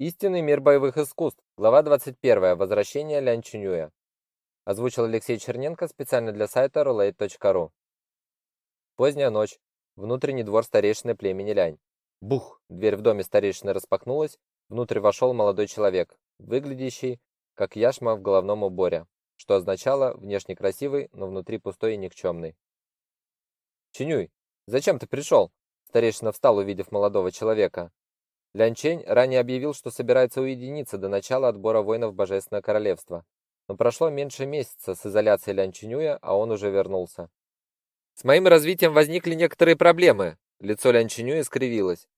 Истинный мир боевых искусств. Глава 21. Возвращение Лян Чинюя. Озвучил Алексей Черненко специально для сайта roulette.ru. Поздняя ночь. Внутренний двор старейшины племени Лянь. Бух! Дверь в доме старейшины распахнулась. Внутрь вошел молодой человек, выглядящий как яшма в головном уборе, что означало внешне красивый, но внутри пустой и никчемный. Чинюй, зачем ты пришел?» Старейшина встал, увидев молодого человека. Лян Чень ранее объявил, что собирается уединиться до начала отбора воинов Божественного Королевства. Но прошло меньше месяца с изоляцией Лян Чинюя, а он уже вернулся. С моим развитием возникли некоторые проблемы. Лицо Лян Чинюя скривилось.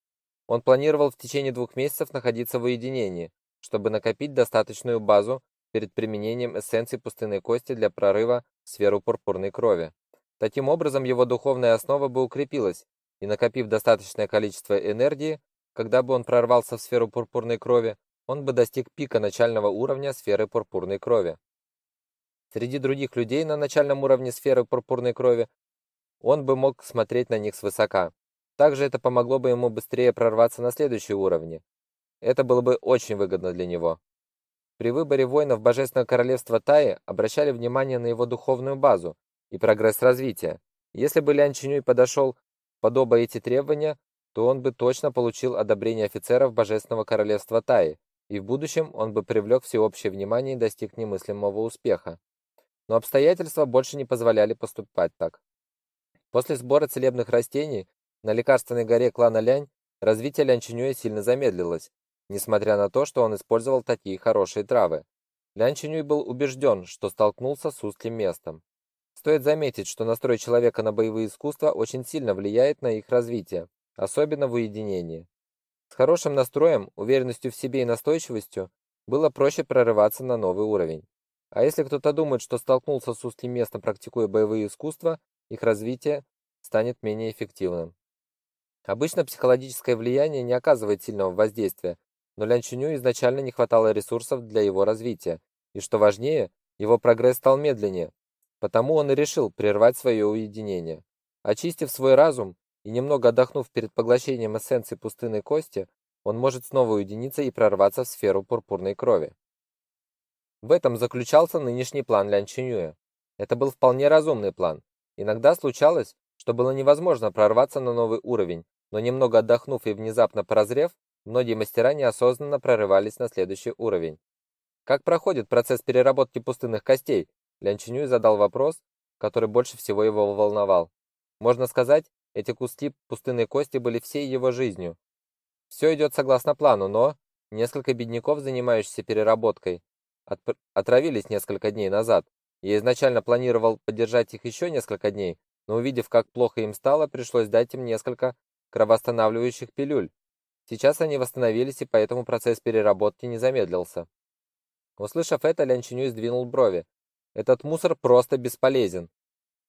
Он планировал в течение двух месяцев находиться в уединении, чтобы накопить достаточную базу перед применением эссенции пустынной кости для прорыва в сферу пурпурной крови. Таким образом, его духовная основа бы укрепилась, и накопив достаточное количество энергии, когда бы он прорвался в сферу пурпурной крови, он бы достиг пика начального уровня сферы пурпурной крови. Среди других людей на начальном уровне сферы пурпурной крови он бы мог смотреть на них свысока. Также это помогло бы ему быстрее прорваться на следующие уровни. Это было бы очень выгодно для него. При выборе воинов Божественного Королевства Таи обращали внимание на его духовную базу и прогресс развития. Если бы Лян Чинюй подошел под оба эти требования, то он бы точно получил одобрение офицеров Божественного Королевства Таи, и в будущем он бы привлек всеобщее внимание и достиг немыслимого успеха. Но обстоятельства больше не позволяли поступать так. После сбора целебных растений на лекарственной горе клана Лянь развитие Лянчинюя сильно замедлилось, несмотря на то, что он использовал такие хорошие травы. Лянчинюй был убежден, что столкнулся с узким местом. Стоит заметить, что настрой человека на боевые искусства очень сильно влияет на их развитие, особенно в уединении. С хорошим настроем, уверенностью в себе и настойчивостью было проще прорываться на новый уровень. А если кто-то думает, что столкнулся с узким местом, практикуя боевые искусства, их развитие станет менее эффективным. Обычно психологическое влияние не оказывает сильного воздействия, но Лян Чуню изначально не хватало ресурсов для его развития, и что важнее, его прогресс стал медленнее. Потому он и решил прервать свое уединение. Очистив свой разум, и немного отдохнув перед поглощением эссенции пустынной кости, он может снова уединиться и прорваться в сферу пурпурной крови. В этом заключался нынешний план Лян Чинюя. Это был вполне разумный план. Иногда случалось, что было невозможно прорваться на новый уровень, но немного отдохнув и внезапно прозрев, многие мастера неосознанно прорывались на следующий уровень. Как проходит процесс переработки пустынных костей? Лян Чинюй задал вопрос, который больше всего его волновал. Можно сказать, эти куски пустынной кости были всей его жизнью. Все идет согласно плану, но несколько бедняков, занимающихся переработкой, отп... отравились несколько дней назад. Я изначально планировал поддержать их еще несколько дней, но увидев, как плохо им стало, пришлось дать им несколько кровоостанавливающих пилюль. Сейчас они восстановились, и поэтому процесс переработки не замедлился. Услышав это, Лян Чинюй сдвинул брови. Этот мусор просто бесполезен.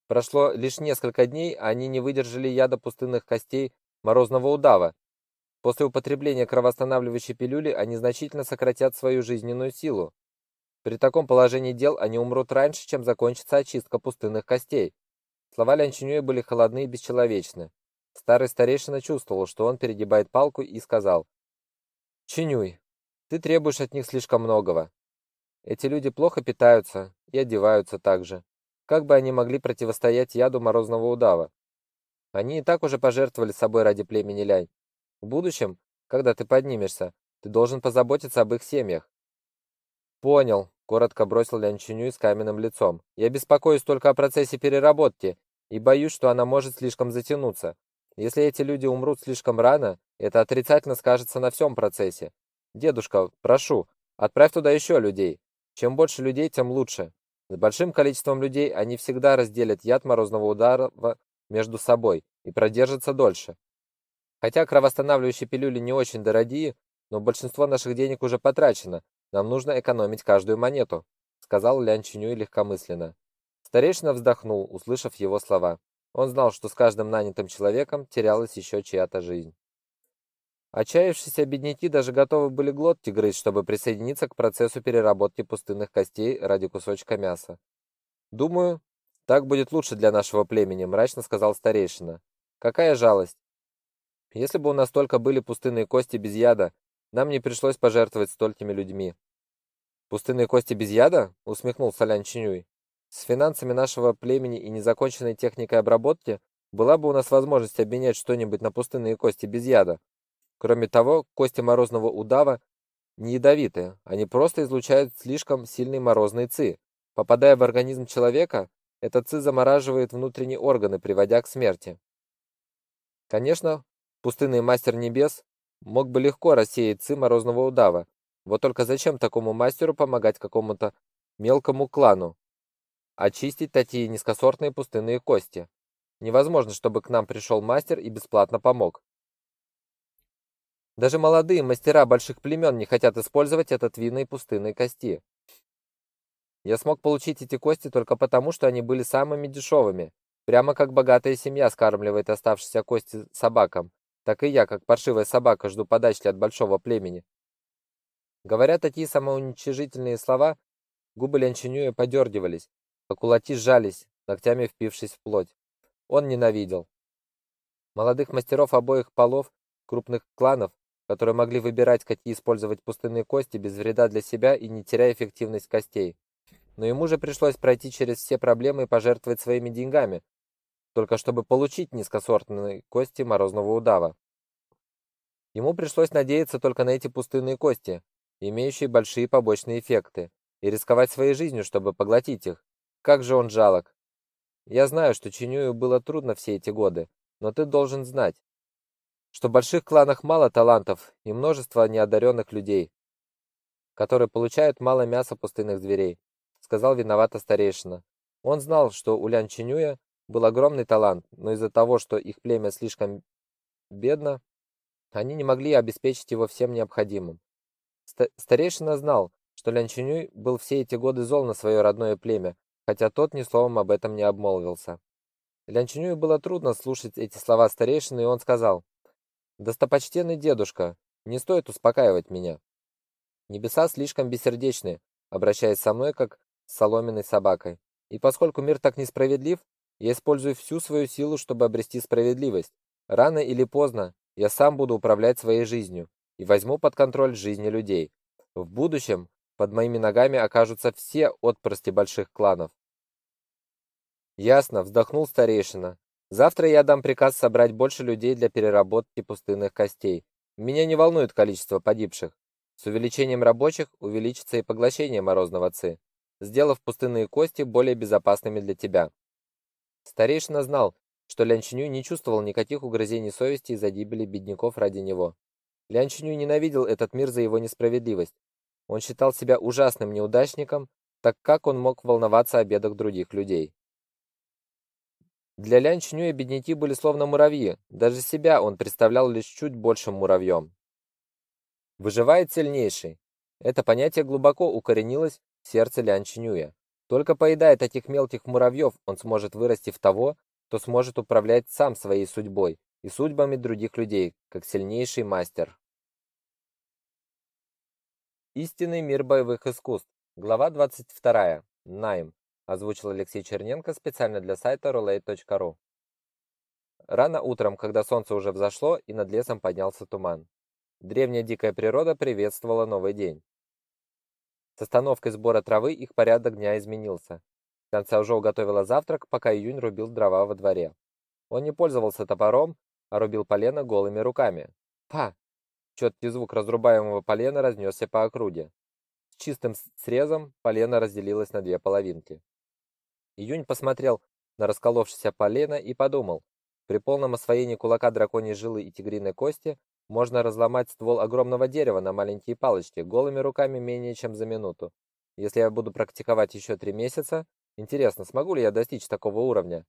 Прошло лишь несколько дней, а они не выдержали яда пустынных костей морозного удава. После употребления кровоостанавливающей пилюли они значительно сократят свою жизненную силу. При таком положении дел они умрут раньше, чем закончится очистка пустынных костей. Слова Лян Чинюя были холодны и бесчеловечны. Старый старейшина чувствовал, что он перегибает палку и сказал: "Чинюй, ты требуешь от них слишком многого. Эти люди плохо питаются и одеваются так же. Как бы они могли противостоять яду морозного удава? Они и так уже пожертвовали собой ради племени Лянь. В будущем, когда ты поднимешься, ты должен позаботиться об их семьях. Понял, коротко бросил Лян Чинюй с каменным лицом. Я беспокоюсь только о процессе переработки и боюсь, что она может слишком затянуться. Если эти люди умрут слишком рано, это отрицательно скажется на всем процессе. Дедушка, прошу, отправь туда еще людей. Чем больше людей, тем лучше. С большим количеством людей они всегда разделят яд морозного удара между собой и продержатся дольше. Хотя кровоостанавливающие пилюли не очень дорогие, но большинство наших денег уже потрачено. Нам нужно экономить каждую монету, сказал Лян Чинюй легкомысленно. Старейшина вздохнул, услышав его слова. Он знал, что с каждым нанятым человеком терялась еще чья-то жизнь. Отчаявшиеся бедняки даже готовы были глотки грызть, чтобы присоединиться к процессу переработки пустынных костей ради кусочка мяса. «Думаю, так будет лучше для нашего племени», — мрачно сказал старейшина. «Какая жалость! Если бы у нас только были пустынные кости без яда, нам не пришлось пожертвовать столькими людьми. Пустынные кости без яда? усмехнулся Лян Чинюй. С финансами нашего племени и незаконченной техникой обработки была бы у нас возможность обменять что-нибудь на пустынные кости без яда. Кроме того, кости морозного удава не ядовитые, они просто излучают слишком сильный морозный ци. Попадая в организм человека, этот ци замораживает внутренние органы, приводя к смерти. Конечно, пустынный мастер небес мог бы легко рассеять ци морозного удава. Вот только зачем такому мастеру помогать какому-то мелкому клану? Очистить такие низкосортные пустынные кости. Невозможно, чтобы к нам пришел мастер и бесплатно помог. Даже молодые мастера больших племен не хотят использовать этот винные пустынные кости. Я смог получить эти кости только потому, что они были самыми дешевыми. Прямо как богатая семья скармливает оставшиеся кости собакам, так и я, как паршивая собака, жду подачки от большого племени. Говоря такие самоуничижительные слова, губы Лянчинюя подергивались, а кулаки сжались, ногтями впившись в плоть. Он ненавидел. Молодых мастеров обоих полов, крупных кланов, которые могли выбирать, какие использовать пустынные кости без вреда для себя и не теряя эффективность костей. Но ему же пришлось пройти через все проблемы и пожертвовать своими деньгами, только чтобы получить низкосортные кости морозного удава. Ему пришлось надеяться только на эти пустынные кости, имеющие большие побочные эффекты, и рисковать своей жизнью, чтобы поглотить их. Как же он жалок. Я знаю, что Чинюю было трудно все эти годы, но ты должен знать, что в больших кланах мало талантов и множество неодаренных людей, которые получают мало мяса пустынных зверей, сказал виновато старейшина. Он знал, что у Лян Чинюя был огромный талант, но из-за того, что их племя слишком бедно, они не могли обеспечить его всем необходимым. Старейшина знал, что Лян Чинюй был все эти годы зол на свое родное племя, хотя тот ни словом об этом не обмолвился. Лянчинюю было трудно слушать эти слова старейшины, и он сказал, «Достопочтенный дедушка, не стоит успокаивать меня. Небеса слишком бессердечны, обращаясь со мной, как с соломенной собакой. И поскольку мир так несправедлив, я использую всю свою силу, чтобы обрести справедливость. Рано или поздно я сам буду управлять своей жизнью и возьму под контроль жизни людей. В будущем под моими ногами окажутся все отпрыски больших кланов. Ясно, вздохнул старейшина. Завтра я дам приказ собрать больше людей для переработки пустынных костей. Меня не волнует количество погибших. С увеличением рабочих увеличится и поглощение морозного ци, сделав пустынные кости более безопасными для тебя. Старейшина знал, что Лян Чиню не чувствовал никаких угрызений совести из-за гибели бедняков ради него. Лян Чиню ненавидел этот мир за его несправедливость, он считал себя ужасным неудачником, так как он мог волноваться о бедах других людей. Для Лян Чинюя бедняки были словно муравьи, даже себя он представлял лишь чуть большим муравьем. Выживает сильнейший. Это понятие глубоко укоренилось в сердце Лян Чинюя. Только поедая таких мелких муравьев, он сможет вырасти в того, кто сможет управлять сам своей судьбой и судьбами других людей, как сильнейший мастер. Истинный мир боевых искусств. Глава 22. Найм. Озвучил Алексей Черненко специально для сайта roulette.ru. Рано утром, когда солнце уже взошло и над лесом поднялся туман. Древняя дикая природа приветствовала новый день. С остановкой сбора травы их порядок дня изменился. Конца уже уготовила завтрак, пока Июнь рубил дрова во дворе. Он не пользовался топором, а рубил полено голыми руками. «Па!» Четкий звук разрубаемого полена разнесся по округе. С чистым срезом полено разделилось на две половинки. Июнь посмотрел на расколовшееся полено и подумал, при полном освоении кулака драконьей жилы и тигриной кости можно разломать ствол огромного дерева на маленькие палочки голыми руками менее чем за минуту. Если я буду практиковать еще три месяца, интересно, смогу ли я достичь такого уровня?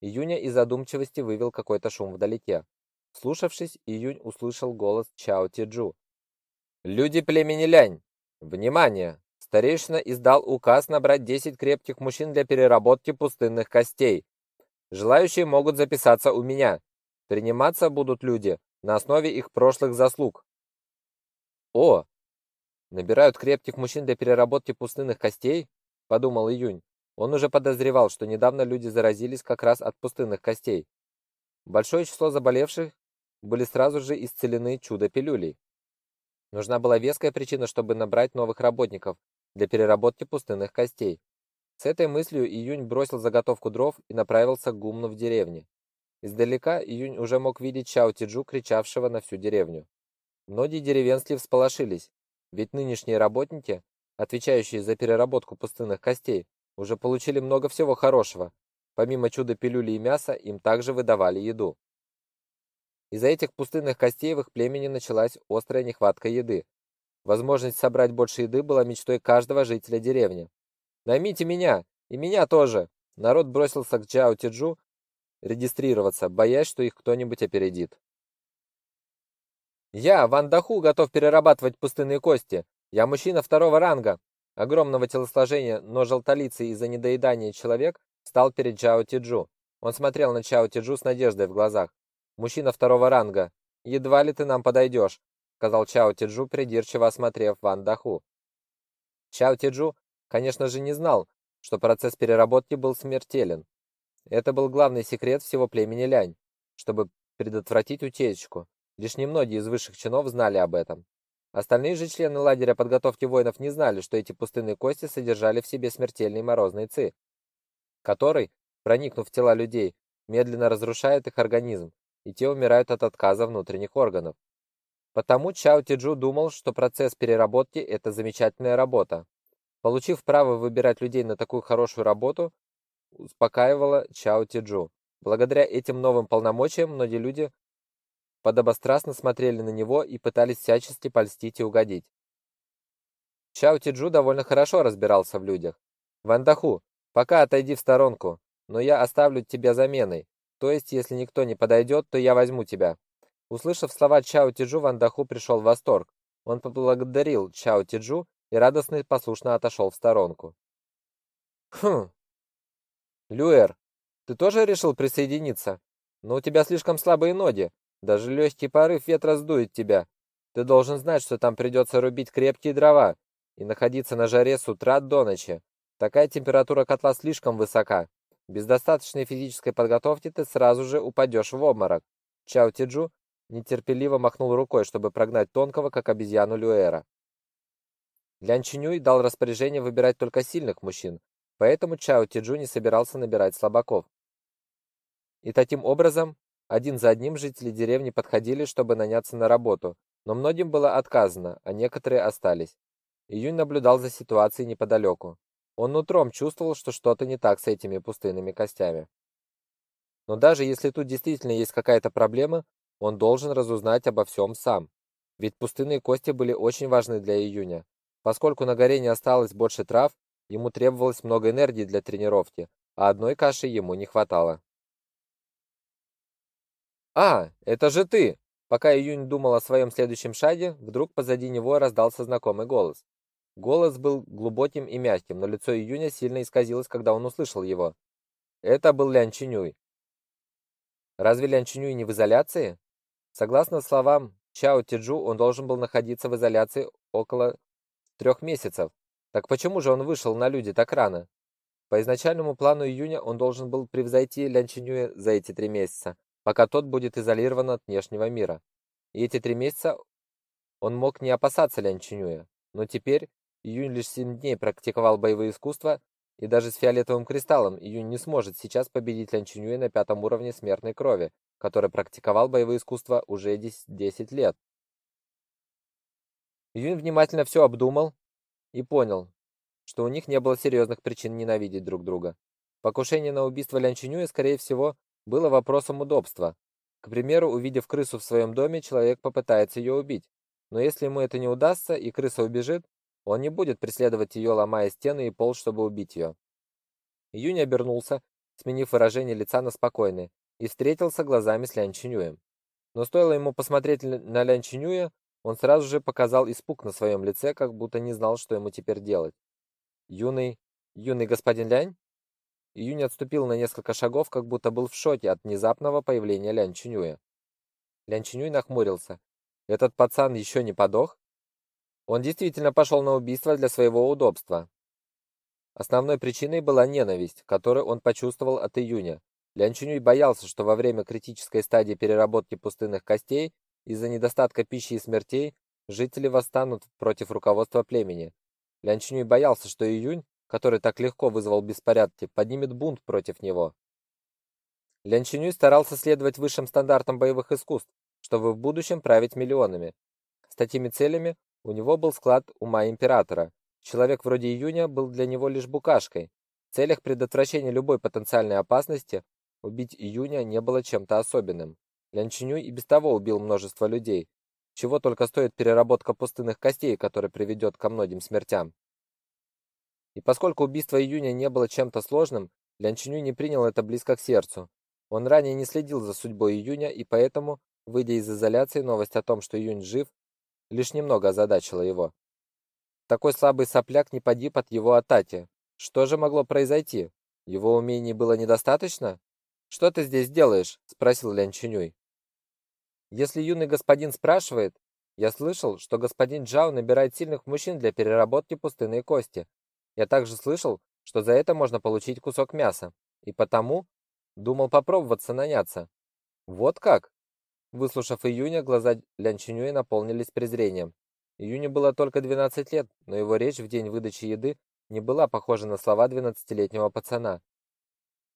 Июня из задумчивости вывел какой-то шум вдалеке. Слушавшись, Июнь услышал голос Чао Тиджу. «Люди племени Лянь! Внимание! Старейшина издал указ набрать 10 крепких мужчин для переработки пустынных костей. Желающие могут записаться у меня. Приниматься будут люди на основе их прошлых заслуг». «О! Набирают крепких мужчин для переработки пустынных костей?» – подумал Июнь. Он уже подозревал, что недавно люди заразились как раз от пустынных костей. Большое число заболевших были сразу же исцелены чудо-пилюлей. Нужна была веская причина, чтобы набрать новых работников для переработки пустынных костей. С этой мыслью Июнь бросил заготовку дров и направился к гумну в деревне. Издалека Июнь уже мог видеть Чао Тиджу, кричавшего на всю деревню. Многие деревенские всполошились, ведь нынешние работники, отвечающие за переработку пустынных костей, уже получили много всего хорошего. Помимо чудо-пилюли и мяса, им также выдавали еду. Из-за этих пустынных костей в их племени началась острая нехватка еды. Возможность собрать больше еды была мечтой каждого жителя деревни. «Наймите меня! И меня тоже!» Народ бросился к Джао Тиджу регистрироваться, боясь, что их кто-нибудь опередит. «Я, Ван Даху, готов перерабатывать пустынные кости. Я мужчина второго ранга!» Огромного телосложения, но желтолицый из-за недоедания человек стал перед Чао Тиджу. Он смотрел на Чао Тиджу с надеждой в глазах. «Мужчина второго ранга, едва ли ты нам подойдешь», сказал Чао Тиджу, придирчиво осмотрев Ван Даху. Чао Тиджу, конечно же, не знал, что процесс переработки был смертелен. Это был главный секрет всего племени Лянь. Чтобы предотвратить утечку, лишь немногие из высших чинов знали об этом. Остальные же члены лагеря подготовки воинов не знали, что эти пустынные кости содержали в себе смертельный морозный ци, который, проникнув в тела людей, медленно разрушает их организм, и те умирают от отказа внутренних органов. Потому Чао Тиджу думал, что процесс переработки это замечательная работа. Получив право выбирать людей на такую хорошую работу, успокаивала Чао Тиджу. Благодаря этим новым полномочиям многие люди подобострастно смотрели на него и пытались всячески польстить и угодить. Чао Тиджу довольно хорошо разбирался в людях. Ван Даху, пока отойди в сторонку, но я оставлю тебя заменой. То есть, если никто не подойдет, то я возьму тебя. Услышав слова Чао Тиджу, Ван Даху пришел в восторг. Он поблагодарил Чао Тиджу и радостно и послушно отошел в сторонку. Хм. Люэр, ты тоже решил присоединиться? Но у тебя слишком слабые ноги. Даже легкий порыв ветра сдует тебя. Ты должен знать, что там придется рубить крепкие дрова и находиться на жаре с утра до ночи. Такая температура котла слишком высока. Без достаточной физической подготовки ты сразу же упадешь в обморок. Чао Тиджу нетерпеливо махнул рукой, чтобы прогнать тонкого, как обезьяну Люэра. Лян Чинюй дал распоряжение выбирать только сильных мужчин, поэтому Чао Тиджу не собирался набирать слабаков. И таким образом, один за одним жители деревни подходили, чтобы наняться на работу, но многим было отказано, а некоторые остались. Июнь наблюдал за ситуацией неподалеку. Он нутром чувствовал, что что-то не так с этими пустынными костями. Но даже если тут действительно есть какая-то проблема, он должен разузнать обо всем сам. Ведь пустынные кости были очень важны для Июня. Поскольку на горе не осталось больше трав, ему требовалось много энергии для тренировки, а одной каши ему не хватало. «А, это же ты!» Пока Июнь думал о своем следующем шаге, вдруг позади него раздался знакомый голос. Голос был глубоким и мягким, но лицо Июня сильно исказилось, когда он услышал его. Это был Лян Чинюй. Разве Лян Чинюй не в изоляции? Согласно словам Чао Тиджу, он должен был находиться в изоляции около трех месяцев. Так почему же он вышел на люди так рано? По изначальному плану Июня он должен был превзойти Лян Чинюя за эти три месяца, пока тот будет изолирован от внешнего мира. И эти три месяца он мог не опасаться Лян Чинюя. Но теперь, Июнь лишь 7 дней практиковал боевые искусства, и даже с фиолетовым кристаллом Июнь не сможет сейчас победить Лян Чинюэ на пятом уровне смертной крови, который практиковал боевые искусства уже 10 лет. Июнь внимательно все обдумал и понял, что у них не было серьезных причин ненавидеть друг друга. Покушение на убийство Лян Чинюэ, скорее всего, было вопросом удобства. К примеру, увидев крысу в своем доме, человек попытается ее убить. Но если ему это не удастся и крыса убежит, он не будет преследовать ее, ломая стены и пол, чтобы убить ее. Июнь обернулся, сменив выражение лица на спокойное, и встретился глазами с Лян Чинюем. Но стоило ему посмотреть на Лян Чинюя, он сразу же показал испуг на своем лице, как будто не знал, что ему теперь делать. «Юный... юный господин Лянь?» Июнь отступил на несколько шагов, как будто был в шоке от внезапного появления Лян Чинюя. Лян Чинюй нахмурился. «Этот пацан еще не подох?» Он действительно пошел на убийство для своего удобства. Основной причиной была ненависть, которую он почувствовал от июня. Лян Чунюй боялся, что во время критической стадии переработки пустынных костей из-за недостатка пищи и смертей жители восстанут против руководства племени. Лян Чинюй боялся, что Июнь, который так легко вызвал беспорядки, поднимет бунт против него. Лян Чинюй старался следовать высшим стандартам боевых искусств, чтобы в будущем править миллионами. С такими целями у него был склад ума императора. Человек вроде Июня был для него лишь букашкой. В целях предотвращения любой потенциальной опасности убить Июня не было чем-то особенным. Лян Чинюй и без того убил множество людей, чего только стоит переработка пустынных костей, которая приведет ко многим смертям. И поскольку убийство Июня не было чем-то сложным, Лян Чинюй не принял это близко к сердцу. Он ранее не следил за судьбой Июня, и поэтому, выйдя из изоляции, новость о том, что Июнь жив, лишь немного озадачила его. Такой слабый сопляк не погиб от его атаки. Что же могло произойти? Его умений было недостаточно? Что ты здесь делаешь? спросил Лян Чинюй. Если юный господин спрашивает, я слышал, что господин Джао набирает сильных мужчин для переработки пустынной кости. Я также слышал, что за это можно получить кусок мяса, и потому думал попробоваться наняться. Вот как? Выслушав Июня, глаза Лян Чинюя наполнились презрением. Июню было только 12 лет, но его речь в день выдачи еды не была похожа на слова двенадцатилетнего пацана.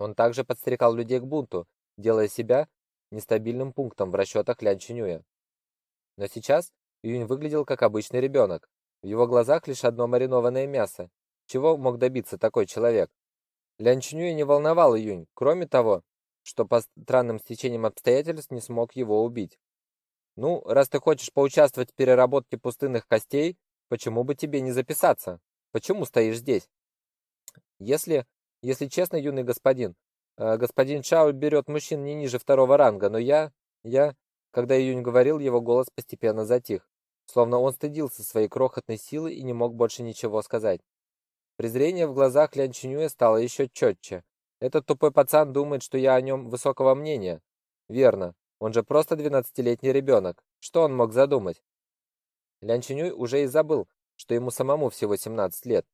Он также подстрекал людей к бунту, делая себя нестабильным пунктом в расчетах Лян Чинюя. Но сейчас Юнь выглядел как обычный ребенок. В его глазах лишь одно маринованное мясо. Чего мог добиться такой человек? Лян Чинюя не волновал Юнь, кроме того, что по странным стечениям обстоятельств не смог его убить. Ну, раз ты хочешь поучаствовать в переработке пустынных костей, почему бы тебе не записаться? Почему стоишь здесь? Если, если честно, юный господин, Э, господин Чао берет мужчин не ниже второго ранга, но я... я...» Когда Июнь говорил, его голос постепенно затих, словно он стыдился своей крохотной силы и не мог больше ничего сказать. Презрение в глазах Лян Чинюя стало еще четче. Этот тупой пацан думает, что я о нем высокого мнения. Верно, он же просто двенадцатилетний ребенок. Что он мог задумать? Лян Чинюй уже и забыл, что ему самому всего 17 лет.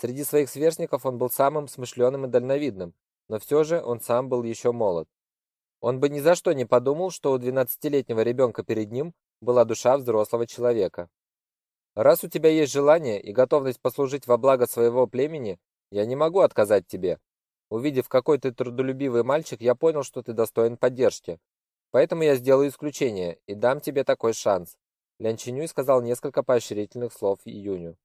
Среди своих сверстников он был самым смышленым и дальновидным, но все же он сам был еще молод. Он бы ни за что не подумал, что у двенадцатилетнего ребенка перед ним была душа взрослого человека. Раз у тебя есть желание и готовность послужить во благо своего племени, я не могу отказать тебе. Увидев, какой ты трудолюбивый мальчик, я понял, что ты достоин поддержки. Поэтому я сделаю исключение и дам тебе такой шанс. Лян Чинюй сказал несколько поощрительных слов Июню.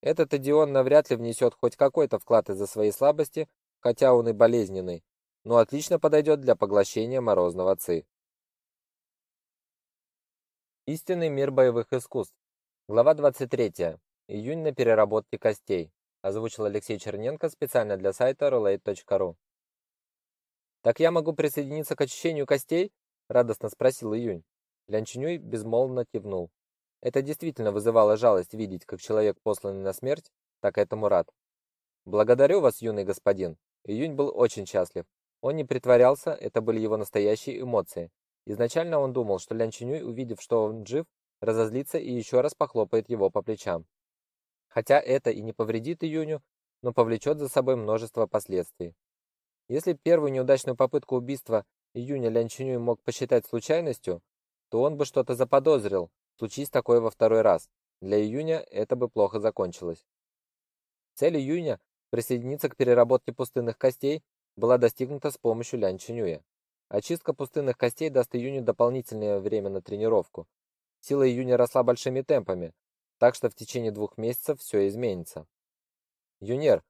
Этот Эдион навряд ли внесет хоть какой-то вклад из-за своей слабости хотя он и болезненный, но отлично подойдет для поглощения морозного ци. Истинный мир боевых искусств. Глава 23. Июнь на переработке костей. Озвучил Алексей Черненко специально для сайта roulette.ru. Так я могу присоединиться к очищению костей? радостно спросил Июнь. Лянчинюй безмолвно кивнул. Это действительно вызывало жалость видеть, как человек, посланный на смерть, так этому рад. Благодарю вас, юный господин, Июнь был очень счастлив. Он не притворялся, это были его настоящие эмоции. Изначально он думал, что Лян Чинюй, увидев, что он жив, разозлится и еще раз похлопает его по плечам. Хотя это и не повредит Июню, но повлечет за собой множество последствий. Если первую неудачную попытку убийства Июня Лян Чинюй мог посчитать случайностью, то он бы что-то заподозрил, случись такое во второй раз. Для Июня это бы плохо закончилось. Цель Июня Присоединиться к переработке пустынных костей была достигнута с помощью Лян Чинюя. Очистка пустынных костей даст Июню дополнительное время на тренировку. Сила Июня росла большими темпами, так что в течение двух месяцев все изменится. Юнер,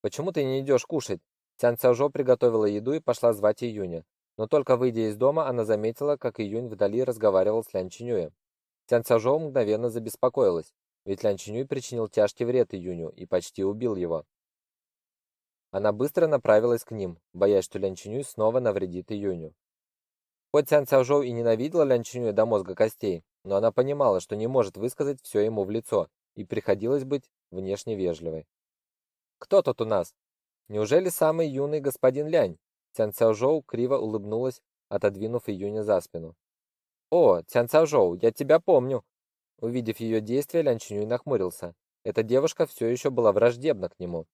почему ты не идешь кушать? Цян Цяожо приготовила еду и пошла звать Июня. Но только выйдя из дома, она заметила, как Июнь вдали разговаривал с Лян Чинюем. Цян Цяожо мгновенно забеспокоилась, ведь Лян Чинюй причинил тяжкий вред Июню и почти убил его. Она быстро направилась к ним, боясь, что Лян Чинюй снова навредит Июню. Хоть Цян Цяожоу и ненавидела Лян Чинюя до мозга костей, но она понимала, что не может высказать все ему в лицо, и приходилось быть внешне вежливой. «Кто тут у нас? Неужели самый юный господин Лянь?» Цян Цяожоу криво улыбнулась, отодвинув Июня за спину. «О, Цян Цяожоу, я тебя помню!» Увидев ее действия, Лян Чинюй нахмурился. Эта девушка все еще была враждебна к нему.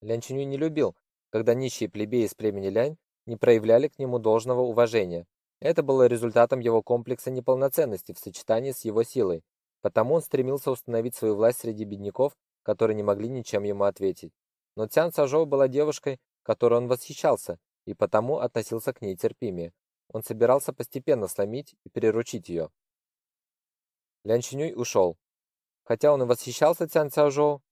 Лян Чинюй не любил, когда нищие плебеи из племени Лянь не проявляли к нему должного уважения. Это было результатом его комплекса неполноценности в сочетании с его силой. Потому он стремился установить свою власть среди бедняков, которые не могли ничем ему ответить. Но Цян Цажоу была девушкой, которой он восхищался, и потому относился к ней терпимее. Он собирался постепенно сломить и приручить ее. Лян Чинюй ушел. Хотя он и восхищался Цян Цажоу,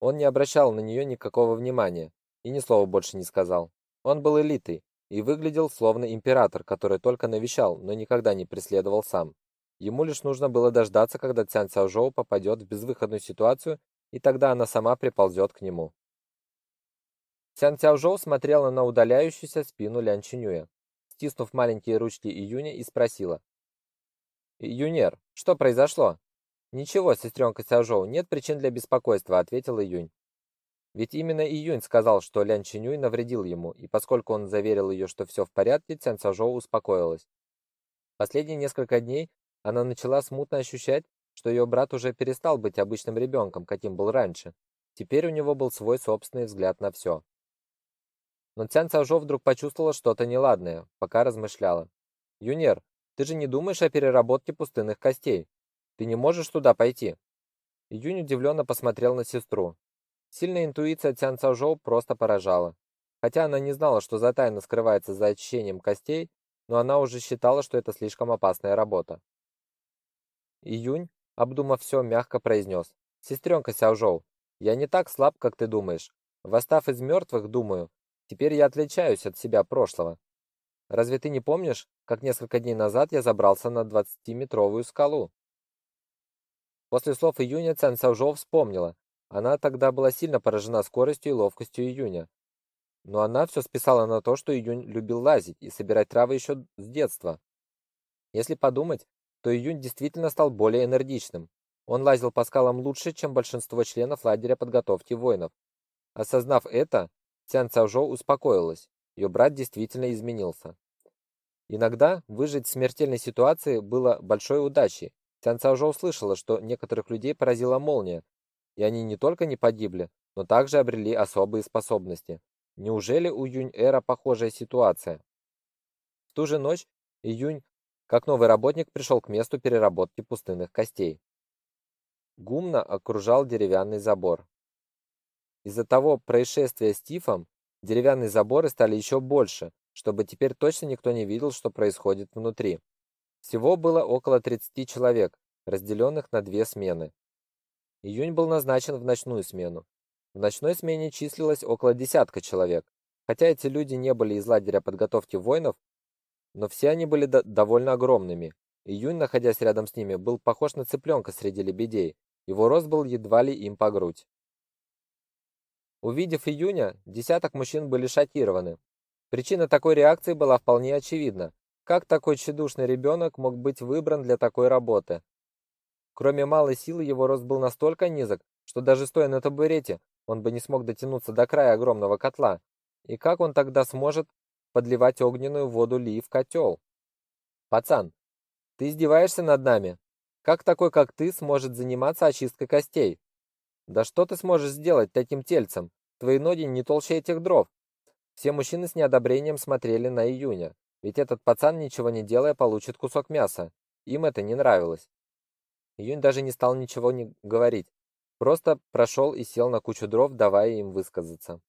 он не обращал на нее никакого внимания и ни слова больше не сказал. Он был элитой и выглядел словно император, который только навещал, но никогда не преследовал сам. Ему лишь нужно было дождаться, когда Цян Цяожоу попадет в безвыходную ситуацию, и тогда она сама приползет к нему. Цян Цяожоу смотрела на удаляющуюся спину Лян Чинюя, стиснув маленькие ручки Июня и спросила. «Июнер, что произошло?» «Ничего, сестренка Цяожоу, нет причин для беспокойства», — ответил Июнь. Ведь именно Июнь сказал, что Лян Чинюй навредил ему, и поскольку он заверил ее, что все в порядке, Цян Цяожоу успокоилась. Последние несколько дней она начала смутно ощущать, что ее брат уже перестал быть обычным ребенком, каким был раньше. Теперь у него был свой собственный взгляд на все. Но Цян Цаожо вдруг почувствовала что-то неладное, пока размышляла. «Юнер, ты же не думаешь о переработке пустынных костей? Ты не можешь туда пойти?» Юнь удивленно посмотрел на сестру. Сильная интуиция Цян Цаожо просто поражала. Хотя она не знала, что за тайна скрывается за очищением костей, но она уже считала, что это слишком опасная работа. Июнь, обдумав все, мягко произнес. «Сестренка Сяожоу, я не так слаб, как ты думаешь. Восстав из мертвых, думаю, теперь я отличаюсь от себя прошлого. Разве ты не помнишь, как несколько дней назад я забрался на двадцатиметровую скалу?» После слов Июня Цэн Сяожоу вспомнила. Она тогда была сильно поражена скоростью и ловкостью Июня. Но она все списала на то, что Июнь любил лазить и собирать травы еще с детства. Если подумать, то Июнь действительно стал более энергичным. Он лазил по скалам лучше, чем большинство членов лагеря подготовки воинов. Осознав это, Цян Цаожоу успокоилась. Ее брат действительно изменился. Иногда выжить в смертельной ситуации было большой удачей. Цян Цаожоу услышала, что некоторых людей поразила молния, и они не только не погибли, но также обрели особые способности. Неужели у Юнь-Эра похожая ситуация? В ту же ночь Июнь как новый работник пришел к месту переработки пустынных костей. Гумно окружал деревянный забор. Из-за того происшествия с Тифом деревянные заборы стали еще больше, чтобы теперь точно никто не видел, что происходит внутри. Всего было около 30 человек, разделенных на две смены. Июнь был назначен в ночную смену. В ночной смене числилось около десятка человек. Хотя эти люди не были из лагеря подготовки воинов, но все они были до довольно огромными. Июнь, находясь рядом с ними, был похож на цыпленка среди лебедей. Его рост был едва ли им по грудь. Увидев Июня, десяток мужчин были шокированы. Причина такой реакции была вполне очевидна. Как такой тщедушный ребенок мог быть выбран для такой работы? Кроме малой силы, его рост был настолько низок, что даже стоя на табурете, он бы не смог дотянуться до края огромного котла. И как он тогда сможет подливать огненную воду Ли в котел. Пацан, ты издеваешься над нами? Как такой, как ты, сможет заниматься очисткой костей? Да что ты сможешь сделать таким тельцем? Твои ноги не толще этих дров. Все мужчины с неодобрением смотрели на Июня, ведь этот пацан, ничего не делая, получит кусок мяса. Им это не нравилось. Июнь даже не стал ничего не говорить, просто прошел и сел на кучу дров, давая им высказаться.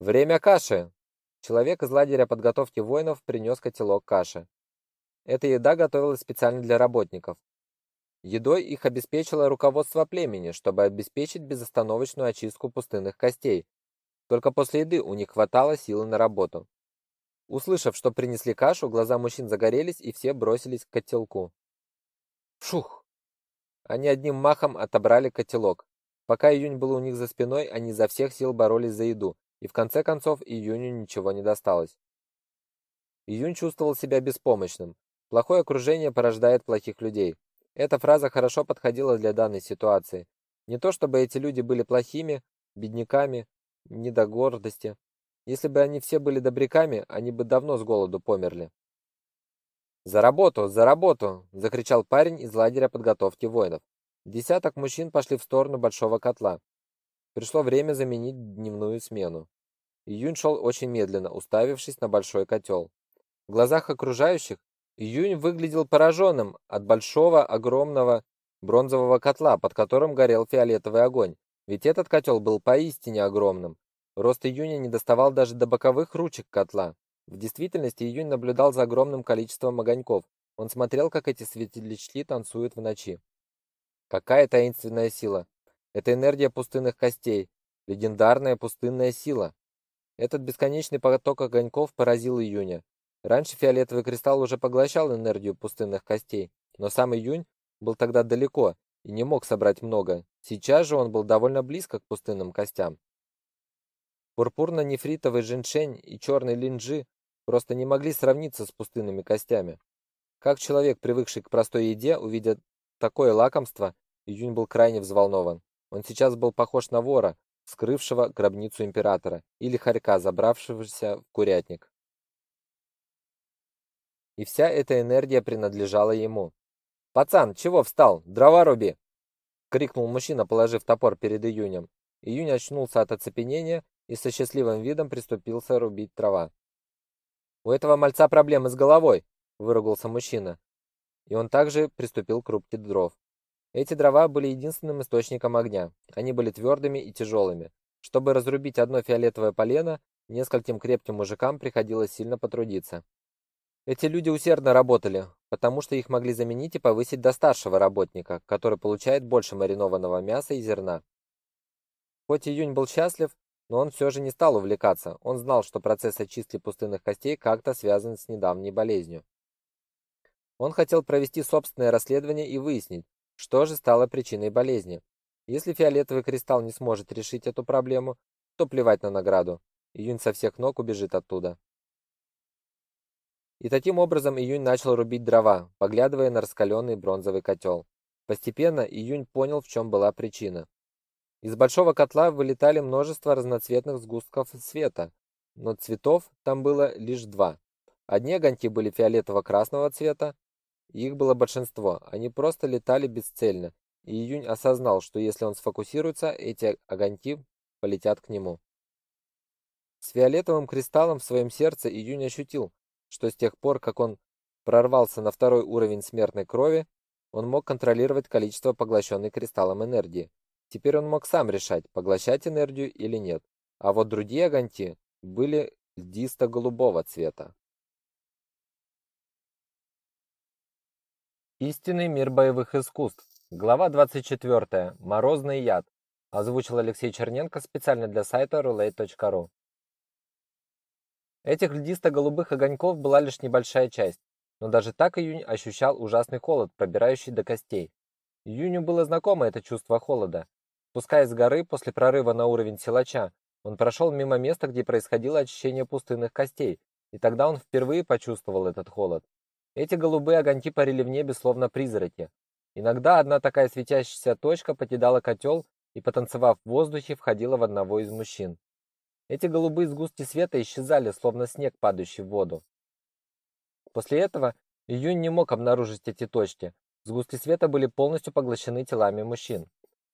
«Время каши!» Человек из лагеря подготовки воинов принес котелок каши. Эта еда готовилась специально для работников. Едой их обеспечило руководство племени, чтобы обеспечить безостановочную очистку пустынных костей. Только после еды у них хватало силы на работу. Услышав, что принесли кашу, глаза мужчин загорелись, и все бросились к котелку. Шух! Они одним махом отобрали котелок. Пока Июнь был у них за спиной, они за всех сил боролись за еду, и в конце концов Июню ничего не досталось. Июнь чувствовал себя беспомощным. Плохое окружение порождает плохих людей. Эта фраза хорошо подходила для данной ситуации. Не то чтобы эти люди были плохими, бедняками, не до гордости. Если бы они все были добряками, они бы давно с голоду померли. «За работу! За работу!» – закричал парень из лагеря подготовки воинов. Десяток мужчин пошли в сторону большого котла. Пришло время заменить дневную смену. Июнь шел очень медленно, уставившись на большой котел. В глазах окружающих Июнь выглядел пораженным от большого, огромного, бронзового котла, под которым горел фиолетовый огонь. Ведь этот котел был поистине огромным. Рост Июня не доставал даже до боковых ручек котла. В действительности Июнь наблюдал за огромным количеством огоньков. Он смотрел, как эти светлячки танцуют в ночи. Какая таинственная сила! Это энергия пустынных костей, легендарная пустынная сила. Этот бесконечный поток огоньков поразил Июня. Раньше фиолетовый кристалл уже поглощал энергию пустынных костей, но сам Июнь был тогда далеко и не мог собрать много. Сейчас же он был довольно близко к пустынным костям. Пурпурно-нефритовый женьшень и черный линджи просто не могли сравниться с пустынными костями. Как человек, привыкший к простой еде, увидя такое лакомство, Июнь был крайне взволнован. Он сейчас был похож на вора, скрывшего гробницу императора, или хорька, забравшегося в курятник. И вся эта энергия принадлежала ему. «Пацан, чего встал? Дрова руби!» — крикнул мужчина, положив топор перед Июнем. Июнь очнулся от оцепенения и со счастливым видом приступился рубить трава. «У этого мальца проблемы с головой!» — выругался мужчина. И он также приступил к рубке дров. Эти дрова были единственным источником огня. Они были твердыми и тяжелыми. Чтобы разрубить одно фиолетовое полено, нескольким крепким мужикам приходилось сильно потрудиться. Эти люди усердно работали, потому что их могли заменить и повысить до старшего работника, который получает больше маринованного мяса и зерна. Хоть Июнь был счастлив, но он все же не стал увлекаться. Он знал, что процесс очистки пустынных костей как-то связан с недавней болезнью. Он хотел провести собственное расследование и выяснить, что же стало причиной болезни? Если фиолетовый кристалл не сможет решить эту проблему, то плевать на награду. Июнь со всех ног убежит оттуда. И таким образом Июнь начал рубить дрова, поглядывая на раскаленный бронзовый котел. Постепенно Июнь понял, в чем была причина. Из большого котла вылетали множество разноцветных сгустков света, но цветов там было лишь два. Одни огоньки были фиолетово-красного цвета, их было большинство, они просто летали бесцельно, и Июнь осознал, что если он сфокусируется, эти огоньки полетят к нему. С фиолетовым кристаллом в своем сердце Июнь ощутил, что с тех пор, как он прорвался на второй уровень смертной крови, он мог контролировать количество поглощенной кристаллом энергии. Теперь он мог сам решать, поглощать энергию или нет. А вот другие огоньки были льдисто-голубого цвета. Истинный мир боевых искусств. Глава 24. Морозный яд. Озвучил Алексей Черненко специально для сайта roulette.ru. Этих льдисто-голубых огоньков была лишь небольшая часть, но даже так Июнь ощущал ужасный холод, пробирающий до костей. Июню было знакомо это чувство холода. Спускаясь с горы после прорыва на уровень силача, он прошел мимо места, где происходило очищение пустынных костей, и тогда он впервые почувствовал этот холод. Эти голубые огоньки парили в небе словно призраки. Иногда одна такая светящаяся точка покидала котел и, потанцевав в воздухе, входила в одного из мужчин. Эти голубые сгустки света исчезали, словно снег, падающий в воду. После этого Июнь не мог обнаружить эти точки. Сгустки света были полностью поглощены телами мужчин.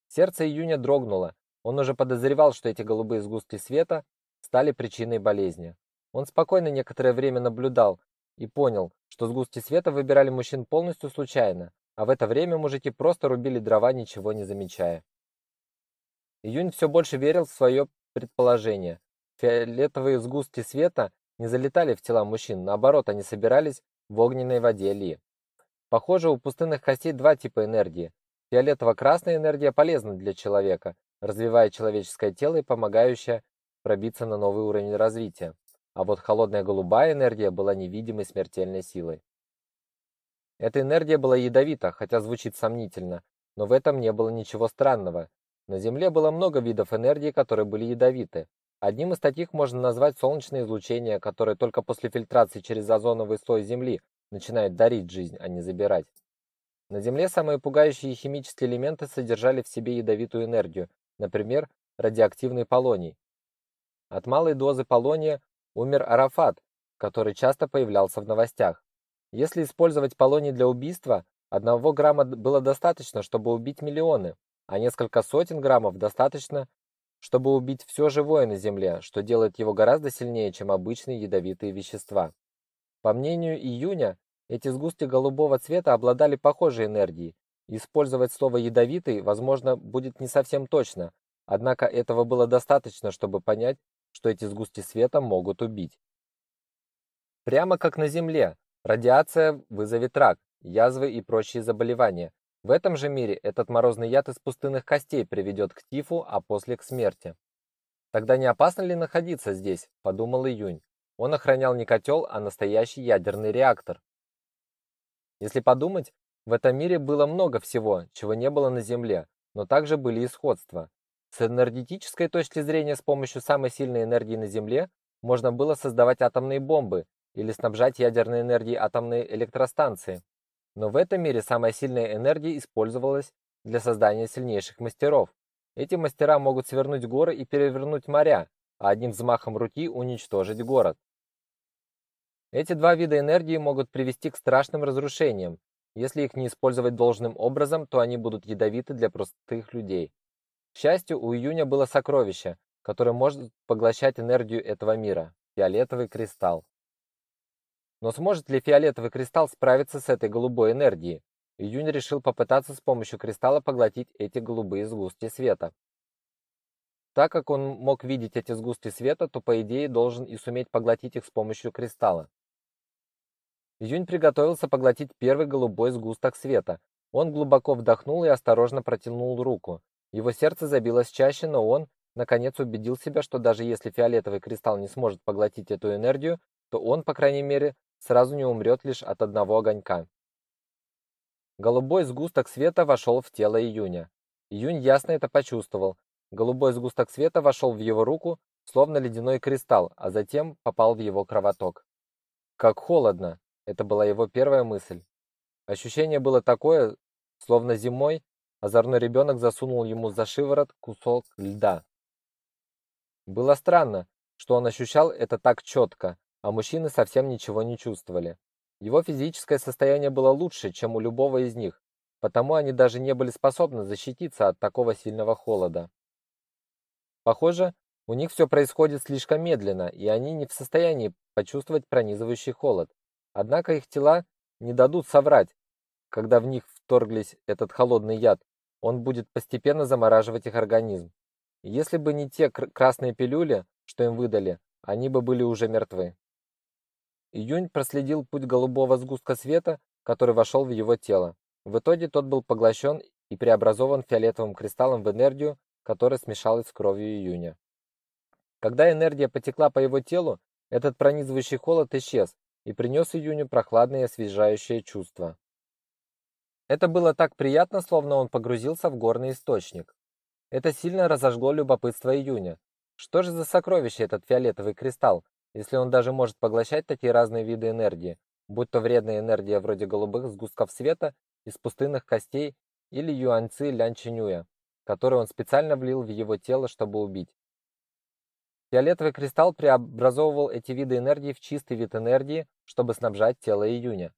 Сердце Июня дрогнуло. Он уже подозревал, что эти голубые сгустки света стали причиной болезни. Он спокойно некоторое время наблюдал, и понял, что сгустки света выбирали мужчин полностью случайно, а в это время мужики просто рубили дрова, ничего не замечая. Июнь все больше верил в свое предположение. Фиолетовые сгустки света не залетали в тела мужчин, наоборот, они собирались в огненной воде Ли. Похоже, у пустынных костей два типа энергии. Фиолетово-красная энергия полезна для человека, развивая человеческое тело и помогающая пробиться на новый уровень развития а вот холодная голубая энергия была невидимой смертельной силой. Эта энергия была ядовита, хотя звучит сомнительно, но в этом не было ничего странного. На Земле было много видов энергии, которые были ядовиты. Одним из таких можно назвать солнечное излучение, которое только после фильтрации через озоновый слой Земли начинает дарить жизнь, а не забирать. На Земле самые пугающие химические элементы содержали в себе ядовитую энергию, например, радиоактивный полоний. От малой дозы полония Умер Арафат, который часто появлялся в новостях. Если использовать полоний для убийства, одного грамма было достаточно, чтобы убить миллионы, а несколько сотен граммов достаточно, чтобы убить все живое на Земле, что делает его гораздо сильнее, чем обычные ядовитые вещества. По мнению Июня, эти сгустки голубого цвета обладали похожей энергией, Использовать слово ядовитый, возможно, будет не совсем точно, однако этого было достаточно, чтобы понять, что эти сгустки света могут убить. Прямо как на Земле, радиация вызовет рак, язвы и прочие заболевания. В этом же мире этот морозный яд из пустынных костей приведет к тифу, а после к смерти. Тогда не опасно ли находиться здесь, подумал Июнь. Он охранял не котел, а настоящий ядерный реактор. Если подумать, в этом мире было много всего, чего не было на Земле, но также были и сходства. С энергетической точки зрения, с помощью самой сильной энергии на Земле можно было создавать атомные бомбы или снабжать ядерной энергией атомные электростанции. Но в этом мире самая сильная энергия использовалась для создания сильнейших мастеров. Эти мастера могут свернуть горы и перевернуть моря, а одним взмахом руки уничтожить город. Эти два вида энергии могут привести к страшным разрушениям. Если их не использовать должным образом, то они будут ядовиты для простых людей. К счастью, у Июня было сокровище, которое может поглощать энергию этого мира фиолетовый кристалл. Но сможет ли фиолетовый кристалл справиться с этой голубой энергией? Июнь решил попытаться с помощью кристалла поглотить эти голубые сгустки света. Так как он мог видеть эти сгустки света, то по идее должен и суметь поглотить их с помощью кристалла. Июнь приготовился поглотить первый голубой сгусток света. Он глубоко вдохнул и осторожно протянул руку. Его сердце забилось чаще, но он наконец убедил себя, что даже если фиолетовый кристалл не сможет поглотить эту энергию, то он, по крайней мере, сразу не умрет лишь от одного огонька. Голубой сгусток света вошел в тело Июня. Июнь ясно это почувствовал. Голубой сгусток света вошел в его руку, словно ледяной кристалл, а затем попал в его кровоток. Как холодно, это была его первая мысль. Ощущение было такое, словно зимой озорной ребенок засунул ему за шиворот кусок льда. Было странно, что он ощущал это так четко, а мужчины совсем ничего не чувствовали. Его физическое состояние было лучше, чем у любого из них, потому они даже не были способны защититься от такого сильного холода. Похоже, у них все происходит слишком медленно, и они не в состоянии почувствовать пронизывающий холод. Однако их тела не дадут соврать. Когда в них вторглись этот холодный яд, он будет постепенно замораживать их организм. Если бы не те красные пилюли, что им выдали, они бы были уже мертвы. Июнь проследил путь голубого сгустка света, который вошел в его тело. В итоге тот был поглощен и преобразован фиолетовым кристаллом в энергию, которая смешалась с кровью Июня. Когда энергия потекла по его телу, этот пронизывающий холод исчез и принес Июню прохладное и освежающее чувство. Это было так приятно, словно он погрузился в горный источник. Это сильно разожгло любопытство Июня. Что же за сокровище этот фиолетовый кристалл, если он даже может поглощать такие разные виды энергии, будь то вредная энергия вроде голубых сгустков света из пустынных костей или юаньци лянчинюя, которую он специально влил в его тело, чтобы убить. Фиолетовый кристалл преобразовывал эти виды энергии в чистый вид энергии, чтобы снабжать тело Июня.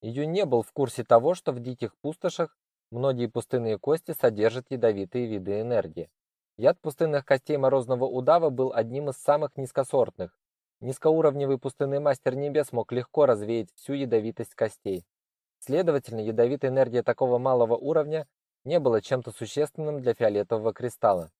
Июнь не был в курсе того, что в диких пустошах многие пустынные кости содержат ядовитые виды энергии. Яд пустынных костей морозного удава был одним из самых низкосортных. Низкоуровневый пустынный мастер небес мог легко развеять всю ядовитость костей. Следовательно, ядовитая энергия такого малого уровня не была чем-то существенным для фиолетового кристалла.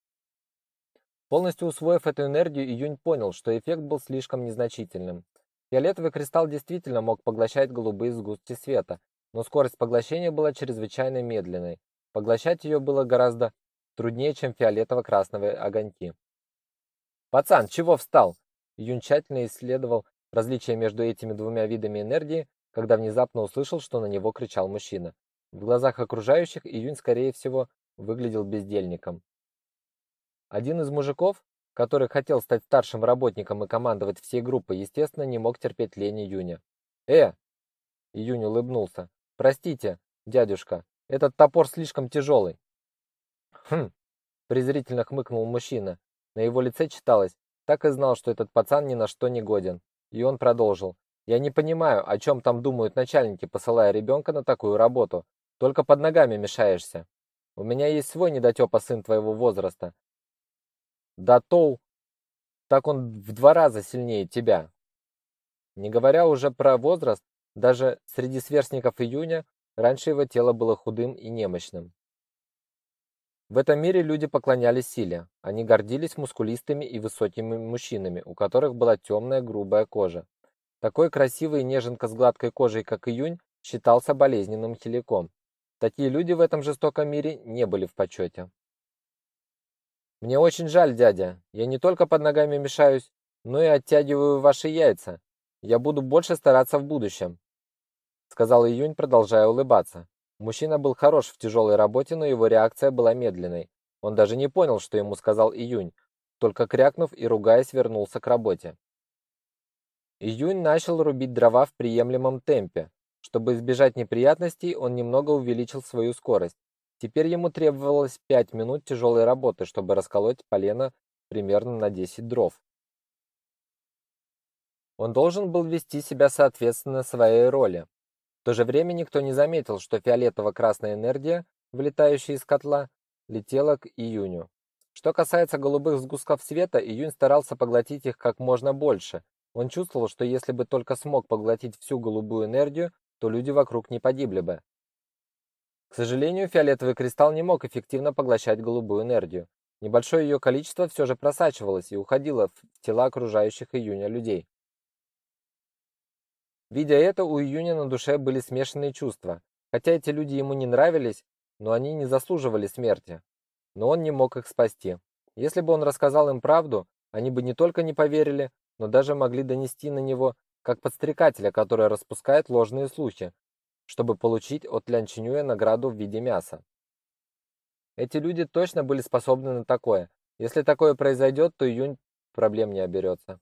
Полностью усвоив эту энергию, Июнь понял, что эффект был слишком незначительным. Фиолетовый кристалл действительно мог поглощать голубые сгустки света, но скорость поглощения была чрезвычайно медленной. Поглощать ее было гораздо труднее, чем фиолетово-красные огоньки. «Пацан, чего встал?» Юн тщательно исследовал различия между этими двумя видами энергии, когда внезапно услышал, что на него кричал мужчина. В глазах окружающих Июнь, скорее всего, выглядел бездельником. Один из мужиков, который хотел стать старшим работником и командовать всей группой, естественно, не мог терпеть лень Июня. «Э!» Июнь улыбнулся. «Простите, дядюшка, этот топор слишком тяжелый». Хм, презрительно хмыкнул мужчина. На его лице читалось: "Так и знал, что этот пацан ни на что не годен". И он продолжил: "Я не понимаю, о чем там думают начальники, посылая ребенка на такую работу. Только под ногами мешаешься. У меня есть свой недотепа сын твоего возраста. Да Тоу, так он в два раза сильнее тебя. Не говоря уже про возраст, даже среди сверстников Июня раньше его тело было худым и немощным. В этом мире люди поклонялись силе. Они гордились мускулистыми и высокими мужчинами, у которых была темная грубая кожа. Такой красивый неженка с гладкой кожей, как Июнь, считался болезненным хиликом. Такие люди в этом жестоком мире не были в почете. Мне очень жаль, дядя. Я не только под ногами мешаюсь, но и оттягиваю ваши яйца. Я буду больше стараться в будущем, сказал Июнь, продолжая улыбаться. Мужчина был хорош в тяжелой работе, но его реакция была медленной. Он даже не понял, что ему сказал Июнь, только крякнув и ругаясь, вернулся к работе. Июнь начал рубить дрова в приемлемом темпе. Чтобы избежать неприятностей, он немного увеличил свою скорость. Теперь ему требовалось 5 минут тяжелой работы, чтобы расколоть полено примерно на 10 дров. Он должен был вести себя соответственно своей роли. То же время никто не заметил, что фиолетово-красная энергия, вылетающая из котла, летела к июню. Что касается голубых сгустков света, июнь старался поглотить их как можно больше. Он чувствовал, что если бы только смог поглотить всю голубую энергию, то люди вокруг не погибли бы. К сожалению, фиолетовый кристалл не мог эффективно поглощать голубую энергию. Небольшое ее количество все же просачивалось и уходило в тела окружающих июня людей. Видя это, у Июня на душе были смешанные чувства. Хотя эти люди ему не нравились, но они не заслуживали смерти. Но он не мог их спасти. Если бы он рассказал им правду, они бы не только не поверили, но даже могли донести на него как подстрекателя, который распускает ложные слухи, чтобы получить от Лян Чинюя награду в виде мяса. Эти люди точно были способны на такое. Если такое произойдет, то Июнь проблем не оберется.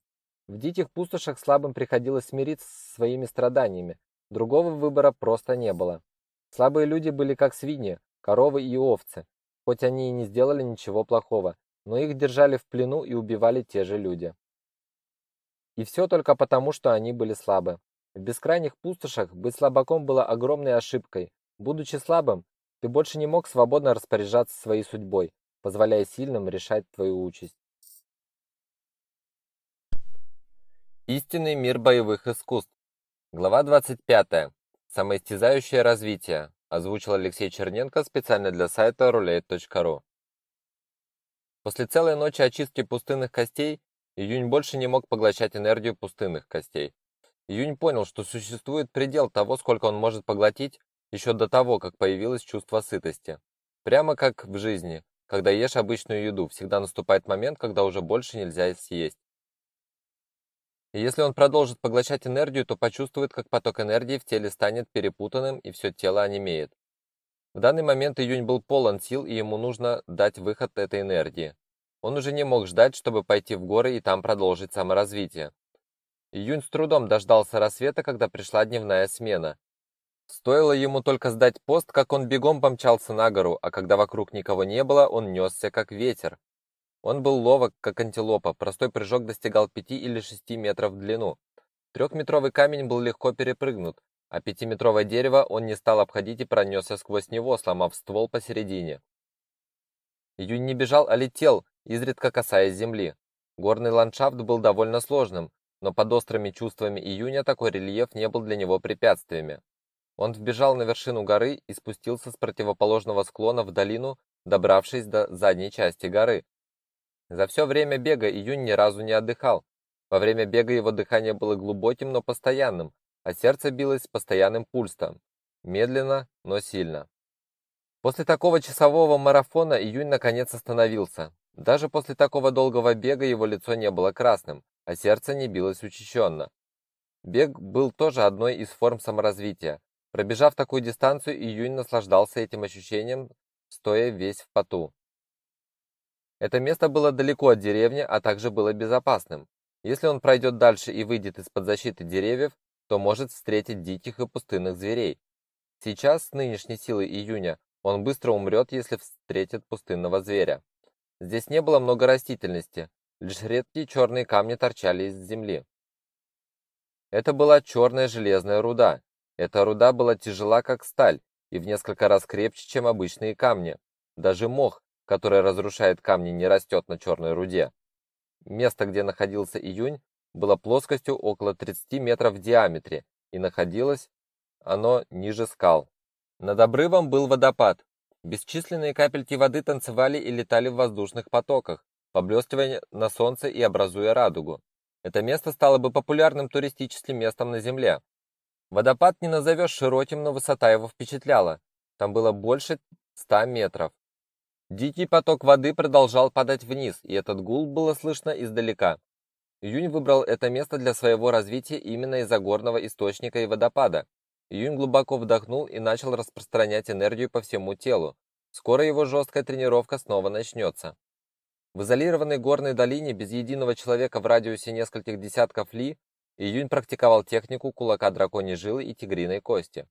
В диких пустошах слабым приходилось смириться со своими страданиями. Другого выбора просто не было. Слабые люди были как свиньи, коровы и овцы. Хоть они и не сделали ничего плохого, но их держали в плену и убивали те же люди. И все только потому, что они были слабы. В бескрайних пустошах быть слабаком было огромной ошибкой. Будучи слабым, ты больше не мог свободно распоряжаться своей судьбой, позволяя сильным решать твою участь. Истинный мир боевых искусств. Глава 25. Самоистязающее развитие. Озвучил Алексей Черненко специально для сайта roulette.ru. После целой ночи очистки пустынных костей Июнь больше не мог поглощать энергию пустынных костей. Июнь понял, что существует предел того, сколько он может поглотить еще до того, как появилось чувство сытости. Прямо как в жизни, когда ешь обычную еду, всегда наступает момент, когда уже больше нельзя съесть. Если он продолжит поглощать энергию, то почувствует, как поток энергии в теле станет перепутанным и все тело онемеет. В данный момент Июнь был полон сил, и ему нужно дать выход этой энергии. Он уже не мог ждать, чтобы пойти в горы и там продолжить саморазвитие. Июнь с трудом дождался рассвета, когда пришла дневная смена. Стоило ему только сдать пост, как он бегом помчался на гору, а когда вокруг никого не было, он несся как ветер. Он был ловок, как антилопа, простой прыжок достигал 5 или 6 метров в длину. Трехметровый камень был легко перепрыгнут, а пятиметровое дерево он не стал обходить и пронесся сквозь него, сломав ствол посередине. Июнь не бежал, а летел, изредка касаясь земли. Горный ландшафт был довольно сложным, но под острыми чувствами Июня такой рельеф не был для него препятствиями. Он вбежал на вершину горы и спустился с противоположного склона в долину, добравшись до задней части горы, за все время бега Июнь ни разу не отдыхал. Во время бега его дыхание было глубоким, но постоянным, а сердце билось с постоянным пульсом, медленно, но сильно. После такого часового марафона Июнь наконец остановился. Даже после такого долгого бега его лицо не было красным, а сердце не билось учащенно. Бег был тоже одной из форм саморазвития. Пробежав такую дистанцию, Июнь наслаждался этим ощущением, стоя весь в поту. Это место было далеко от деревни, а также было безопасным. Если он пройдет дальше и выйдет из-под защиты деревьев, то может встретить диких и пустынных зверей. Сейчас, с нынешней силой июня, он быстро умрет, если встретит пустынного зверя. Здесь не было много растительности, лишь редкие черные камни торчали из земли. Это была черная железная руда. Эта руда была тяжела, как сталь, и в несколько раз крепче, чем обычные камни. Даже мох, которая разрушает камни, не растет на черной руде. Место, где находился июнь, было плоскостью около 30 метров в диаметре, и находилось оно ниже скал. Над обрывом был водопад. Бесчисленные капельки воды танцевали и летали в воздушных потоках, поблескивая на солнце и образуя радугу. Это место стало бы популярным туристическим местом на Земле. Водопад не назовешь широким, но высота его впечатляла. Там было больше ста метров. Дикий поток воды продолжал падать вниз, и этот гул было слышно издалека. Июнь выбрал это место для своего развития именно из-за горного источника и водопада. Июнь глубоко вдохнул и начал распространять энергию по всему телу. Скоро его жесткая тренировка снова начнется. В изолированной горной долине без единого человека в радиусе нескольких десятков ли Июнь практиковал технику кулака драконьей жилы и тигриной кости.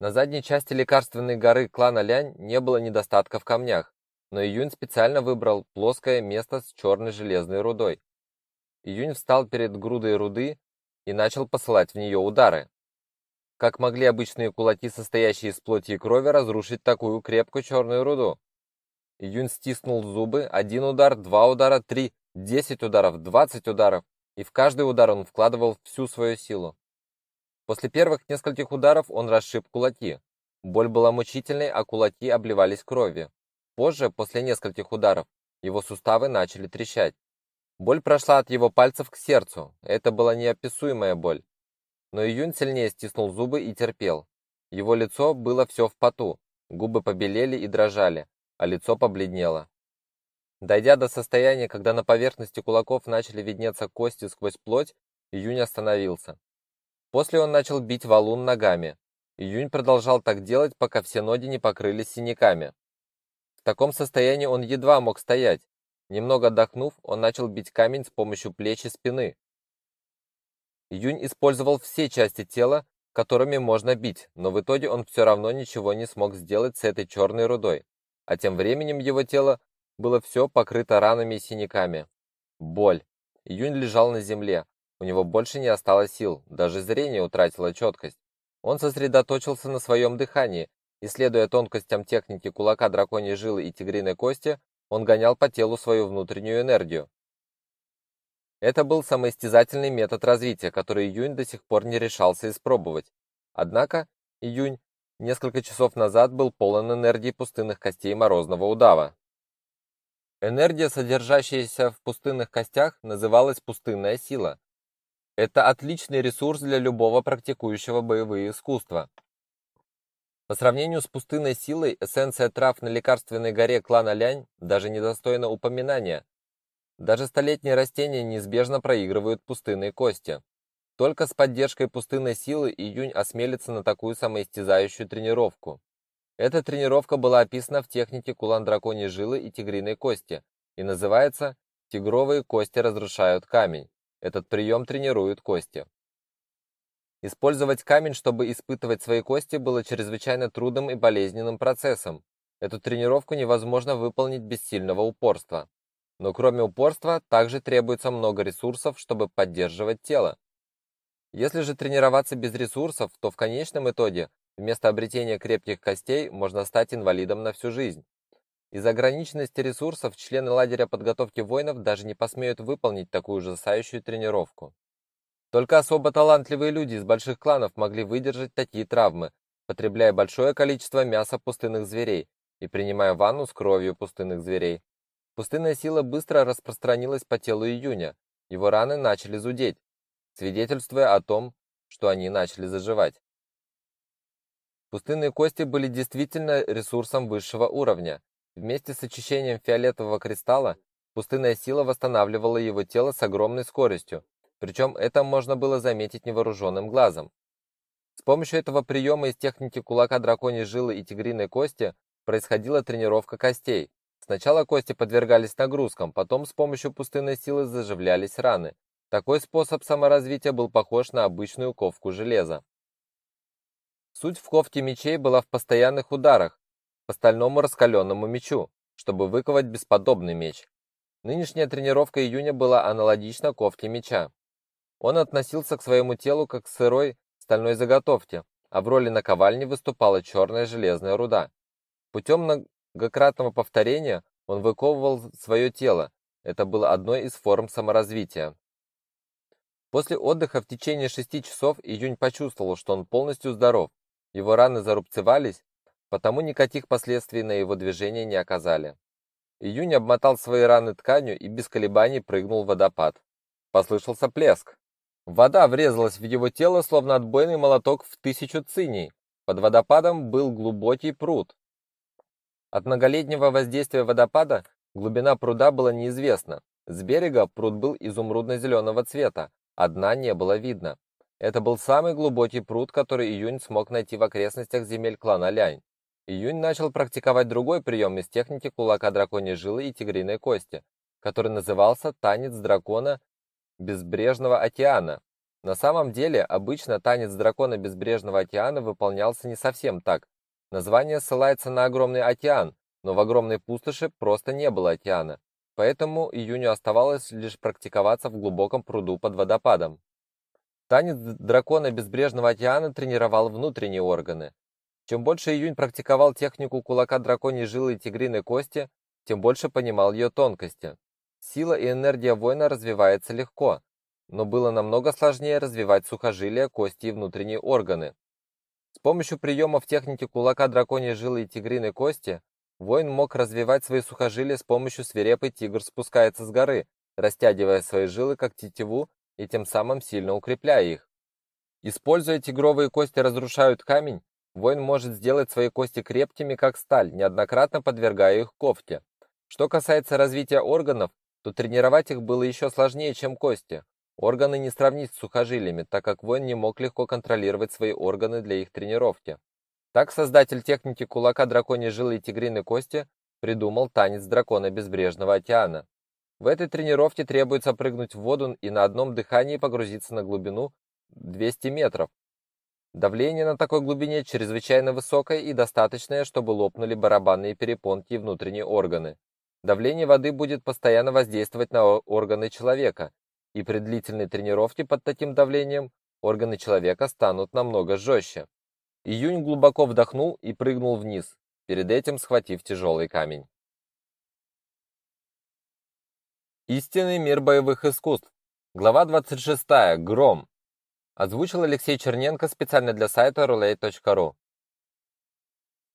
На задней части лекарственной горы клана Лянь не было недостатка в камнях, но Июнь специально выбрал плоское место с черной железной рудой. Июнь встал перед грудой руды и начал посылать в нее удары. Как могли обычные кулаки, состоящие из плоти и крови, разрушить такую крепкую черную руду? Июнь стиснул зубы, один удар, два удара, три, десять ударов, двадцать ударов, и в каждый удар он вкладывал всю свою силу. После первых нескольких ударов он расшиб кулаки. Боль была мучительной, а кулаки обливались кровью. Позже, после нескольких ударов, его суставы начали трещать. Боль прошла от его пальцев к сердцу. Это была неописуемая боль. Но Июнь сильнее стиснул зубы и терпел. Его лицо было все в поту, губы побелели и дрожали, а лицо побледнело. Дойдя до состояния, когда на поверхности кулаков начали виднеться кости сквозь плоть, Июнь остановился. После он начал бить валун ногами. Июнь продолжал так делать, пока все ноги не покрылись синяками. Таком состоянии он едва мог стоять. Немного отдохнув, он начал бить камень с помощью плеч и спины. Июнь использовал все части тела, которыми можно бить, но в итоге он все равно ничего не смог сделать с этой черной рудой. А тем временем его тело было все покрыто ранами и синяками. Боль. Июнь лежал на земле. У него больше не осталось сил, даже зрение утратило четкость. Он сосредоточился на своем дыхании Исследуя тонкостям техники кулака драконьей жилы и тигриной кости, он гонял по телу свою внутреннюю энергию. Это был самоистязательный метод развития, который Июнь до сих пор не решался испробовать. Однако Июнь несколько часов назад был полон энергии пустынных костей морозного удава. Энергия, содержащаяся в пустынных костях, называлась пустынная сила. Это отличный ресурс для любого практикующего боевые искусства. По сравнению с пустынной силой, эссенция трав на лекарственной горе клана Лянь даже недостойна упоминания. Даже столетние растения неизбежно проигрывают пустынной кости. Только с поддержкой пустынной силы Июнь осмелится на такую самоистязающую тренировку. Эта тренировка была описана в технике кулан драконьей жилы и тигриной кости и называется «Тигровые кости разрушают камень». Этот прием тренирует кости. Использовать камень, чтобы испытывать свои кости, было чрезвычайно трудным и болезненным процессом. Эту тренировку невозможно выполнить без сильного упорства. Но кроме упорства, также требуется много ресурсов, чтобы поддерживать тело. Если же тренироваться без ресурсов, то в конечном итоге вместо обретения крепких костей можно стать инвалидом на всю жизнь. Из-за ограниченности ресурсов члены лагеря подготовки воинов даже не посмеют выполнить такую ужасающую тренировку. Только особо талантливые люди из больших кланов могли выдержать такие травмы, потребляя большое количество мяса пустынных зверей и принимая ванну с кровью пустынных зверей. Пустынная сила быстро распространилась по телу Июня. Его раны начали зудеть, свидетельствуя о том, что они начали заживать. Пустынные кости были действительно ресурсом высшего уровня. Вместе с очищением фиолетового кристалла пустынная сила восстанавливала его тело с огромной скоростью, причем это можно было заметить невооруженным глазом. С помощью этого приема из техники кулака драконьей жилы и тигриной кости происходила тренировка костей. Сначала кости подвергались нагрузкам, потом с помощью пустынной силы заживлялись раны. Такой способ саморазвития был похож на обычную ковку железа. Суть в ковке мечей была в постоянных ударах по стальному раскаленному мечу, чтобы выковать бесподобный меч. Нынешняя тренировка июня была аналогична ковке меча. Он относился к своему телу как к сырой стальной заготовке, а в роли наковальни выступала черная железная руда. Путем многократного повторения он выковывал свое тело. Это было одной из форм саморазвития. После отдыха в течение шести часов Июнь почувствовал, что он полностью здоров. Его раны зарубцевались, потому никаких последствий на его движение не оказали. Июнь обмотал свои раны тканью и без колебаний прыгнул в водопад. Послышался плеск. Вода врезалась в его тело, словно отбойный молоток в тысячу циней. Под водопадом был глубокий пруд. От многолетнего воздействия водопада глубина пруда была неизвестна. С берега пруд был изумрудно-зеленого цвета, а дна не было видно. Это был самый глубокий пруд, который Июнь смог найти в окрестностях земель клана Лянь. Июнь начал практиковать другой прием из техники кулака драконьей жилы и тигриной кости, который назывался танец дракона безбрежного океана. На самом деле, обычно танец дракона безбрежного океана выполнялся не совсем так. Название ссылается на огромный океан, но в огромной пустоши просто не было океана. Поэтому Июню оставалось лишь практиковаться в глубоком пруду под водопадом. Танец дракона безбрежного океана тренировал внутренние органы. Чем больше Июнь практиковал технику кулака драконьей жилы и тигриной кости, тем больше понимал ее тонкости. Сила и энергия воина развивается легко, но было намного сложнее развивать сухожилия, кости и внутренние органы. С помощью приемов техники кулака драконьей жилы и тигриной кости воин мог развивать свои сухожилия с помощью свирепый тигр спускается с горы, растягивая свои жилы как тетиву и тем самым сильно укрепляя их. Используя тигровые кости разрушают камень, воин может сделать свои кости крепкими, как сталь, неоднократно подвергая их кофте. Что касается развития органов, то тренировать их было еще сложнее, чем кости. Органы не сравнить с сухожилиями, так как воин не мог легко контролировать свои органы для их тренировки. Так создатель техники кулака драконьей жилы и тигриной кости придумал танец дракона безбрежного океана. В этой тренировке требуется прыгнуть в воду и на одном дыхании погрузиться на глубину 200 метров. Давление на такой глубине чрезвычайно высокое и достаточное, чтобы лопнули барабанные перепонки и внутренние органы. Давление воды будет постоянно воздействовать на органы человека, и при длительной тренировке под таким давлением органы человека станут намного жестче. Июнь глубоко вдохнул и прыгнул вниз, перед этим схватив тяжелый камень. Истинный мир боевых искусств. Глава 26. Гром. Озвучил Алексей Черненко специально для сайта roulette.ru.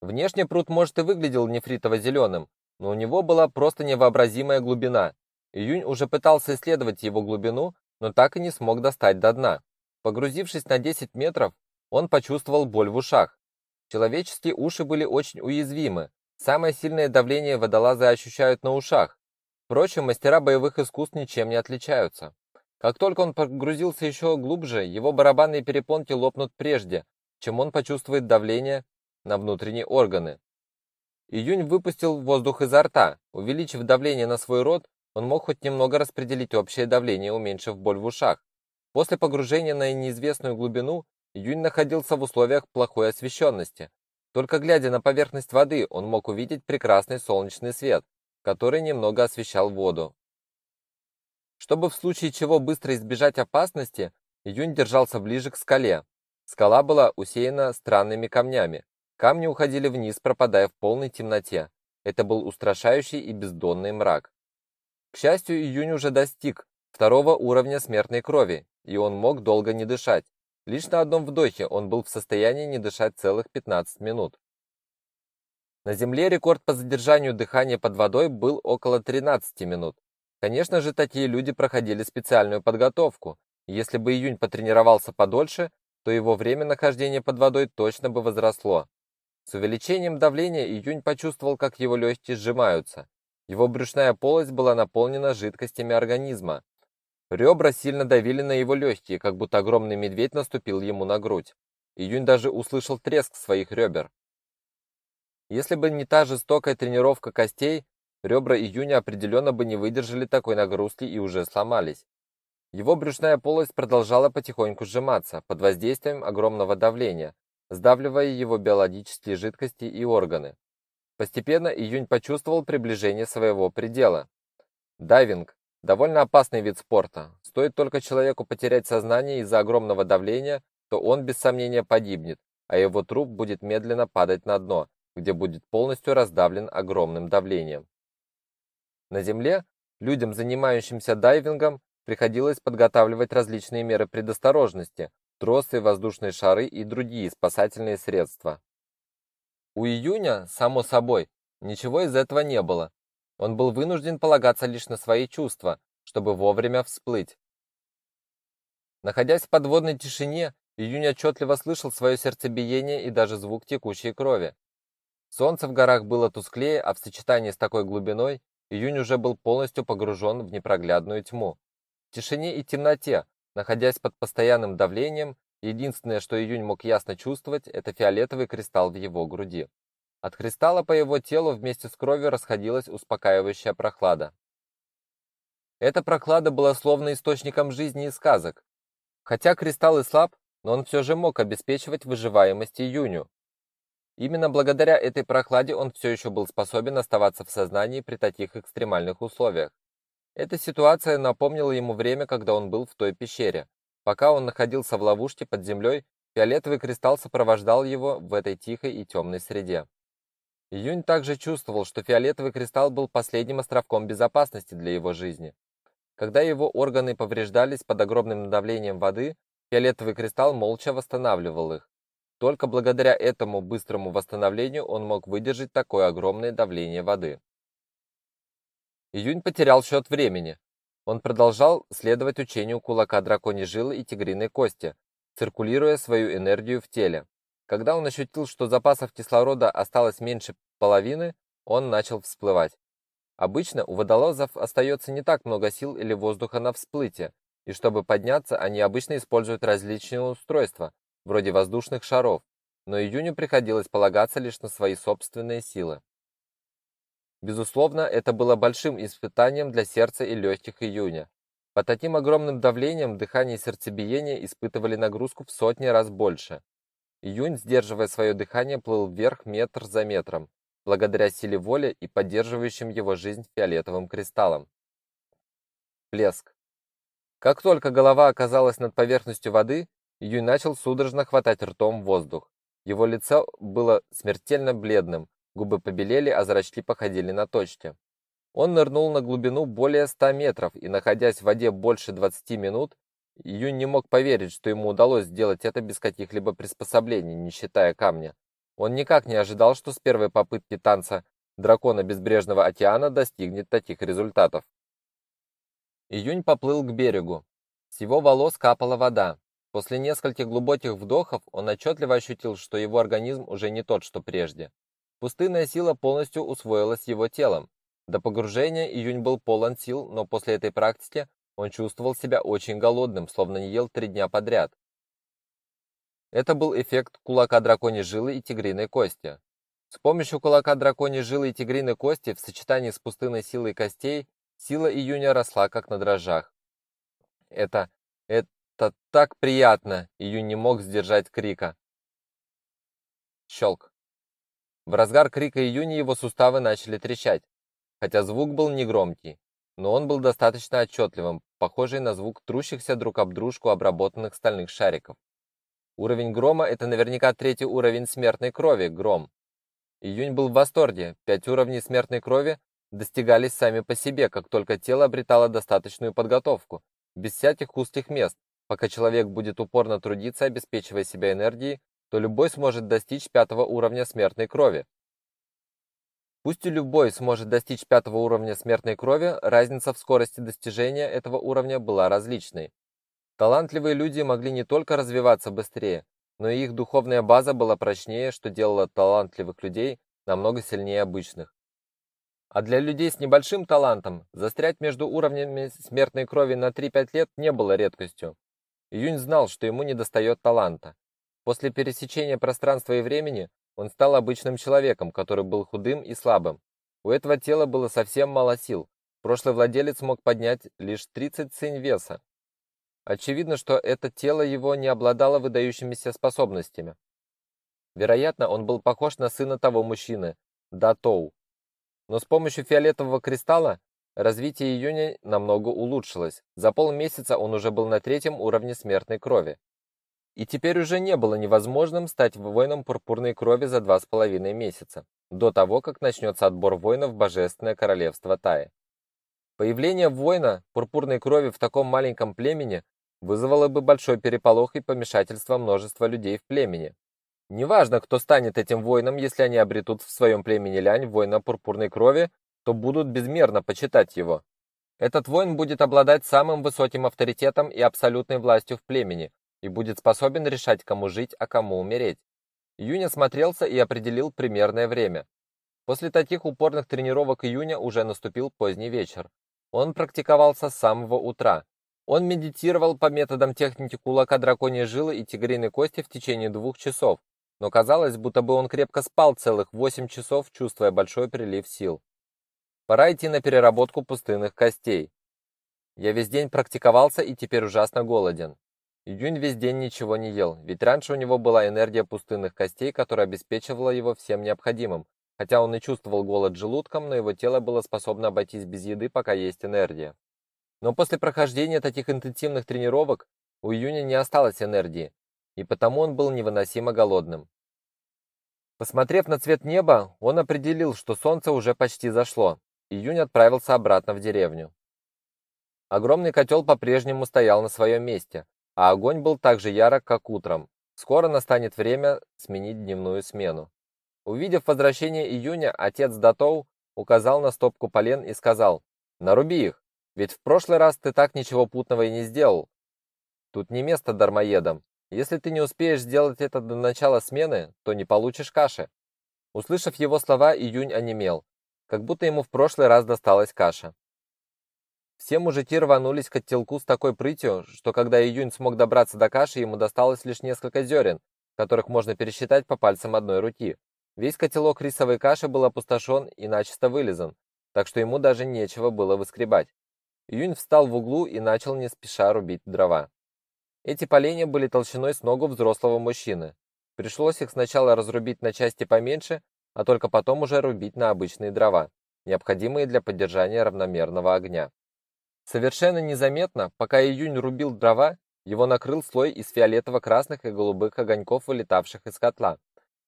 Внешне пруд может и выглядел нефритово-зеленым, но у него была просто невообразимая глубина. Июнь уже пытался исследовать его глубину, но так и не смог достать до дна. Погрузившись на 10 метров, он почувствовал боль в ушах. Человеческие уши были очень уязвимы. Самое сильное давление водолазы ощущают на ушах. Впрочем, мастера боевых искусств ничем не отличаются. Как только он погрузился еще глубже, его барабанные перепонки лопнут прежде, чем он почувствует давление на внутренние органы. Июнь выпустил воздух изо рта. Увеличив давление на свой рот, он мог хоть немного распределить общее давление, уменьшив боль в ушах. После погружения на неизвестную глубину Июнь находился в условиях плохой освещенности. Только глядя на поверхность воды, он мог увидеть прекрасный солнечный свет, который немного освещал воду. Чтобы в случае чего быстро избежать опасности, Июнь держался ближе к скале. Скала была усеяна странными камнями. Камни уходили вниз, пропадая в полной темноте. Это был устрашающий и бездонный мрак. К счастью, Июнь уже достиг второго уровня смертной крови, и он мог долго не дышать. Лишь на одном вдохе он был в состоянии не дышать целых 15 минут. На Земле рекорд по задержанию дыхания под водой был около 13 минут. Конечно же, такие люди проходили специальную подготовку. Если бы Июнь потренировался подольше, то его время нахождения под водой точно бы возросло. С увеличением давления Июнь почувствовал, как его легкие сжимаются. Его брюшная полость была наполнена жидкостями организма. Ребра сильно давили на его легкие, как будто огромный медведь наступил ему на грудь. Июнь даже услышал треск своих ребер. Если бы не та жестокая тренировка костей, ребра Июня определенно бы не выдержали такой нагрузки и уже сломались. Его брюшная полость продолжала потихоньку сжиматься под воздействием огромного давления, сдавливая его биологические жидкости и органы. Постепенно Июнь почувствовал приближение своего предела. Дайвинг – довольно опасный вид спорта. Стоит только человеку потерять сознание из-за огромного давления, то он без сомнения погибнет, а его труп будет медленно падать на дно, где будет полностью раздавлен огромным давлением. На Земле людям, занимающимся дайвингом, приходилось подготавливать различные меры предосторожности, тросы, воздушные шары и другие спасательные средства. У Июня, само собой, ничего из этого не было. Он был вынужден полагаться лишь на свои чувства, чтобы вовремя всплыть. Находясь в подводной тишине, Июнь отчетливо слышал свое сердцебиение и даже звук текущей крови. Солнце в горах было тусклее, а в сочетании с такой глубиной Июнь уже был полностью погружен в непроглядную тьму. В тишине и темноте, находясь под постоянным давлением, единственное, что Июнь мог ясно чувствовать, это фиолетовый кристалл в его груди. От кристалла по его телу вместе с кровью расходилась успокаивающая прохлада. Эта прохлада была словно источником жизни и сказок. Хотя кристалл и слаб, но он все же мог обеспечивать выживаемость Июню. Именно благодаря этой прохладе он все еще был способен оставаться в сознании при таких экстремальных условиях. Эта ситуация напомнила ему время, когда он был в той пещере. Пока он находился в ловушке под землей, фиолетовый кристалл сопровождал его в этой тихой и темной среде. Июнь также чувствовал, что фиолетовый кристалл был последним островком безопасности для его жизни. Когда его органы повреждались под огромным давлением воды, Фиолетовый кристалл молча восстанавливал их. Только благодаря этому быстрому восстановлению он мог выдержать такое огромное давление воды. Июнь потерял счет времени. Он продолжал следовать учению кулака драконьей жилы и тигриной кости, циркулируя свою энергию в теле. Когда он ощутил, что запасов кислорода осталось меньше половины, он начал всплывать. Обычно у водолазов остается не так много сил или воздуха на всплытие, и чтобы подняться, они обычно используют различные устройства, вроде воздушных шаров, но Июню приходилось полагаться лишь на свои собственные силы. Безусловно, это было большим испытанием для сердца и легких Июня. Под таким огромным давлением дыхание и сердцебиение испытывали нагрузку в сотни раз больше. Июнь, сдерживая свое дыхание, плыл вверх метр за метром, благодаря силе воли и поддерживающим его жизнь фиолетовым кристаллам. Плеск. Как только голова оказалась над поверхностью воды, Юй начал судорожно хватать ртом воздух. Его лицо было смертельно бледным, губы побелели, а зрачки походили на точки. Он нырнул на глубину более 100 метров, и, находясь в воде больше 20 минут, Юнь не мог поверить, что ему удалось сделать это без каких-либо приспособлений, не считая камня. Он никак не ожидал, что с первой попытки танца дракона Безбрежного океана достигнет таких результатов. Июнь поплыл к берегу. С его волос капала вода. После нескольких глубоких вдохов он отчетливо ощутил, что его организм уже не тот, что прежде. Пустынная сила полностью усвоилась его телом. До погружения Июнь был полон сил, но после этой практики он чувствовал себя очень голодным, словно не ел три дня подряд. Это был эффект кулака драконьей жилы и тигриной кости. С помощью кулака драконьей жилы и тигриной кости в сочетании с пустынной силой костей Сила июня росла как на дрожжах. Это это так приятно, Июнь не мог сдержать крика. Щелк. В разгар крика Июня его суставы начали трещать, хотя звук был негромкий, но он был достаточно отчетливым, похожий на звук трущихся друг об дружку обработанных стальных шариков. Уровень грома это наверняка третий уровень смертной крови, гром. Июнь был в восторге. Пять уровней смертной крови достигались сами по себе, как только тело обретало достаточную подготовку, без всяких узких мест. Пока человек будет упорно трудиться, обеспечивая себя энергией, то любой сможет достичь пятого уровня смертной крови. Пусть и любой сможет достичь пятого уровня смертной крови, разница в скорости достижения этого уровня была различной. Талантливые люди могли не только развиваться быстрее, но и их духовная база была прочнее, что делало талантливых людей намного сильнее обычных. А для людей с небольшим талантом застрять между уровнями смертной крови на 3-5 лет не было редкостью. Июнь знал, что ему недостает таланта. После пересечения пространства и времени он стал обычным человеком, который был худым и слабым. У этого тела было совсем мало сил. Прошлый владелец мог поднять лишь 30 цинь веса. Очевидно, что это тело его не обладало выдающимися способностями. Вероятно, он был похож на сына того мужчины, Датоу, но с помощью фиолетового кристалла развитие июня намного улучшилось. За полмесяца он уже был на третьем уровне смертной крови. И теперь уже не было невозможным стать воином пурпурной крови за два с половиной месяца, до того, как начнется отбор воинов в Божественное Королевство Таи. Появление воина пурпурной крови в таком маленьком племени вызвало бы большой переполох и помешательство множества людей в племени. Неважно, кто станет этим воином, если они обретут в своем племени Лянь воина пурпурной крови, то будут безмерно почитать его. Этот воин будет обладать самым высоким авторитетом и абсолютной властью в племени и будет способен решать, кому жить, а кому умереть. Июнь осмотрелся и определил примерное время. После таких упорных тренировок Июня уже наступил поздний вечер. Он практиковался с самого утра. Он медитировал по методам техники кулака драконьей жилы и тигриной кости в течение двух часов, но казалось, будто бы он крепко спал целых 8 часов, чувствуя большой прилив сил. Пора идти на переработку пустынных костей. Я весь день практиковался и теперь ужасно голоден. Июнь весь день ничего не ел, ведь раньше у него была энергия пустынных костей, которая обеспечивала его всем необходимым. Хотя он и чувствовал голод желудком, но его тело было способно обойтись без еды, пока есть энергия. Но после прохождения таких интенсивных тренировок у Июня не осталось энергии, и потому он был невыносимо голодным. Посмотрев на цвет неба, он определил, что солнце уже почти зашло. Июнь отправился обратно в деревню. Огромный котел по-прежнему стоял на своем месте, а огонь был так же ярок, как утром. Скоро настанет время сменить дневную смену. Увидев возвращение Июня, отец Датоу указал на стопку полен и сказал: "Наруби их, ведь в прошлый раз ты так ничего путного и не сделал. Тут не место дармоедам. Если ты не успеешь сделать это до начала смены, то не получишь каши. Услышав его слова, Июнь онемел, как будто ему в прошлый раз досталась каша. Все мужики рванулись к котелку с такой прытью, что когда Июнь смог добраться до каши, ему досталось лишь несколько зерен, которых можно пересчитать по пальцам одной руки. Весь котелок рисовой каши был опустошен и начисто вылизан, так что ему даже нечего было выскребать. Июнь встал в углу и начал не спеша рубить дрова. Эти поленья были толщиной с ногу взрослого мужчины. Пришлось их сначала разрубить на части поменьше, а только потом уже рубить на обычные дрова, необходимые для поддержания равномерного огня. Совершенно незаметно, пока Июнь рубил дрова, его накрыл слой из фиолетово-красных и голубых огоньков, вылетавших из котла.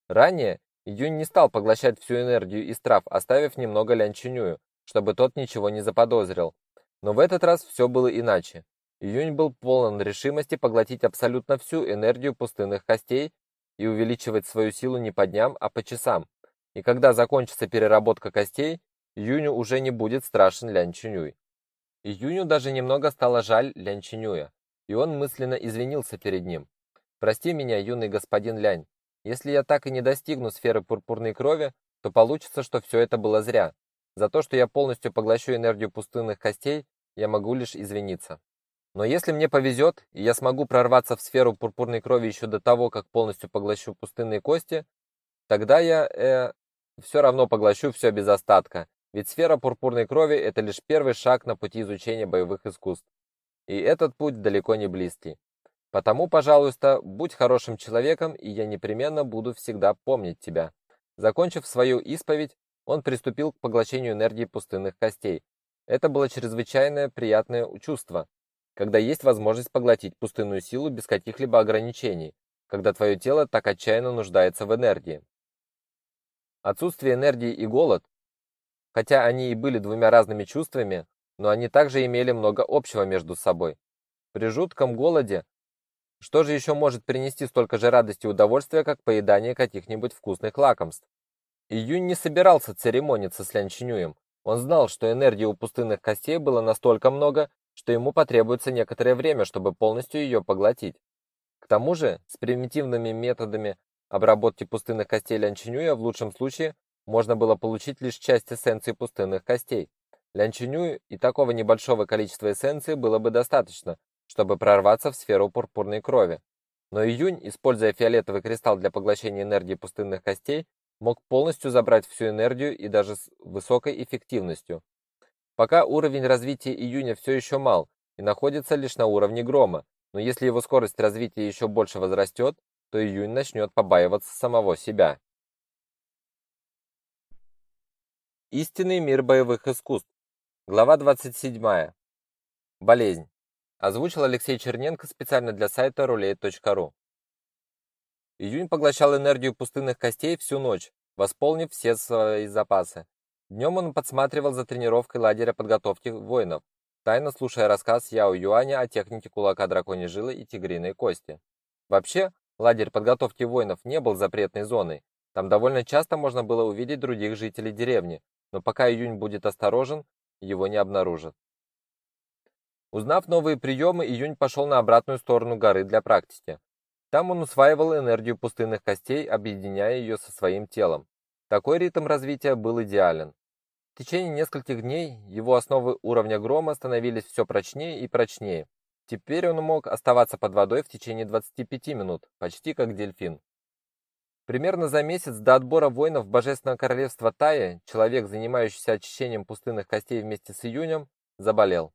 Ранее Июнь не стал поглощать всю энергию из трав, оставив немного лянчунюю, чтобы тот ничего не заподозрил. Но в этот раз все было иначе. Июнь был полон решимости поглотить абсолютно всю энергию пустынных костей и увеличивать свою силу не по дням, а по часам. И когда закончится переработка костей, Июню уже не будет страшен Лян Чунюй. Июню даже немного стало жаль Лян Чунюя, и он мысленно извинился перед ним. «Прости меня, юный господин Лянь. Если я так и не достигну сферы пурпурной крови, то получится, что все это было зря. За то, что я полностью поглощу энергию пустынных костей, я могу лишь извиниться». Но если мне повезет, и я смогу прорваться в сферу пурпурной крови еще до того, как полностью поглощу пустынные кости, тогда я, э, все равно поглощу все без остатка, ведь сфера пурпурной крови – это лишь первый шаг на пути изучения боевых искусств. И этот путь далеко не близкий. Потому, пожалуйста, будь хорошим человеком, и я непременно буду всегда помнить тебя. Закончив свою исповедь, он приступил к поглощению энергии пустынных костей. Это было чрезвычайно приятное чувство, когда есть возможность поглотить пустынную силу без каких-либо ограничений, когда твое тело так отчаянно нуждается в энергии. Отсутствие энергии и голод, хотя они и были двумя разными чувствами, но они также имели много общего между собой. При жутком голоде что же еще может принести столько же радости и удовольствия, как поедание каких-нибудь вкусных лакомств? Июнь не собирался церемониться с Лянчинюем. Он знал, что энергии у пустынных костей было настолько много, что ему потребуется некоторое время, чтобы полностью ее поглотить. К тому же, с примитивными методами обработки пустынных костей лянчинюя в лучшем случае можно было получить лишь часть эссенции пустынных костей. Лянчинюю и такого небольшого количества эссенции было бы достаточно, чтобы прорваться в сферу пурпурной крови. Но Июнь, используя фиолетовый кристалл для поглощения энергии пустынных костей, мог полностью забрать всю энергию и даже с высокой эффективностью. Пока уровень развития июня все еще мал и находится лишь на уровне грома, но если его скорость развития еще больше возрастет, то июнь начнет побаиваться самого себя. Истинный мир боевых искусств. Глава 27. Болезнь. Озвучил Алексей Черненко специально для сайта roulette.ru. Июнь поглощал энергию пустынных костей всю ночь, восполнив все свои запасы. Днем он подсматривал за тренировкой лагеря подготовки воинов, тайно слушая рассказ Яо Юаня о технике кулака драконьей жилы и тигриной кости. Вообще, лагерь подготовки воинов не был запретной зоной. Там довольно часто можно было увидеть других жителей деревни, но пока Июнь будет осторожен, его не обнаружат. Узнав новые приемы, Июнь пошел на обратную сторону горы для практики. Там он усваивал энергию пустынных костей, объединяя ее со своим телом. Такой ритм развития был идеален. В течение нескольких дней его основы уровня грома становились все прочнее и прочнее. Теперь он мог оставаться под водой в течение 25 минут, почти как дельфин. Примерно за месяц до отбора воинов Божественного королевства Тая человек, занимающийся очищением пустынных костей вместе с Июнем, заболел.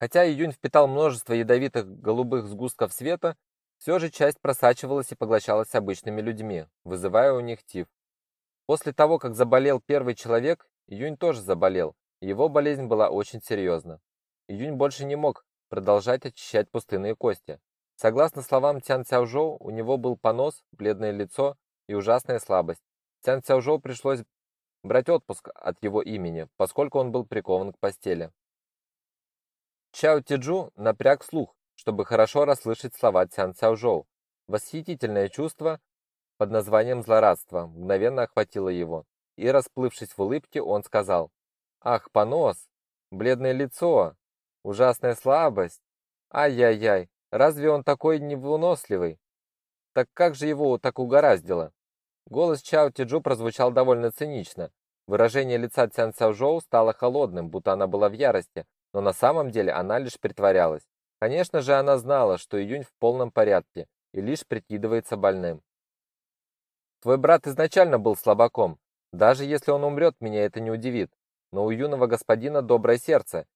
Хотя июнь впитал множество ядовитых голубых сгустков света, все же часть просачивалась и поглощалась обычными людьми, вызывая у них тиф. После того, как заболел первый человек, Июнь тоже заболел, его болезнь была очень серьезна. Июнь больше не мог продолжать очищать пустынные кости. Согласно словам Цян Цяожоу, у него был понос, бледное лицо и ужасная слабость. Цян Цяожоу пришлось брать отпуск от его имени, поскольку он был прикован к постели. Чао Тиджу напряг слух, чтобы хорошо расслышать слова Цян Цяожоу. Восхитительное чувство под названием злорадство мгновенно охватило его, и, расплывшись в улыбке, он сказал, «Ах, понос! Бледное лицо! Ужасная слабость! Ай-яй-яй, разве он такой невыносливый? Так как же его так угораздило?» Голос Чао Тиджу прозвучал довольно цинично. Выражение лица Цян Цяожоу стало холодным, будто она была в ярости, но на самом деле она лишь притворялась. Конечно же, она знала, что Июнь в полном порядке и лишь прикидывается больным. Твой брат изначально был слабаком. Даже если он умрет, меня это не удивит. Но у юного господина доброе сердце,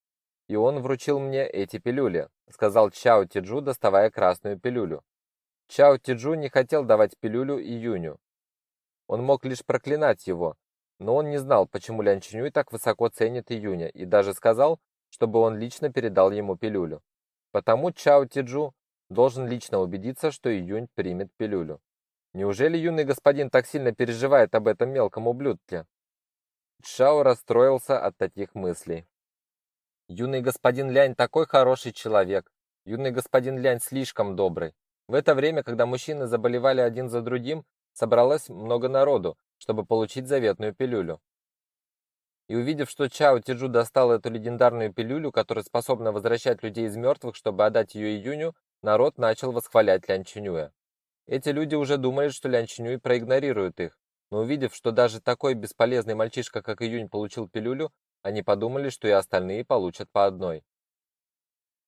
и он вручил мне эти пилюли, сказал Чао Тиджу, доставая красную пилюлю. Чао Тиджу не хотел давать пилюлю Июню. Он мог лишь проклинать его, но он не знал, почему Лян Чинюй так высоко ценит Июня, и даже сказал, чтобы он лично передал ему пилюлю. Потому Чао Тиджу должен лично убедиться, что Июнь примет пилюлю. Неужели юный господин так сильно переживает об этом мелком ублюдке? Чао расстроился от таких мыслей. Юный господин Лянь такой хороший человек. Юный господин Лянь слишком добрый. В это время, когда мужчины заболевали один за другим, собралось много народу, чтобы получить заветную пилюлю. И увидев, что Чао Тиджу достал эту легендарную пилюлю, которая способна возвращать людей из мертвых, чтобы отдать ее Июню, народ начал восхвалять Лян Чинюя. Эти люди уже думали, что Лян Чинюй проигнорирует их, но увидев, что даже такой бесполезный мальчишка, как Июнь, получил пилюлю, они подумали, что и остальные получат по одной.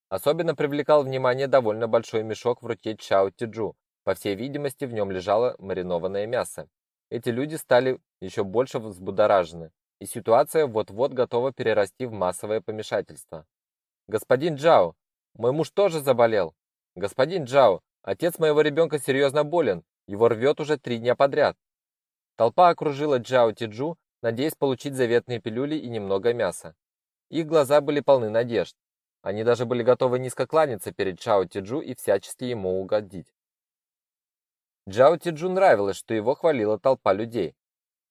Особенно привлекал внимание довольно большой мешок в руке Чао Тиджу. По всей видимости, в нем лежало маринованное мясо. Эти люди стали еще больше взбудоражены и ситуация вот-вот готова перерасти в массовое помешательство. Господин Джао, мой муж тоже заболел. Господин Джао, отец моего ребенка серьезно болен, его рвет уже три дня подряд. Толпа окружила Джао Тиджу, надеясь получить заветные пилюли и немного мяса. Их глаза были полны надежд. Они даже были готовы низко кланяться перед Чао Тиджу и всячески ему угодить. Джао Тиджу нравилось, что его хвалила толпа людей.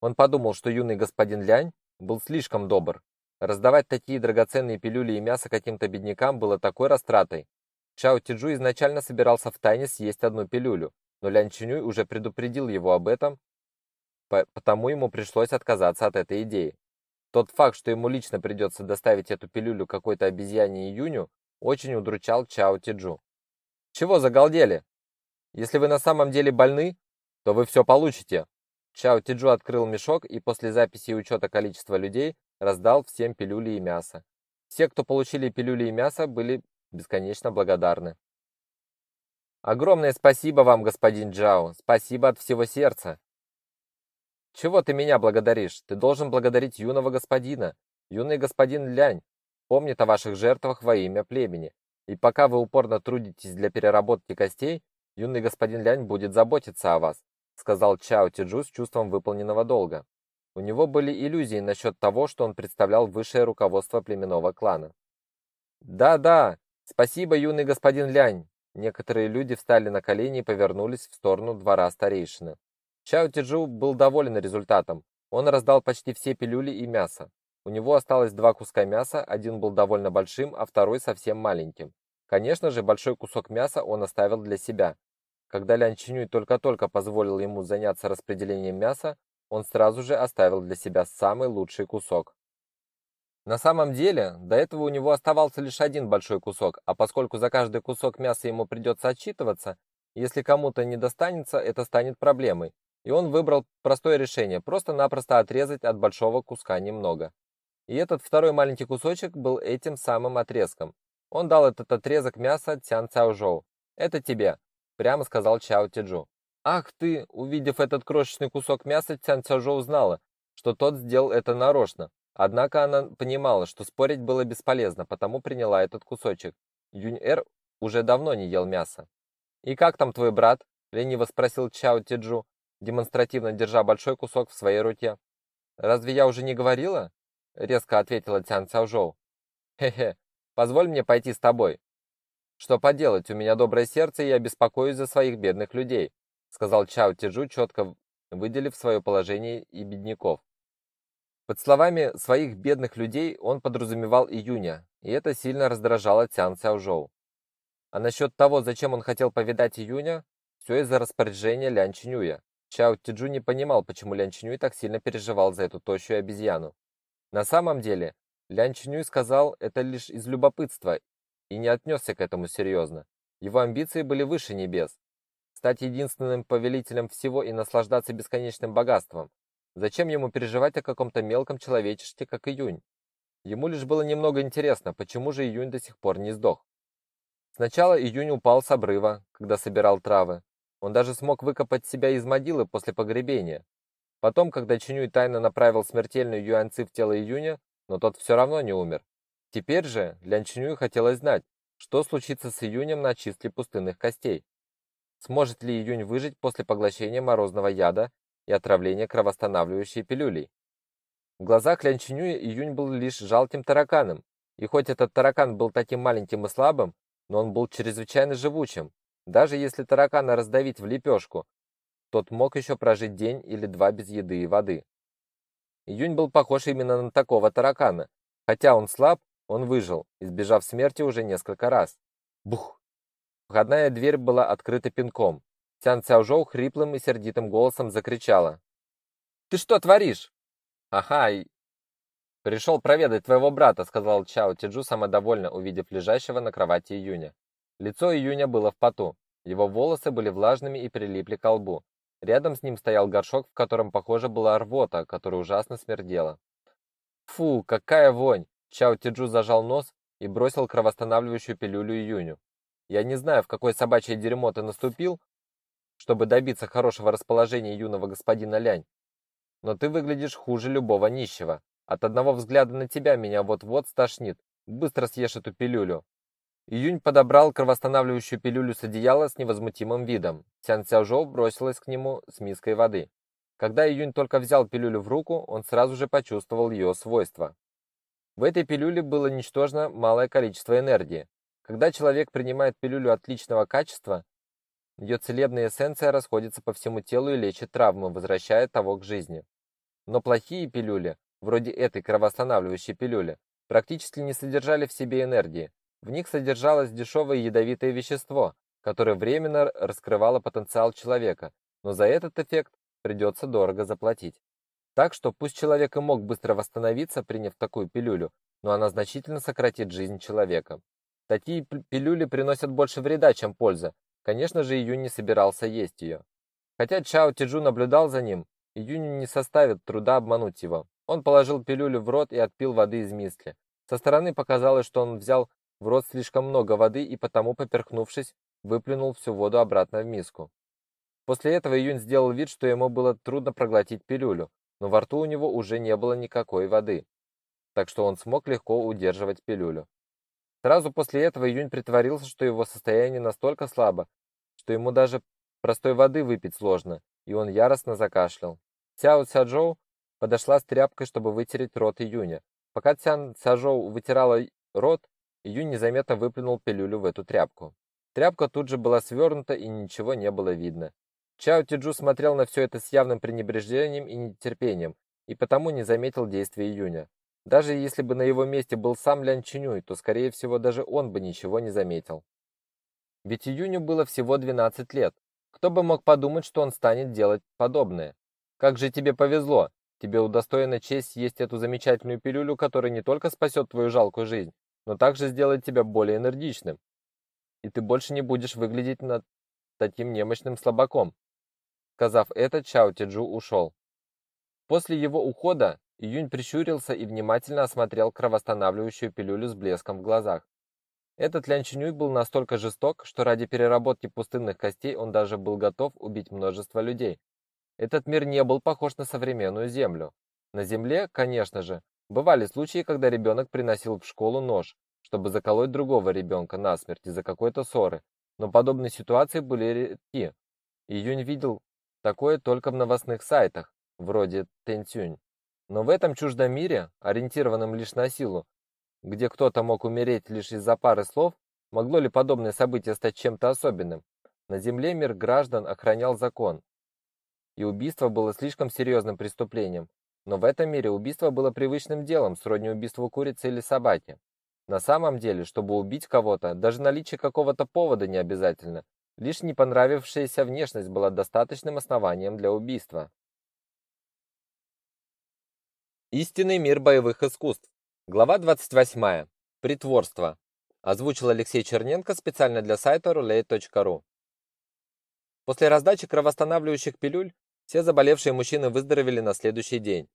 Он подумал, что юный господин Лянь был слишком добр. Раздавать такие драгоценные пилюли и мясо каким-то беднякам было такой растратой. Чао Тиджу изначально собирался втайне съесть одну пилюлю, но Лян Чинюй уже предупредил его об этом, потому ему пришлось отказаться от этой идеи. Тот факт, что ему лично придется доставить эту пилюлю какой-то обезьяне Июню, очень удручал Чао Тиджу. «Чего загалдели? Если вы на самом деле больны, то вы все получите», Чао Тиджу открыл мешок и после записи и учета количества людей раздал всем пилюли и мясо. Все, кто получили пилюли и мясо, были бесконечно благодарны. Огромное спасибо вам, господин Джао. Спасибо от всего сердца. Чего ты меня благодаришь? Ты должен благодарить юного господина. Юный господин Лянь помнит о ваших жертвах во имя племени. И пока вы упорно трудитесь для переработки костей, юный господин Лянь будет заботиться о вас сказал Чао Тиджу с чувством выполненного долга. У него были иллюзии насчет того, что он представлял высшее руководство племенного клана. Да-да, спасибо, юный господин Лянь. Некоторые люди встали на колени и повернулись в сторону двора старейшины. Чао Тиджу был доволен результатом. Он раздал почти все пилюли и мясо. У него осталось два куска мяса, один был довольно большим, а второй совсем маленьким. Конечно же, большой кусок мяса он оставил для себя, когда Лян Чинюй только-только позволил ему заняться распределением мяса, он сразу же оставил для себя самый лучший кусок. На самом деле, до этого у него оставался лишь один большой кусок, а поскольку за каждый кусок мяса ему придется отчитываться, если кому-то не достанется, это станет проблемой. И он выбрал простое решение просто-напросто отрезать от большого куска немного. И этот второй маленький кусочек был этим самым отрезком. Он дал этот отрезок мяса Цян Цяожоу. "Это тебе", прямо сказал Чао Тиджу. "Ах ты!" Увидев этот крошечный кусок мяса, Цян Цяожоу знала, что тот сделал это нарочно. Однако она понимала, что спорить было бесполезно, потому приняла этот кусочек. Юнь-Эр уже давно не ел мясо. «И как там твой брат?» — лениво спросил Чао Тиджу, демонстративно держа большой кусок в своей руке. «Разве я уже не говорила?» — резко ответила Цян Цаожоу. «Хе-хе, позволь мне пойти с тобой». «Что поделать, у меня доброе сердце, и я беспокоюсь за своих бедных людей», — сказал Чао Тиджу, четко выделив свое положение и бедняков. Под словами своих бедных людей он подразумевал июня, и это сильно раздражало Цян Цяожоу. А насчет того, зачем он хотел повидать июня, все из-за распоряжения Лян Чинюя. Чао Тиджу не понимал, почему Лян Чинюй так сильно переживал за эту тощую обезьяну. На самом деле, Лян Чинюй сказал это лишь из любопытства и не отнесся к этому серьезно. Его амбиции были выше небес. Стать единственным повелителем всего и наслаждаться бесконечным богатством, Зачем ему переживать о каком-то мелком человечестве, как Июнь? Ему лишь было немного интересно, почему же Июнь до сих пор не сдох. Сначала Июнь упал с обрыва, когда собирал травы. Он даже смог выкопать себя из могилы после погребения. Потом, когда Чинюй тайно направил смертельную юаньцы в тело Июня, но тот все равно не умер. Теперь же Лян Чинюю хотелось знать, что случится с Июнем на чистле пустынных костей. Сможет ли Июнь выжить после поглощения морозного яда и отравление кровоостанавливающей пилюлей. В глазах Лян Чинюя Июнь был лишь жалким тараканом, и хоть этот таракан был таким маленьким и слабым, но он был чрезвычайно живучим. Даже если таракана раздавить в лепешку, тот мог еще прожить день или два без еды и воды. Июнь был похож именно на такого таракана. Хотя он слаб, он выжил, избежав смерти уже несколько раз. Бух! Входная дверь была открыта пинком. Цян Цяожоу хриплым и сердитым голосом закричала. «Ты что творишь?» «Ага, и...» «Пришел проведать твоего брата», — сказал Чао Тиджу самодовольно, увидев лежащего на кровати Июня. Лицо Июня было в поту. Его волосы были влажными и прилипли к лбу. Рядом с ним стоял горшок, в котором, похоже, была рвота, которая ужасно смердела. «Фу, какая вонь!» Чао Тиджу зажал нос и бросил кровоостанавливающую пилюлю Июню. «Я не знаю, в какое собачье дерьмо ты наступил, чтобы добиться хорошего расположения юного господина Лянь. Но ты выглядишь хуже любого нищего. От одного взгляда на тебя меня вот-вот стошнит. Быстро съешь эту пилюлю. Июнь подобрал кровоостанавливающую пилюлю с одеяла с невозмутимым видом. Цян Цяожоу бросилась к нему с миской воды. Когда Июнь только взял пилюлю в руку, он сразу же почувствовал ее свойства. В этой пилюле было ничтожно малое количество энергии. Когда человек принимает пилюлю отличного качества, ее целебная эссенция расходится по всему телу и лечит травмы, возвращая того к жизни. Но плохие пилюли, вроде этой кровоостанавливающей пилюли, практически не содержали в себе энергии. В них содержалось дешевое ядовитое вещество, которое временно раскрывало потенциал человека, но за этот эффект придется дорого заплатить. Так что пусть человек и мог быстро восстановиться, приняв такую пилюлю, но она значительно сократит жизнь человека. Такие пилюли приносят больше вреда, чем пользы, Конечно же, Июнь не собирался есть ее. Хотя Чао Тиджу наблюдал за ним, Июню не составит труда обмануть его. Он положил пилюлю в рот и отпил воды из миски. Со стороны показалось, что он взял в рот слишком много воды и потому, поперхнувшись, выплюнул всю воду обратно в миску. После этого Июнь сделал вид, что ему было трудно проглотить пилюлю, но во рту у него уже не было никакой воды, так что он смог легко удерживать пилюлю. Сразу после этого Июнь притворился, что его состояние настолько слабо, что ему даже простой воды выпить сложно, и он яростно закашлял. Цяо Цяжоу подошла с тряпкой, чтобы вытереть рот Июня. Пока Цян Цяжоу вытирала рот, Июнь незаметно выплюнул пилюлю в эту тряпку. Тряпка тут же была свернута, и ничего не было видно. Чао Тиджу смотрел на все это с явным пренебрежением и нетерпением, и потому не заметил действия Июня. Даже если бы на его месте был сам Лян Чинюй, то, скорее всего, даже он бы ничего не заметил. Ведь Июню было всего 12 лет, Кто бы мог подумать, что он станет делать подобное? Как же тебе повезло. Тебе удостоена честь съесть эту замечательную пилюлю, которая не только спасет твою жалкую жизнь, но также сделает тебя более энергичным. И ты больше не будешь выглядеть над таким немощным слабаком. Сказав это, Чао Теджу ушел. После его ухода Июнь прищурился и внимательно осмотрел кровоостанавливающую пилюлю с блеском в глазах. Этот Лян Чинюй был настолько жесток, что ради переработки пустынных костей он даже был готов убить множество людей. Этот мир не был похож на современную Землю. На Земле, конечно же, бывали случаи, когда ребенок приносил в школу нож, чтобы заколоть другого ребенка насмерть из-за какой-то ссоры, но подобные ситуации были редки. Июнь видел такое только в новостных сайтах, вроде Тэнцюнь. Но в этом чуждом мире, ориентированном лишь на силу, где кто-то мог умереть лишь из-за пары слов, могло ли подобное событие стать чем-то особенным? На земле мир граждан охранял закон, и убийство было слишком серьезным преступлением. Но в этом мире убийство было привычным делом, сродни убийству курицы или собаки. На самом деле, чтобы убить кого-то, даже наличие какого-то повода не обязательно. Лишь не понравившаяся внешность была достаточным основанием для убийства. Истинный мир боевых искусств. Глава 28. Притворство. Озвучил Алексей Черненко специально для сайта roulette.ru. После раздачи кровоостанавливающих пилюль все заболевшие мужчины выздоровели на следующий день.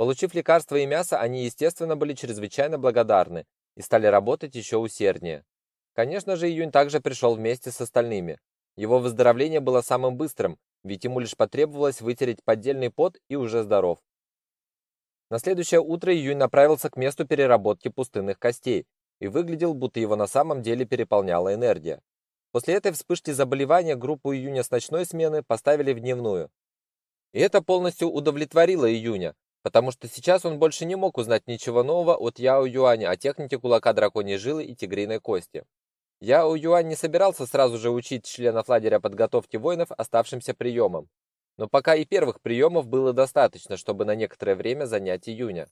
Получив лекарства и мясо, они, естественно, были чрезвычайно благодарны и стали работать еще усерднее. Конечно же, Июнь также пришел вместе с остальными. Его выздоровление было самым быстрым, ведь ему лишь потребовалось вытереть поддельный пот и уже здоров. На следующее утро Июнь направился к месту переработки пустынных костей и выглядел, будто его на самом деле переполняла энергия. После этой вспышки заболевания группу Июня с ночной смены поставили в дневную. И это полностью удовлетворило Июня, потому что сейчас он больше не мог узнать ничего нового от Яо Юаня о технике кулака драконьей жилы и тигриной кости. Яо Юань не собирался сразу же учить членов лагеря подготовки воинов оставшимся приемам. Но пока и первых приемов было достаточно, чтобы на некоторое время занять июня.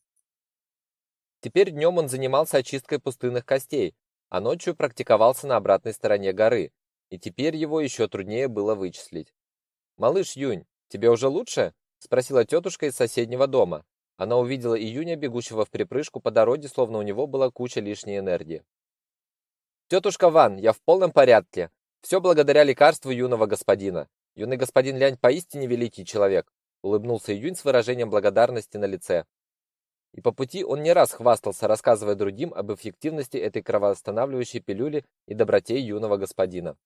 Теперь днем он занимался очисткой пустынных костей, а ночью практиковался на обратной стороне горы, и теперь его еще труднее было вычислить. «Малыш Юнь, тебе уже лучше?» – спросила тетушка из соседнего дома. Она увидела Июня, бегущего в припрыжку по дороге, словно у него была куча лишней энергии. «Тетушка Ван, я в полном порядке. Все благодаря лекарству юного господина. Юный господин Лянь поистине великий человек, улыбнулся Июнь с выражением благодарности на лице. И по пути он не раз хвастался, рассказывая другим об эффективности этой кровоостанавливающей пилюли и доброте юного господина.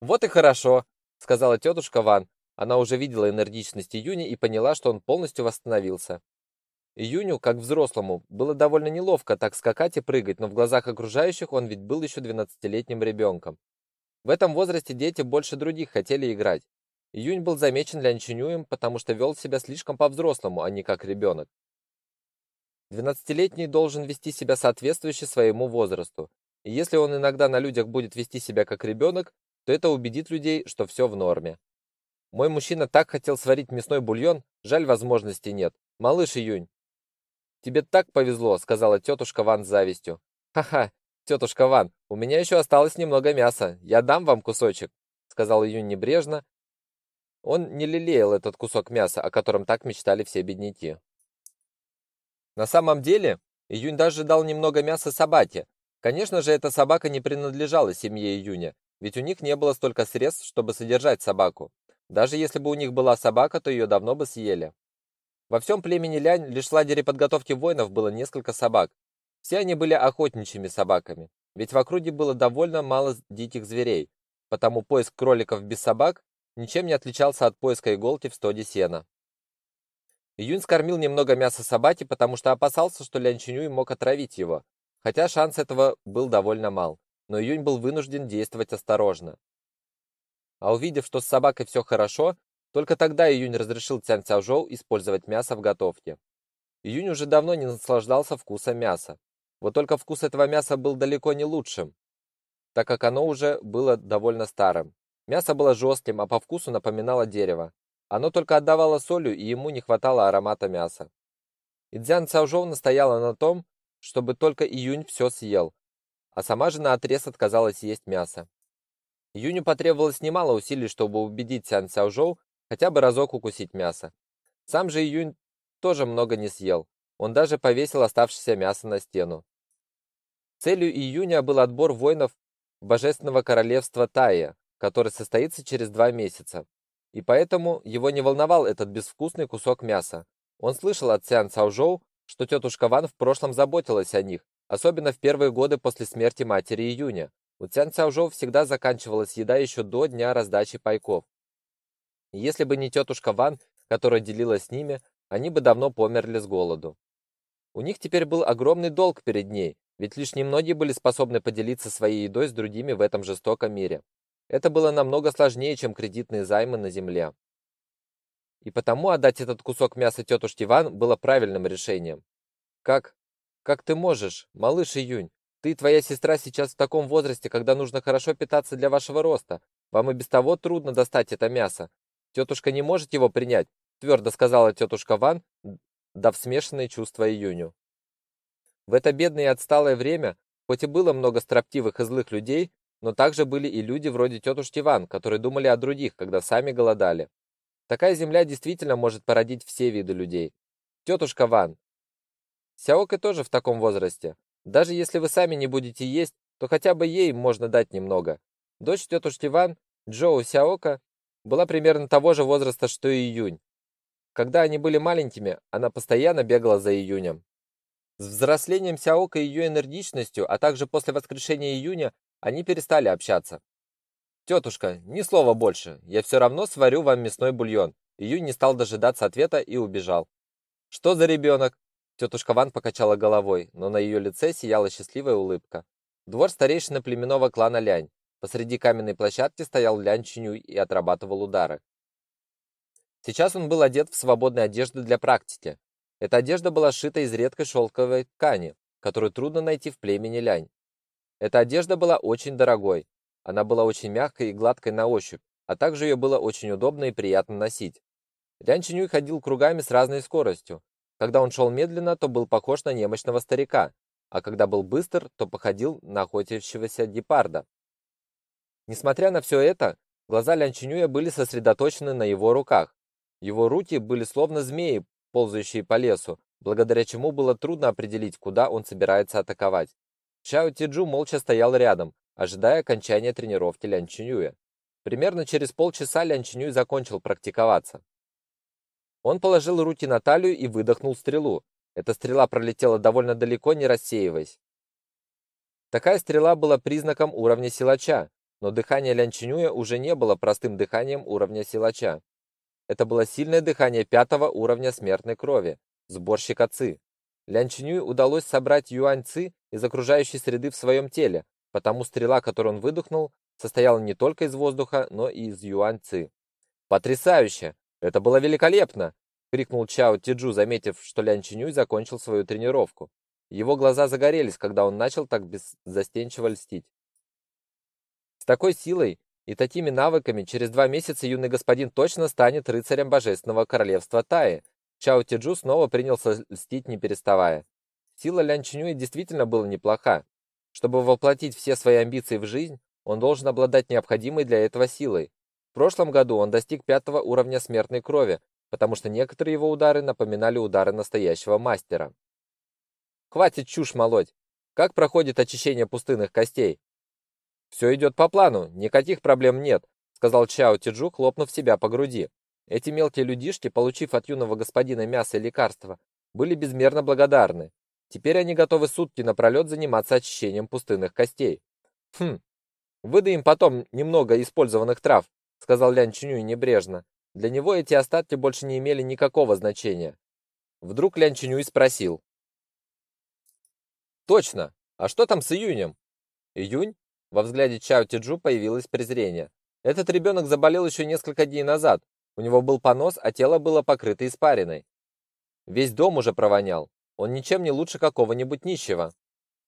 Вот и хорошо, сказала тетушка Ван. Она уже видела энергичность Июня и поняла, что он полностью восстановился. Июню, как взрослому, было довольно неловко так скакать и прыгать, но в глазах окружающих он ведь был еще двенадцатилетним ребенком. В этом возрасте дети больше других хотели играть. Июнь был замечен Лян Чинюем, потому что вел себя слишком по-взрослому, а не как ребенок. Двенадцатилетний должен вести себя соответствующе своему возрасту. И если он иногда на людях будет вести себя как ребенок, то это убедит людей, что все в норме. Мой мужчина так хотел сварить мясной бульон, жаль, возможности нет. Малыш Июнь. Тебе так повезло, сказала тетушка Ван с завистью. Ха-ха, тетушка Ван, у меня еще осталось немного мяса. Я дам вам кусочек, сказал Июнь небрежно. Он не лелеял этот кусок мяса, о котором так мечтали все бедняки. На самом деле, Июнь даже дал немного мяса собаке. Конечно же, эта собака не принадлежала семье Июня, ведь у них не было столько средств, чтобы содержать собаку. Даже если бы у них была собака, то ее давно бы съели. Во всем племени Лянь лишь в лагере подготовки воинов было несколько собак, все они были охотничьими собаками, ведь в округе было довольно мало диких зверей, потому поиск кроликов без собак ничем не отличался от поиска иголки в стоде сена. Июнь скормил немного мяса собаке, потому что опасался, что Лян Чинюй мог отравить его, хотя шанс этого был довольно мал, но Июнь был вынужден действовать осторожно. А увидев, что с собакой все хорошо, только тогда Июнь разрешил Цян Цяожоу использовать мясо в готовке. Июнь уже давно не наслаждался вкусом мяса. Вот только вкус этого мяса был далеко не лучшим, так как оно уже было довольно старым. Мясо было жестким, а по вкусу напоминало дерево. Оно только отдавало солью, и ему не хватало аромата мяса. Идзян Цаожоу настояла на том, чтобы только Июнь все съел, а сама же наотрез отказалась есть мясо. Юню потребовалось немало усилий, чтобы убедить Сян Сяожоу хотя бы разок укусить мясо. Сам же Июнь тоже много не съел. Он даже повесил оставшееся мясо на стену. Целью Июня был отбор воинов Божественного королевства Тая, который состоится через два месяца. И поэтому его не волновал этот безвкусный кусок мяса. Он слышал от Сян Цаожоу, что тетушка Ван в прошлом заботилась о них, особенно в первые годы после смерти матери Июня. У Цян всегда заканчивалась еда еще до дня раздачи пайков. если бы не тетушка Ван, которая делилась с ними, они бы давно померли с голоду. У них теперь был огромный долг перед ней, ведь лишь немногие были способны поделиться своей едой с другими в этом жестоком мире. Это было намного сложнее, чем кредитные займы на земле. И потому отдать этот кусок мяса тетушке Ван было правильным решением. Как? Как ты можешь, малыш Июнь? Ты и твоя сестра сейчас в таком возрасте, когда нужно хорошо питаться для вашего роста. Вам и без того трудно достать это мясо. Тетушка не может его принять, твердо сказала тетушка Ван, дав смешанные чувства Июню. В это бедное и отсталое время, хоть и было много строптивых и злых людей, но также были и люди вроде тетушки Ван, которые думали о других, когда сами голодали. Такая земля действительно может породить все виды людей. Тетушка Ван. Сяока тоже в таком возрасте. Даже если вы сами не будете есть, то хотя бы ей можно дать немного. Дочь тетушки Ван, Джоу Сяока, была примерно того же возраста, что и Июнь. Когда они были маленькими, она постоянно бегала за Июнем. С взрослением Сяока и ее энергичностью, а также после воскрешения Июня, они перестали общаться. «Тетушка, ни слова больше. Я все равно сварю вам мясной бульон». Июнь не стал дожидаться ответа и убежал. «Что за ребенок?» Тетушка Ван покачала головой, но на ее лице сияла счастливая улыбка. Двор старейшины племенного клана Лянь. Посреди каменной площадки стоял Лянь Чинюй и отрабатывал удары. Сейчас он был одет в свободные одежды для практики. Эта одежда была сшита из редкой шелковой ткани, которую трудно найти в племени Лянь. Эта одежда была очень дорогой, она была очень мягкой и гладкой на ощупь, а также ее было очень удобно и приятно носить. Лян Чинюй ходил кругами с разной скоростью. Когда он шел медленно, то был похож на немощного старика, а когда был быстр, то походил на охотящегося гепарда. Несмотря на все это, глаза Лян Чинюя были сосредоточены на его руках. Его руки были словно змеи, ползающие по лесу, благодаря чему было трудно определить, куда он собирается атаковать. Чао Тиджу молча стоял рядом, ожидая окончания тренировки Лян Чинюя. Примерно через полчаса Лян Чинюй закончил практиковаться. Он положил руки на талию и выдохнул стрелу. Эта стрела пролетела довольно далеко, не рассеиваясь. Такая стрела была признаком уровня силача, но дыхание Лян Чинюя уже не было простым дыханием уровня силача. Это было сильное дыхание пятого уровня смертной крови, сборщика ци. Лян Чинюй удалось собрать юань ци из окружающей среды в своем теле, потому стрела, которую он выдохнул, состояла не только из воздуха, но и из юань-ци. «Потрясающе! Это было великолепно!» — крикнул Чао Тиджу, заметив, что Лян Чинюй закончил свою тренировку. Его глаза загорелись, когда он начал так беззастенчиво льстить. С такой силой и такими навыками через два месяца юный господин точно станет рыцарем божественного королевства Таи. Чао Тиджу снова принялся льстить, не переставая. Сила Лян Чинюя действительно была неплоха, чтобы воплотить все свои амбиции в жизнь, он должен обладать необходимой для этого силой. В прошлом году он достиг пятого уровня смертной крови, потому что некоторые его удары напоминали удары настоящего мастера. Хватит чушь молоть. Как проходит очищение пустынных костей? Все идет по плану, никаких проблем нет, сказал Чао Тиджу, хлопнув себя по груди. Эти мелкие людишки, получив от юного господина мясо и лекарства, были безмерно благодарны. Теперь они готовы сутки напролет заниматься очищением пустынных костей. Хм, выдай им потом немного использованных трав, сказал Лян Чинюй небрежно. Для него эти остатки больше не имели никакого значения. Вдруг Лян Чинюй спросил. Точно, а что там с июнем? Июнь? Во взгляде Чао Тиджу появилось презрение. Этот ребенок заболел еще несколько дней назад. У него был понос, а тело было покрыто испариной. Весь дом уже провонял. Он ничем не лучше какого-нибудь нищего.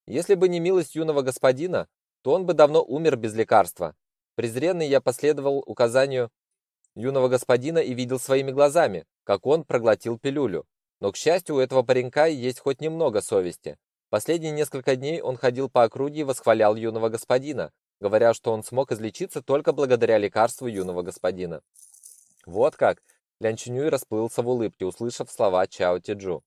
Если бы не милость юного господина, то он бы давно умер без лекарства. Презренный я последовал указанию юного господина и видел своими глазами, как он проглотил пилюлю. Но, к счастью, у этого паренька есть хоть немного совести. Последние несколько дней он ходил по округе и восхвалял юного господина, говоря, что он смог излечиться только благодаря лекарству юного господина. Вот как! Лян Чунюй расплылся в улыбке, услышав слова Чао Тиджу.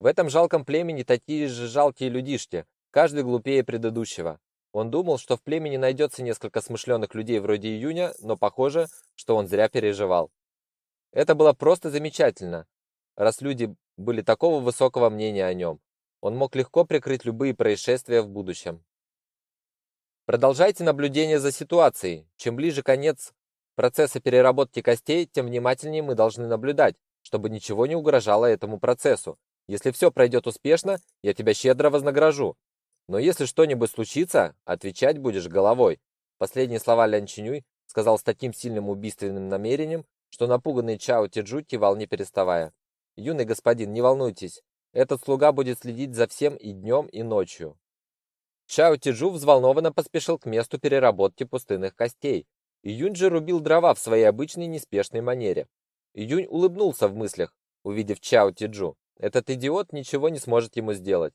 В этом жалком племени такие же жалкие людишки, каждый глупее предыдущего. Он думал, что в племени найдется несколько смышленых людей вроде Июня, но похоже, что он зря переживал. Это было просто замечательно, раз люди были такого высокого мнения о нем. Он мог легко прикрыть любые происшествия в будущем. Продолжайте наблюдение за ситуацией. Чем ближе конец процесса переработки костей, тем внимательнее мы должны наблюдать, чтобы ничего не угрожало этому процессу. Если все пройдет успешно, я тебя щедро вознагражу. Но если что-нибудь случится, отвечать будешь головой. Последние слова Лян Чинюй сказал с таким сильным убийственным намерением, что напуганный Чао Тиджу кивал не переставая. «Юный господин, не волнуйтесь, этот слуга будет следить за всем и днем, и ночью». Чао Тиджу взволнованно поспешил к месту переработки пустынных костей. Июнь же рубил дрова в своей обычной неспешной манере. Июнь улыбнулся в мыслях, увидев Чао Тиджу. Этот идиот ничего не сможет ему сделать.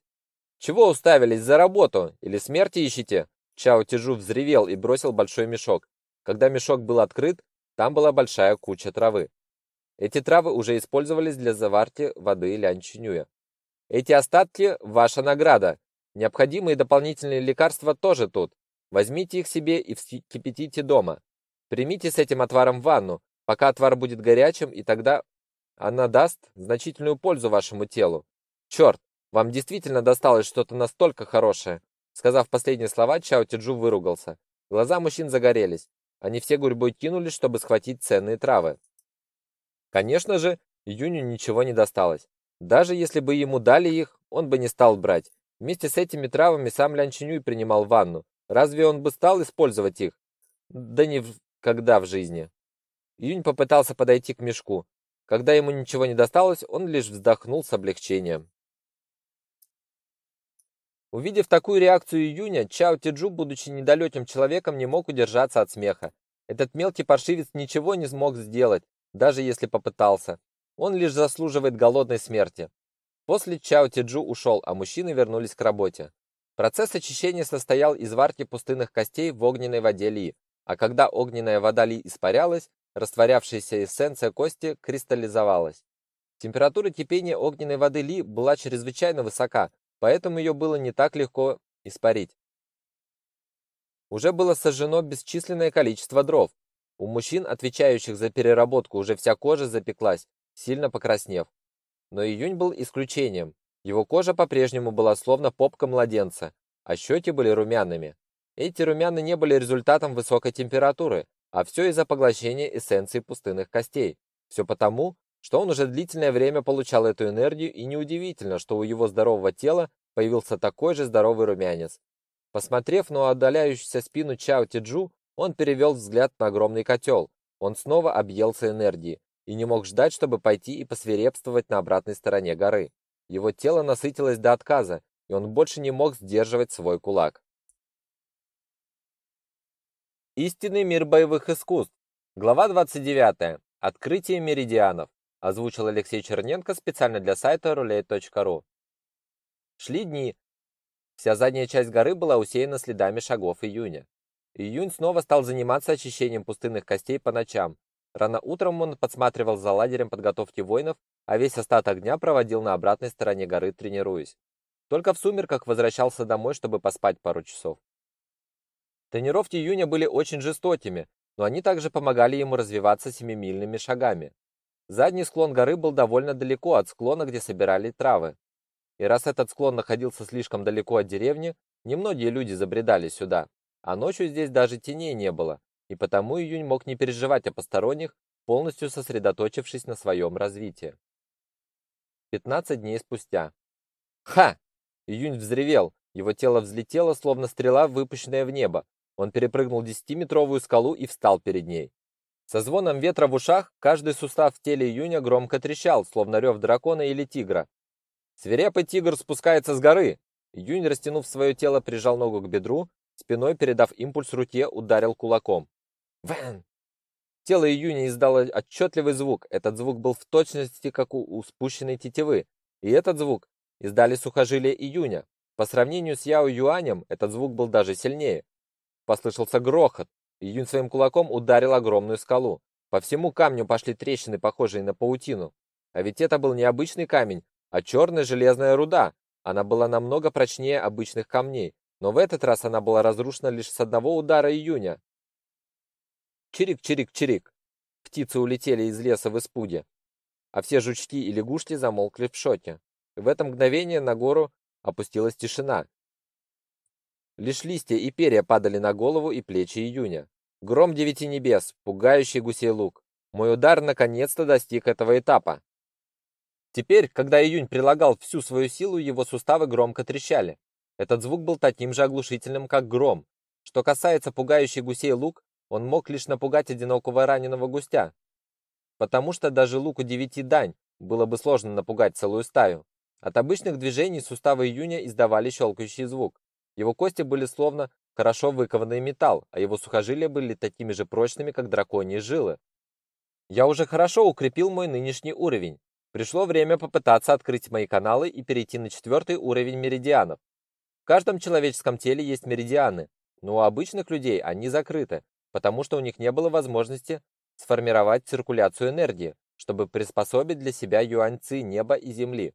«Чего уставились за работу? Или смерти ищете?» Чао Тиджу взревел и бросил большой мешок. Когда мешок был открыт, там была большая куча травы. Эти травы уже использовались для заварки воды лянчинюя. Эти остатки – ваша награда. Необходимые дополнительные лекарства тоже тут. Возьмите их себе и вскипятите дома. Примите с этим отваром ванну, пока отвар будет горячим, и тогда она даст значительную пользу вашему телу. Черт, вам действительно досталось что-то настолько хорошее. Сказав последние слова, Чао Тиджу выругался. Глаза мужчин загорелись. Они все гурьбой кинулись, чтобы схватить ценные травы. Конечно же, Юню ничего не досталось. Даже если бы ему дали их, он бы не стал брать. Вместе с этими травами сам Лян Чинюй принимал ванну. Разве он бы стал использовать их? Да ни когда в жизни. Юнь попытался подойти к мешку. Когда ему ничего не досталось, он лишь вздохнул с облегчением. Увидев такую реакцию Июня, Чао Тиджу, будучи недалеким человеком, не мог удержаться от смеха. Этот мелкий паршивец ничего не смог сделать, даже если попытался. Он лишь заслуживает голодной смерти. После Чао Тиджу ушел, а мужчины вернулись к работе. Процесс очищения состоял из варки пустынных костей в огненной воде Ли, а когда огненная вода Ли испарялась, растворявшаяся эссенция кости кристаллизовалась. Температура кипения огненной воды Ли была чрезвычайно высока, поэтому ее было не так легко испарить. Уже было сожжено бесчисленное количество дров. У мужчин, отвечающих за переработку, уже вся кожа запеклась, сильно покраснев. Но июнь был исключением. Его кожа по-прежнему была словно попка младенца, а щеки были румяными. Эти румяна не были результатом высокой температуры, а все из-за поглощения эссенции пустынных костей. Все потому, что он уже длительное время получал эту энергию, и неудивительно, что у его здорового тела появился такой же здоровый румянец. Посмотрев на отдаляющуюся спину Чао Тиджу, он перевел взгляд на огромный котел. Он снова объелся энергией и не мог ждать, чтобы пойти и посвирепствовать на обратной стороне горы. Его тело насытилось до отказа, и он больше не мог сдерживать свой кулак. Истинный мир боевых искусств. Глава 29. Открытие меридианов озвучил Алексей Черненко специально для сайта roulette.ru. Шли дни. Вся задняя часть горы была усеяна следами шагов июня. Июнь снова стал заниматься очищением пустынных костей по ночам. Рано утром он подсматривал за лагерем подготовки воинов, а весь остаток дня проводил на обратной стороне горы, тренируясь. Только в сумерках возвращался домой, чтобы поспать пару часов. Тренировки июня были очень жестокими, но они также помогали ему развиваться семимильными шагами. Задний склон горы был довольно далеко от склона, где собирали травы. И раз этот склон находился слишком далеко от деревни, немногие люди забредали сюда, а ночью здесь даже теней не было, и потому Июнь мог не переживать о посторонних, полностью сосредоточившись на своем развитии. 15 дней спустя. Ха! Июнь взревел, его тело взлетело, словно стрела, выпущенная в небо. Он перепрыгнул десятиметровую скалу и встал перед ней. Со звоном ветра в ушах каждый сустав в теле Июня громко трещал, словно рев дракона или тигра. Свирепый тигр спускается с горы. Июнь, растянув свое тело, прижал ногу к бедру, спиной передав импульс руке, ударил кулаком. Вэн! Тело Июня издало отчетливый звук. Этот звук был в точности, как у, спущенной тетивы. И этот звук издали сухожилия Июня. По сравнению с Яо Юанем, этот звук был даже сильнее. послышался грохот. Июнь своим кулаком ударил огромную скалу. По всему камню пошли трещины, похожие на паутину. А ведь это был не обычный камень, а черная железная руда. Она была намного прочнее обычных камней, но в этот раз она была разрушена лишь с одного удара июня. Чирик-чирик-чирик. Птицы улетели из леса в испуге, а все жучки и лягушки замолкли в шоке. В это мгновение на гору опустилась тишина. Лишь листья и перья падали на голову и плечи июня. Гром девяти небес, пугающий гусей лук. Мой удар наконец-то достиг этого этапа. Теперь, когда июнь прилагал всю свою силу, его суставы громко трещали. Этот звук был таким же оглушительным, как гром. Что касается пугающей гусей лук, он мог лишь напугать одинокого раненого густя. Потому что даже луку девяти дань было бы сложно напугать целую стаю. От обычных движений суставы июня издавали щелкающий звук. Его кости были словно хорошо выкованный металл, а его сухожилия были такими же прочными, как драконьи жилы. Я уже хорошо укрепил мой нынешний уровень. Пришло время попытаться открыть мои каналы и перейти на четвертый уровень меридианов. В каждом человеческом теле есть меридианы, но у обычных людей они закрыты, потому что у них не было возможности сформировать циркуляцию энергии, чтобы приспособить для себя юаньцы неба и земли.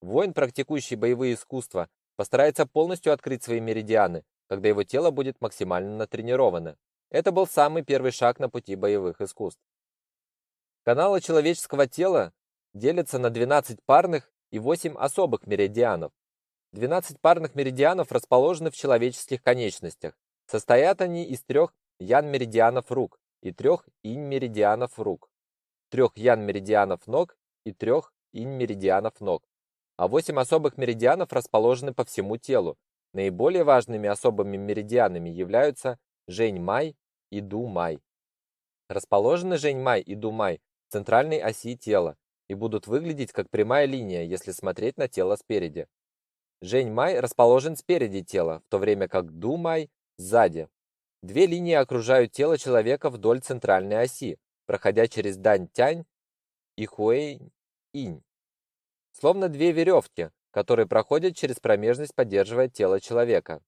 Воин, практикующий боевые искусства, постарается полностью открыть свои меридианы, когда его тело будет максимально натренировано. Это был самый первый шаг на пути боевых искусств. Каналы человеческого тела делятся на 12 парных и 8 особых меридианов. 12 парных меридианов расположены в человеческих конечностях. Состоят они из трех ян-меридианов рук и трех инь-меридианов рук, трех ян-меридианов ног и трех инь-меридианов ног. А восемь особых меридианов расположены по всему телу. Наиболее важными особыми меридианами являются Жень-Май и Ду-Май. Расположены Жень-Май и Ду-Май в центральной оси тела и будут выглядеть как прямая линия, если смотреть на тело спереди. Жень-Май расположен спереди тела, в то время как Ду-Май сзади. Две линии окружают тело человека вдоль центральной оси, проходя через Дань-Тянь и Хуэй-Инь. Словно две веревки, которые проходят через промежность, поддерживая тело человека.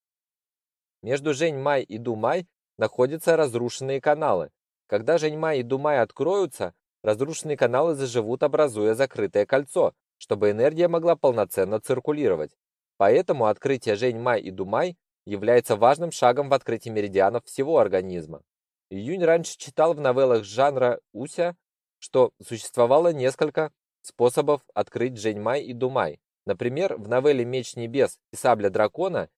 Между Жень-Май и Ду-Май находятся разрушенные каналы. Когда Жень-Май и Ду-Май откроются, разрушенные каналы заживут, образуя закрытое кольцо, чтобы энергия могла полноценно циркулировать. Поэтому открытие Жень-Май и Ду-Май является важным шагом в открытии меридианов всего организма. Июнь раньше читал в новеллах жанра Уся, что существовало несколько способов открыть Джэньмай и Думай. Например, в новелле Меч небес и Сабля дракона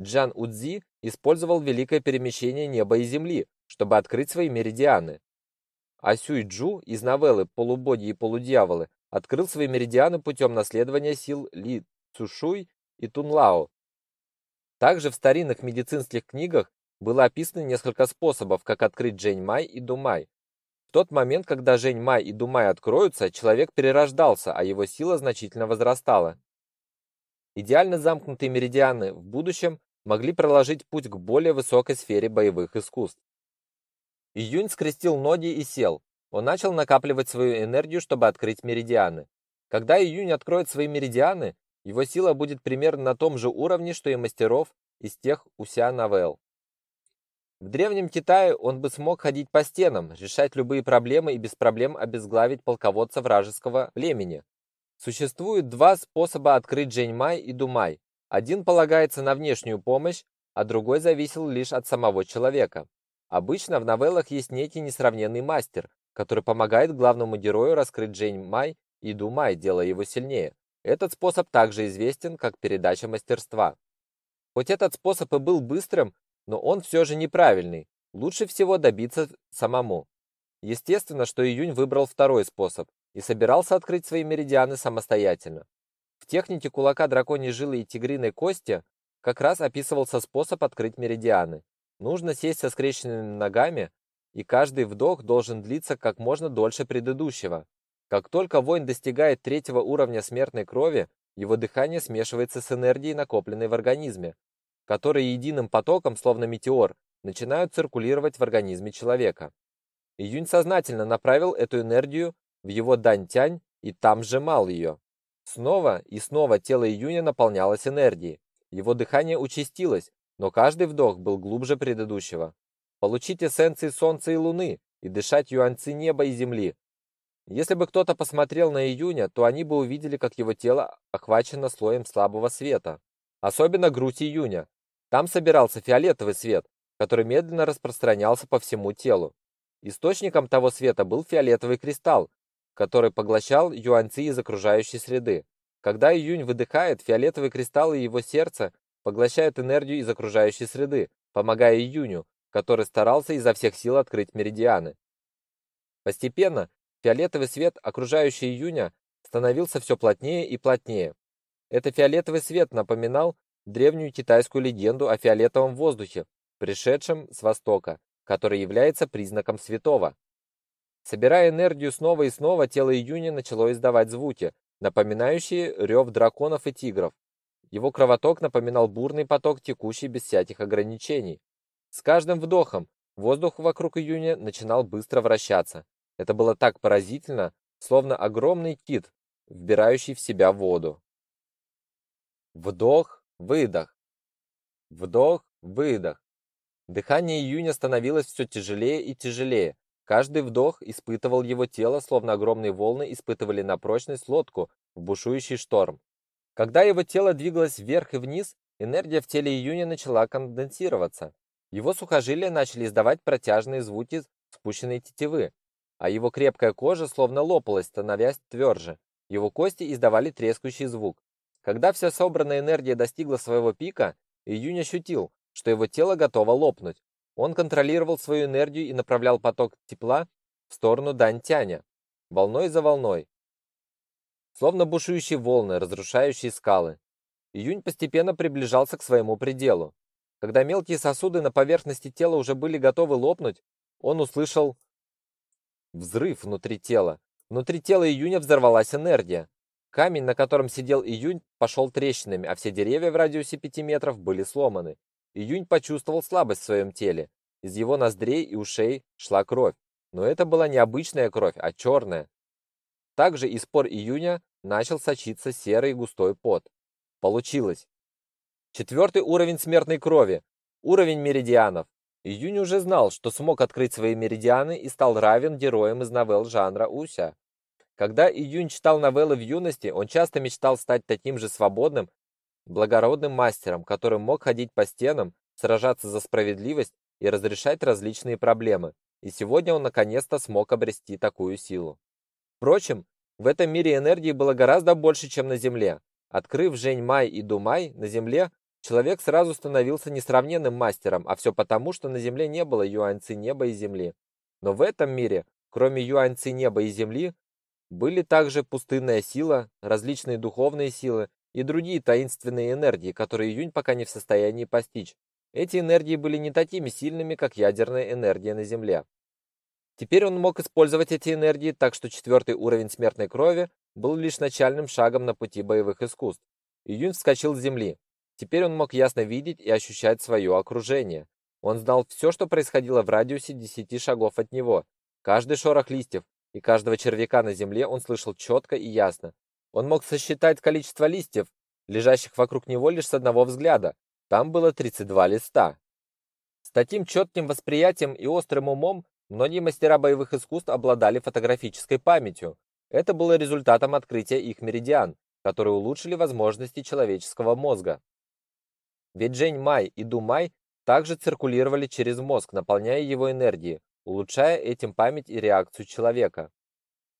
Джан Удзи использовал великое перемещение неба и земли, чтобы открыть свои меридианы. А Сюй Джу из новеллы Полубоги и полудьяволы открыл свои меридианы путем наследования сил Ли Цушуй и Тунлао, также в старинных медицинских книгах было описано несколько способов, как открыть Жень-Май и Думай. Тот момент, когда Жень-Май и Думай откроются, человек перерождался, а его сила значительно возрастала. Идеально замкнутые меридианы в будущем могли проложить путь к более высокой сфере боевых искусств. Июнь скрестил ноги и сел. Он начал накапливать свою энергию, чтобы открыть меридианы. Когда Июнь откроет свои меридианы, его сила будет примерно на том же уровне, что и мастеров из тех уся новелл. В древнем Китае он бы смог ходить по стенам, решать любые проблемы и без проблем обезглавить полководца вражеского племени. Существует два способа открыть Джэньмай и Думай. Один полагается на внешнюю помощь, а другой зависел лишь от самого человека. Обычно в новеллах есть некий несравненный мастер, который помогает главному герою раскрыть Джэньмай и Думай, делая его сильнее. Этот способ также известен как передача мастерства. Хоть этот способ и был быстрым, но он все же неправильный. Лучше всего добиться самому. Естественно, что Июнь выбрал второй способ и собирался открыть свои меридианы самостоятельно. В технике кулака драконьей жилы и тигриной кости как раз описывался способ открыть меридианы. Нужно сесть со скрещенными ногами, и каждый вдох должен длиться как можно дольше предыдущего. Как только воин достигает третьего уровня смертной крови, его дыхание смешивается с энергией, накопленной в организме, которые единым потоком, словно метеор, начинают циркулировать в организме человека. Июнь сознательно направил эту энергию в его дань-тянь и там сжимал ее. Снова и снова тело Июня наполнялось энергией. Его дыхание участилось, но каждый вдох был глубже предыдущего. Получить эссенции солнца и луны и дышать юаньци неба и земли. Если бы кто-то посмотрел на июня, то они бы увидели, как его тело охвачено слоем слабого света. Особенно грудь июня. Там собирался фиолетовый свет, который медленно распространялся по всему телу. Источником того света был фиолетовый кристалл, который поглощал юаньци из окружающей среды. Когда июнь выдыхает, фиолетовый кристалл и его сердце поглощают энергию из окружающей среды, помогая июню, который старался изо всех сил открыть меридианы. Постепенно фиолетовый свет, окружающий июня, становился все плотнее и плотнее. Этот фиолетовый свет напоминал древнюю китайскую легенду о фиолетовом воздухе, пришедшем с востока, который является признаком святого. Собирая энергию снова и снова, тело июня начало издавать звуки, напоминающие рев драконов и тигров. Его кровоток напоминал бурный поток, текущий без всяких ограничений. С каждым вдохом воздух вокруг июня начинал быстро вращаться. Это было так поразительно, словно огромный кит, вбирающий в себя воду. Вдох, выдох. Вдох, выдох. Дыхание июня становилось все тяжелее и тяжелее. Каждый вдох испытывал его тело, словно огромные волны испытывали на прочность лодку в бушующий шторм. Когда его тело двигалось вверх и вниз, энергия в теле июня начала конденсироваться. Его сухожилия начали издавать протяжные звуки спущенной тетивы, а его крепкая кожа словно лопалась, становясь тверже. Его кости издавали трескающий звук. Когда вся собранная энергия достигла своего пика, Июнь ощутил, что его тело готово лопнуть. Он контролировал свою энергию и направлял поток тепла в сторону Дантяня, волной за волной. Словно бушующие волны, разрушающие скалы. Июнь постепенно приближался к своему пределу. Когда мелкие сосуды на поверхности тела уже были готовы лопнуть, он услышал взрыв внутри тела. Внутри тела Июня взорвалась энергия. Камень, на котором сидел Июнь, пошел трещинами, а все деревья в радиусе пяти метров были сломаны. Июнь почувствовал слабость в своем теле. Из его ноздрей и ушей шла кровь. Но это была не обычная кровь, а черная. Также из пор Июня начал сочиться серый густой пот. Получилось. Четвертый уровень смертной крови. Уровень меридианов. Июнь уже знал, что смог открыть свои меридианы и стал равен героям из новелл жанра Уся. Когда Июнь читал новеллы в юности, он часто мечтал стать таким же свободным благородным мастером, который мог ходить по стенам, сражаться за справедливость и разрешать различные проблемы. И сегодня он наконец-то смог обрести такую силу. Впрочем, в этом мире энергии было гораздо больше, чем на Земле. Открыв Жень Май и Думай на Земле, человек сразу становился несравненным мастером, а все потому, что на Земле не было юаньцы неба и земли. Но в этом мире, кроме юаньцы неба и земли, были также пустынная сила, различные духовные силы и другие таинственные энергии, которые Июнь пока не в состоянии постичь. Эти энергии были не такими сильными, как ядерная энергия на Земле. Теперь он мог использовать эти энергии, так что четвертый уровень смертной крови был лишь начальным шагом на пути боевых искусств. Июнь вскочил с земли. Теперь он мог ясно видеть и ощущать свое окружение. Он знал все, что происходило в радиусе 10 шагов от него. Каждый шорох листьев и каждого червяка на земле он слышал четко и ясно. Он мог сосчитать количество листьев, лежащих вокруг него лишь с одного взгляда. Там было 32 листа. С таким четким восприятием и острым умом многие мастера боевых искусств обладали фотографической памятью. Это было результатом открытия их меридиан, которые улучшили возможности человеческого мозга. Ведь Джень Май и Ду Май также циркулировали через мозг, наполняя его энергией, улучшая этим память и реакцию человека.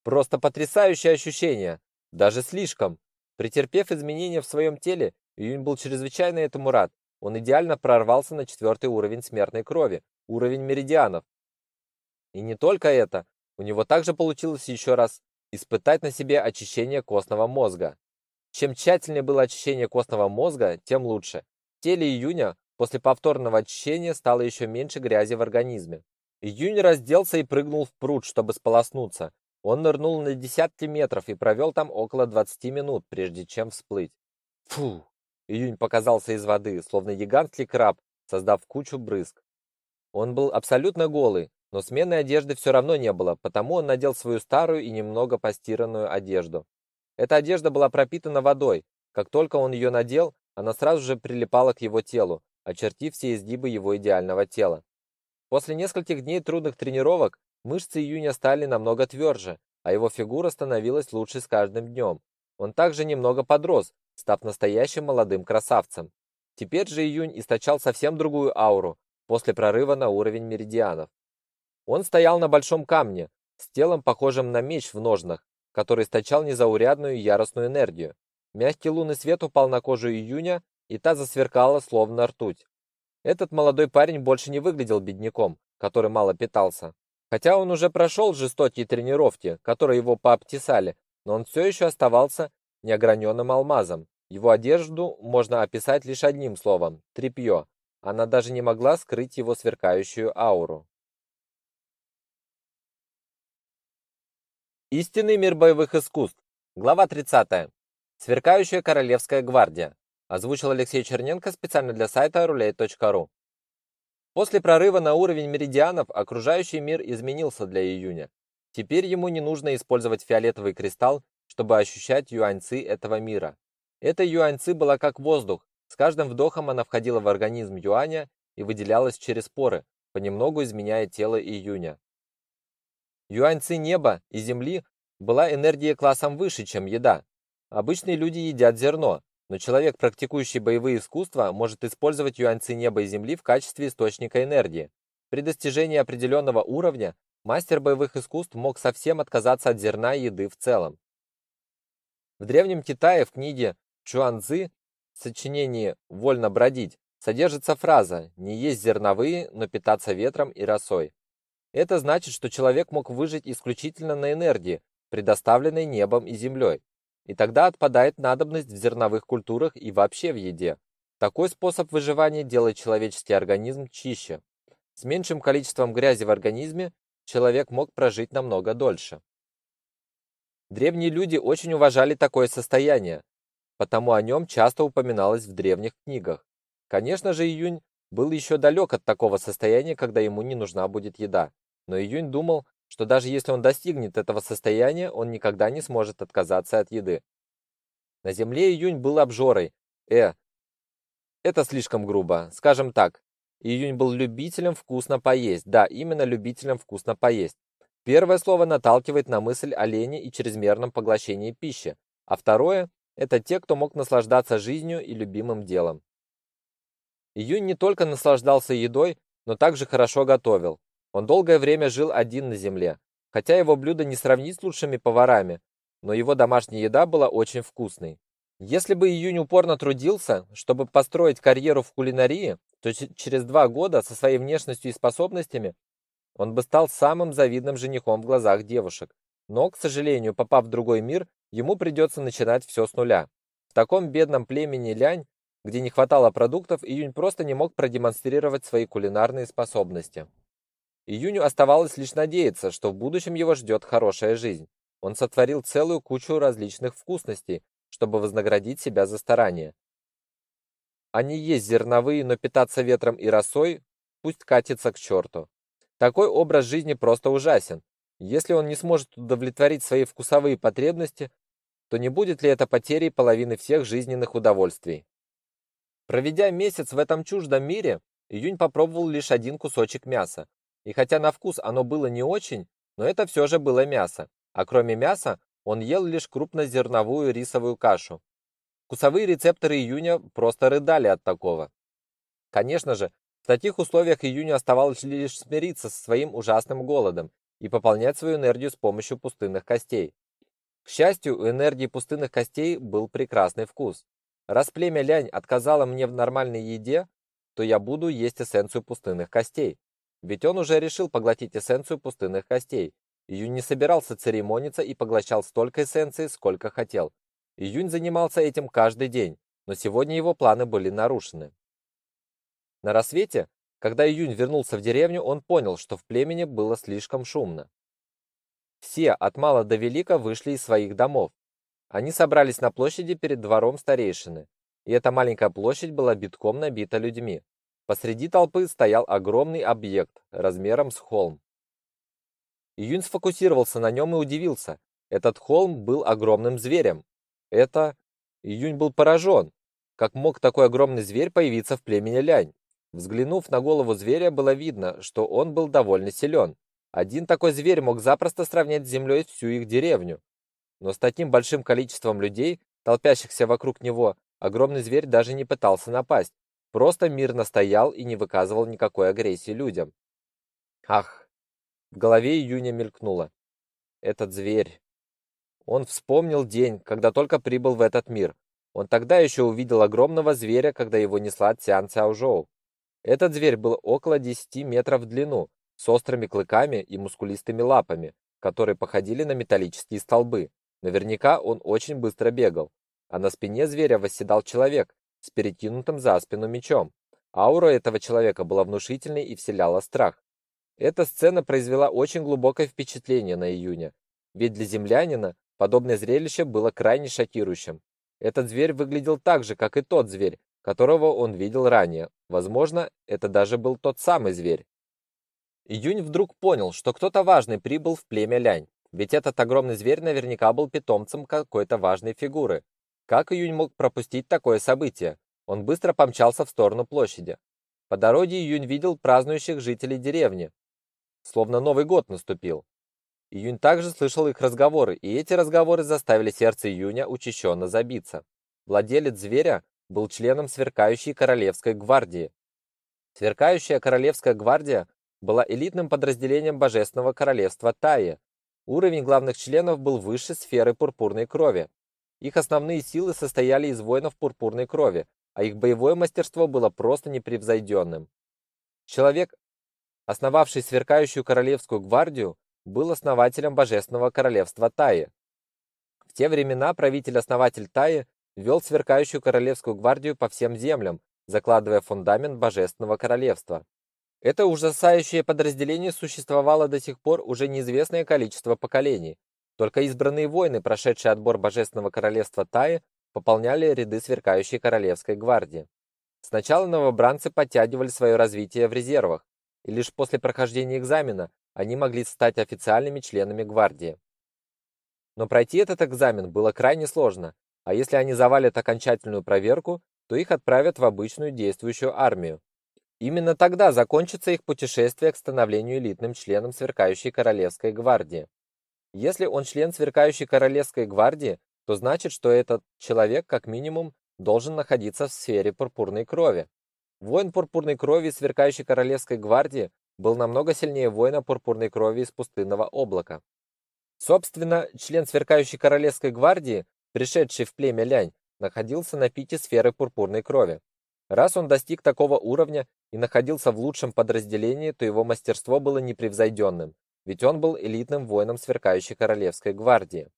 Просто потрясающее ощущение, даже слишком. Претерпев изменения в своем теле, Юнь был чрезвычайно этому рад. Он идеально прорвался на четвертый уровень смертной крови, уровень меридианов. И не только это, у него также получилось еще раз испытать на себе очищение костного мозга. Чем тщательнее было очищение костного мозга, тем лучше. В теле Июня после повторного очищения стало еще меньше грязи в организме. Июнь разделся и прыгнул в пруд, чтобы сполоснуться. Он нырнул на десятки метров и провел там около 20 минут, прежде чем всплыть. Фу! Июнь показался из воды, словно гигантский краб, создав кучу брызг. Он был абсолютно голый, но сменной одежды все равно не было, потому он надел свою старую и немного постиранную одежду. Эта одежда была пропитана водой. Как только он ее надел, она сразу же прилипала к его телу. очертив все изгибы его идеального тела. После нескольких дней трудных тренировок мышцы Июня стали намного тверже, а его фигура становилась лучше с каждым днем. Он также немного подрос, став настоящим молодым красавцем. Теперь же Июнь источал совсем другую ауру после прорыва на уровень меридианов. Он стоял на большом камне, с телом похожим на меч в ножнах, который источал незаурядную яростную энергию. Мягкий лунный свет упал на кожу Июня, и та засверкала, словно ртуть. Этот молодой парень больше не выглядел бедняком, который мало питался. Хотя он уже прошел жестокие тренировки, которые его пообтесали, но он все еще оставался неограненным алмазом. Его одежду можно описать лишь одним словом – тряпье. Она даже не могла скрыть его сверкающую ауру. Истинный мир боевых искусств. Глава 30. Сверкающая королевская гвардия. Озвучил Алексей Черненко специально для сайта roulette.ru. После прорыва на уровень меридианов окружающий мир изменился для Июня. Теперь ему не нужно использовать фиолетовый кристалл, чтобы ощущать юаньцы этого мира. Эта юаньцы была как воздух. С каждым вдохом она входила в организм юаня и выделялась через поры, понемногу изменяя тело Июня. Юаньцы неба и земли была энергия классом выше, чем еда. Обычные люди едят зерно, но человек, практикующий боевые искусства, может использовать юаньцы неба и земли в качестве источника энергии. При достижении определенного уровня мастер боевых искусств мог совсем отказаться от зерна и еды в целом. В древнем Китае в книге Чуанцзы в сочинении «Вольно бродить» содержится фраза «не есть зерновые, но питаться ветром и росой». Это значит, что человек мог выжить исключительно на энергии, предоставленной небом и землей. И тогда отпадает надобность в зерновых культурах и вообще в еде. Такой способ выживания делает человеческий организм чище. С меньшим количеством грязи в организме человек мог прожить намного дольше. Древние люди очень уважали такое состояние, потому о нем часто упоминалось в древних книгах. Конечно же, Июнь был еще далек от такого состояния, когда ему не нужна будет еда. Но Июнь думал, что даже если он достигнет этого состояния, он никогда не сможет отказаться от еды. На земле Июнь был обжорой. Э, это слишком грубо. Скажем так, Июнь был любителем вкусно поесть. Да, именно любителем вкусно поесть. Первое слово наталкивает на мысль о лени и чрезмерном поглощении пищи, а второе это те, кто мог наслаждаться жизнью и любимым делом. Июнь не только наслаждался едой, но также хорошо готовил. Он долгое время жил один на земле, хотя его блюда не сравнить с лучшими поварами, но его домашняя еда была очень вкусной. Если бы Июнь упорно трудился, чтобы построить карьеру в кулинарии, то через два года со своей внешностью и способностями он бы стал самым завидным женихом в глазах девушек. Но, к сожалению, попав в другой мир, ему придется начинать все с нуля. В таком бедном племени Лянь, где не хватало продуктов, Июнь просто не мог продемонстрировать свои кулинарные способности. Июню оставалось лишь надеяться, что в будущем его ждет хорошая жизнь. Он сотворил целую кучу различных вкусностей, чтобы вознаградить себя за старания. Они есть зерновые, но питаться ветром и росой пусть катится к черту. Такой образ жизни просто ужасен. Если он не сможет удовлетворить свои вкусовые потребности, то не будет ли это потерей половины всех жизненных удовольствий? Проведя месяц в этом чуждом мире, Июнь попробовал лишь один кусочек мяса. И хотя на вкус оно было не очень, но это все же было мясо. А кроме мяса, он ел лишь крупнозерновую рисовую кашу. Вкусовые рецепторы Июня просто рыдали от такого. Конечно же, в таких условиях Июню оставалось лишь смириться со своим ужасным голодом и пополнять свою энергию с помощью пустынных костей. К счастью, у энергии пустынных костей был прекрасный вкус. Раз племя Лянь отказало мне в нормальной еде, то я буду есть эссенцию пустынных костей. Ведь он уже решил поглотить эссенцию пустынных костей. Июнь не собирался церемониться и поглощал столько эссенции, сколько хотел. Июнь занимался этим каждый день, но сегодня его планы были нарушены. На рассвете, когда Июнь вернулся в деревню, он понял, что в племени было слишком шумно. Все, от мала до велика, вышли из своих домов. Они собрались на площади перед двором старейшины, и эта маленькая площадь была битком набита людьми. Посреди толпы стоял огромный объект, размером с холм. Июнь сфокусировался на нем и удивился. Этот холм был огромным зверем. Это... Июнь был поражен. как мог такой огромный зверь появиться в племени Лянь. Взглянув на голову зверя, было видно, что он был довольно силен. Один такой зверь мог запросто сравнять с землей всю их деревню. Но с таким большим количеством людей, толпящихся вокруг него, огромный зверь даже не пытался напасть, просто мирно стоял и не выказывал никакой агрессии людям. Ах, в голове Июня мелькнуло. Этот зверь. Он вспомнил день, когда только прибыл в этот мир. Он тогда еще увидел огромного зверя, когда его несла Цян Цяожоу. Этот зверь был около 10 метров в длину, с острыми клыками и мускулистыми лапами, которые походили на металлические столбы. Наверняка он очень быстро бегал. А на спине зверя восседал человек с перекинутым за спину мечом. Аура этого человека была внушительной и вселяла страх. Эта сцена произвела очень глубокое впечатление на Июня, ведь для землянина подобное зрелище было крайне шокирующим. Этот зверь выглядел так же, как и тот зверь, которого он видел ранее. Возможно, это даже был тот самый зверь. Июнь вдруг понял, что кто-то важный прибыл в племя Лянь, ведь этот огромный зверь наверняка был питомцем какой-то важной фигуры. Как Июнь мог пропустить такое событие? Он быстро помчался в сторону площади. По дороге Июнь видел празднующих жителей деревни. Словно Новый год наступил. Июнь также слышал их разговоры, и эти разговоры заставили сердце Июня учащенно забиться. Владелец зверя был членом сверкающей королевской гвардии. Сверкающая королевская гвардия была элитным подразделением божественного королевства Таи. Уровень главных членов был выше сферы пурпурной крови. Их основные силы состояли из воинов пурпурной крови, а их боевое мастерство было просто непревзойденным. Человек, основавший сверкающую королевскую гвардию, был основателем божественного королевства Таи. В те времена правитель-основатель Таи вел сверкающую королевскую гвардию по всем землям, закладывая фундамент божественного королевства. Это ужасающее подразделение существовало до сих пор уже неизвестное количество поколений. Только избранные воины, прошедшие отбор божественного королевства Таи, пополняли ряды сверкающей королевской гвардии. Сначала новобранцы подтягивали свое развитие в резервах, и лишь после прохождения экзамена они могли стать официальными членами гвардии. Но пройти этот экзамен было крайне сложно, а если они завалят окончательную проверку, то их отправят в обычную действующую армию. Именно тогда закончится их путешествие к становлению элитным членом сверкающей королевской гвардии. Если он член сверкающей королевской гвардии, то значит, что этот человек как минимум должен находиться в сфере пурпурной крови. Воин пурпурной крови сверкающей королевской гвардии был намного сильнее воина пурпурной крови из пустынного облака. Собственно, член сверкающей королевской гвардии, пришедший в племя Лянь, находился на пике сферы пурпурной крови. Раз он достиг такого уровня и находился в лучшем подразделении, то его мастерство было непревзойденным, ведь он был элитным воином сверкающей королевской гвардии.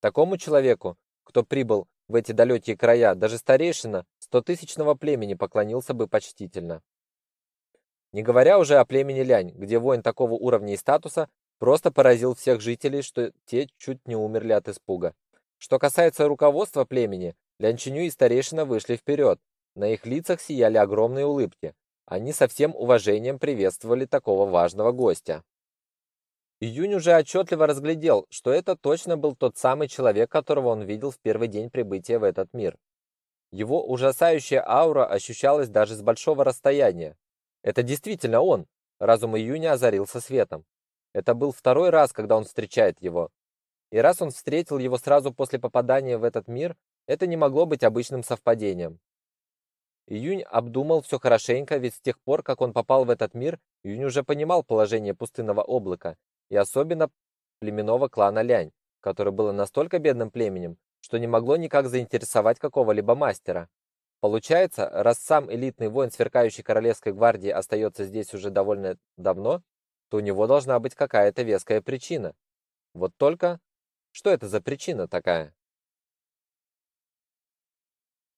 Такому человеку, кто прибыл в эти далекие края, даже старейшина стотысячного племени поклонился бы почтительно. Не говоря уже о племени Лянь, где воин такого уровня и статуса просто поразил всех жителей, что те чуть не умерли от испуга. Что касается руководства племени, Лян Чиню и старейшина вышли вперед. На их лицах сияли огромные улыбки. Они со всем уважением приветствовали такого важного гостя. Июнь уже отчетливо разглядел, что это точно был тот самый человек, которого он видел в первый день прибытия в этот мир. Его ужасающая аура ощущалась даже с большого расстояния. Это действительно он. Разум Июня озарился светом. Это был второй раз, когда он встречает его. И раз он встретил его сразу после попадания в этот мир, это не могло быть обычным совпадением. Июнь обдумал все хорошенько, ведь с тех пор, как он попал в этот мир, Июнь уже понимал положение пустынного облака, и особенно племенного клана Лянь, которое было настолько бедным племенем, что не могло никак заинтересовать какого-либо мастера. Получается, раз сам элитный воин сверкающей королевской гвардии остается здесь уже довольно давно, то у него должна быть какая-то веская причина. Вот только, что это за причина такая?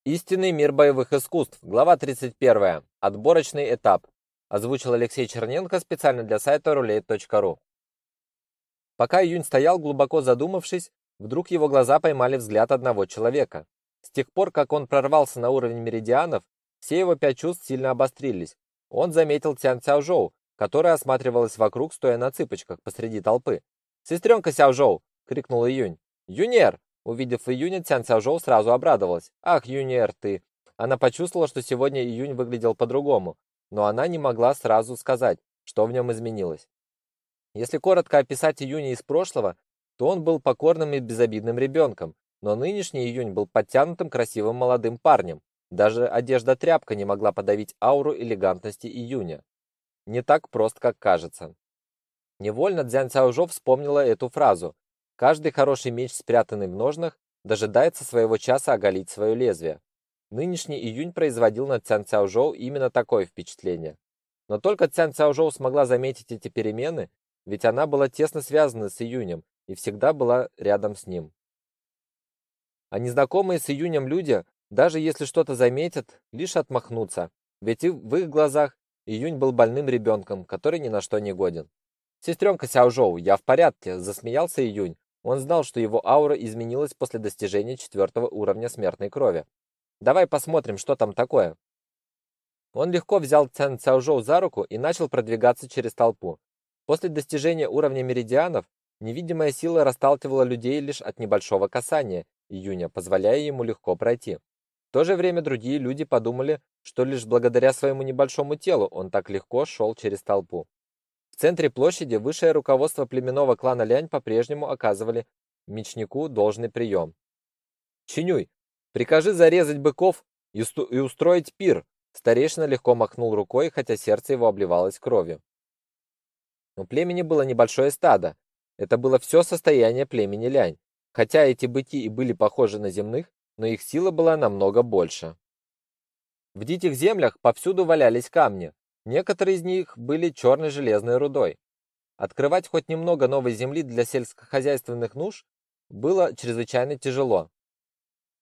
Истинный мир боевых искусств. Глава 31. Отборочный этап. Озвучил Алексей Черненко специально для сайта roulette.ru. Пока Июнь стоял, глубоко задумавшись, вдруг его глаза поймали взгляд одного человека. С тех пор, как он прорвался на уровень меридианов, все его пять чувств сильно обострились. Он заметил Цян Цяожоу, которая осматривалась вокруг, стоя на цыпочках посреди толпы. «Сестренка Сяожоу!» — крикнул Июнь. «Юнер!» Увидев Июня, Цян Цяожоу сразу обрадовалась. «Ах, Юнер, ты! Она почувствовала, что сегодня июнь выглядел по-другому, но она не могла сразу сказать, что в нем изменилось. Если коротко описать июня из прошлого, то он был покорным и безобидным ребенком, но нынешний июнь был подтянутым красивым молодым парнем. Даже одежда-тряпка не могла подавить ауру элегантности июня. Не так прост, как кажется. Невольно Дзян Цяожо вспомнила эту фразу. Каждый хороший меч, спрятанный в ножнах, дожидается своего часа оголить свое лезвие. Нынешний июнь производил на Цян Цяожоу именно такое впечатление. Но только Цян Цяожоу смогла заметить эти перемены, ведь она была тесно связана с июнем и всегда была рядом с ним. А незнакомые с июнем люди, даже если что-то заметят, лишь отмахнутся, ведь в их глазах июнь был больным ребенком, который ни на что не годен. «Сестренка Сяожоу, я в порядке», — засмеялся Июнь. Он знал, что его аура изменилась после достижения четвертого уровня смертной крови. «Давай посмотрим, что там такое». Он легко взял Цэн Цяожоу за руку и начал продвигаться через толпу. После достижения уровня меридианов невидимая сила расталкивала людей лишь от небольшого касания Июня, позволяя ему легко пройти. В то же время другие люди подумали, что лишь благодаря своему небольшому телу он так легко шел через толпу. В центре площади высшее руководство племенного клана Лянь по-прежнему оказывали мечнику должный прием. «Чинюй, прикажи зарезать быков и, устроить пир!» Старейшина легко махнул рукой, хотя сердце его обливалось кровью. У племени было небольшое стадо. Это было все состояние племени Лянь. Хотя эти быки и были похожи на земных, но их сила была намного больше. В диких землях повсюду валялись камни, Некоторые из них были черной железной рудой. Открывать хоть немного новой земли для сельскохозяйственных нужд было чрезвычайно тяжело.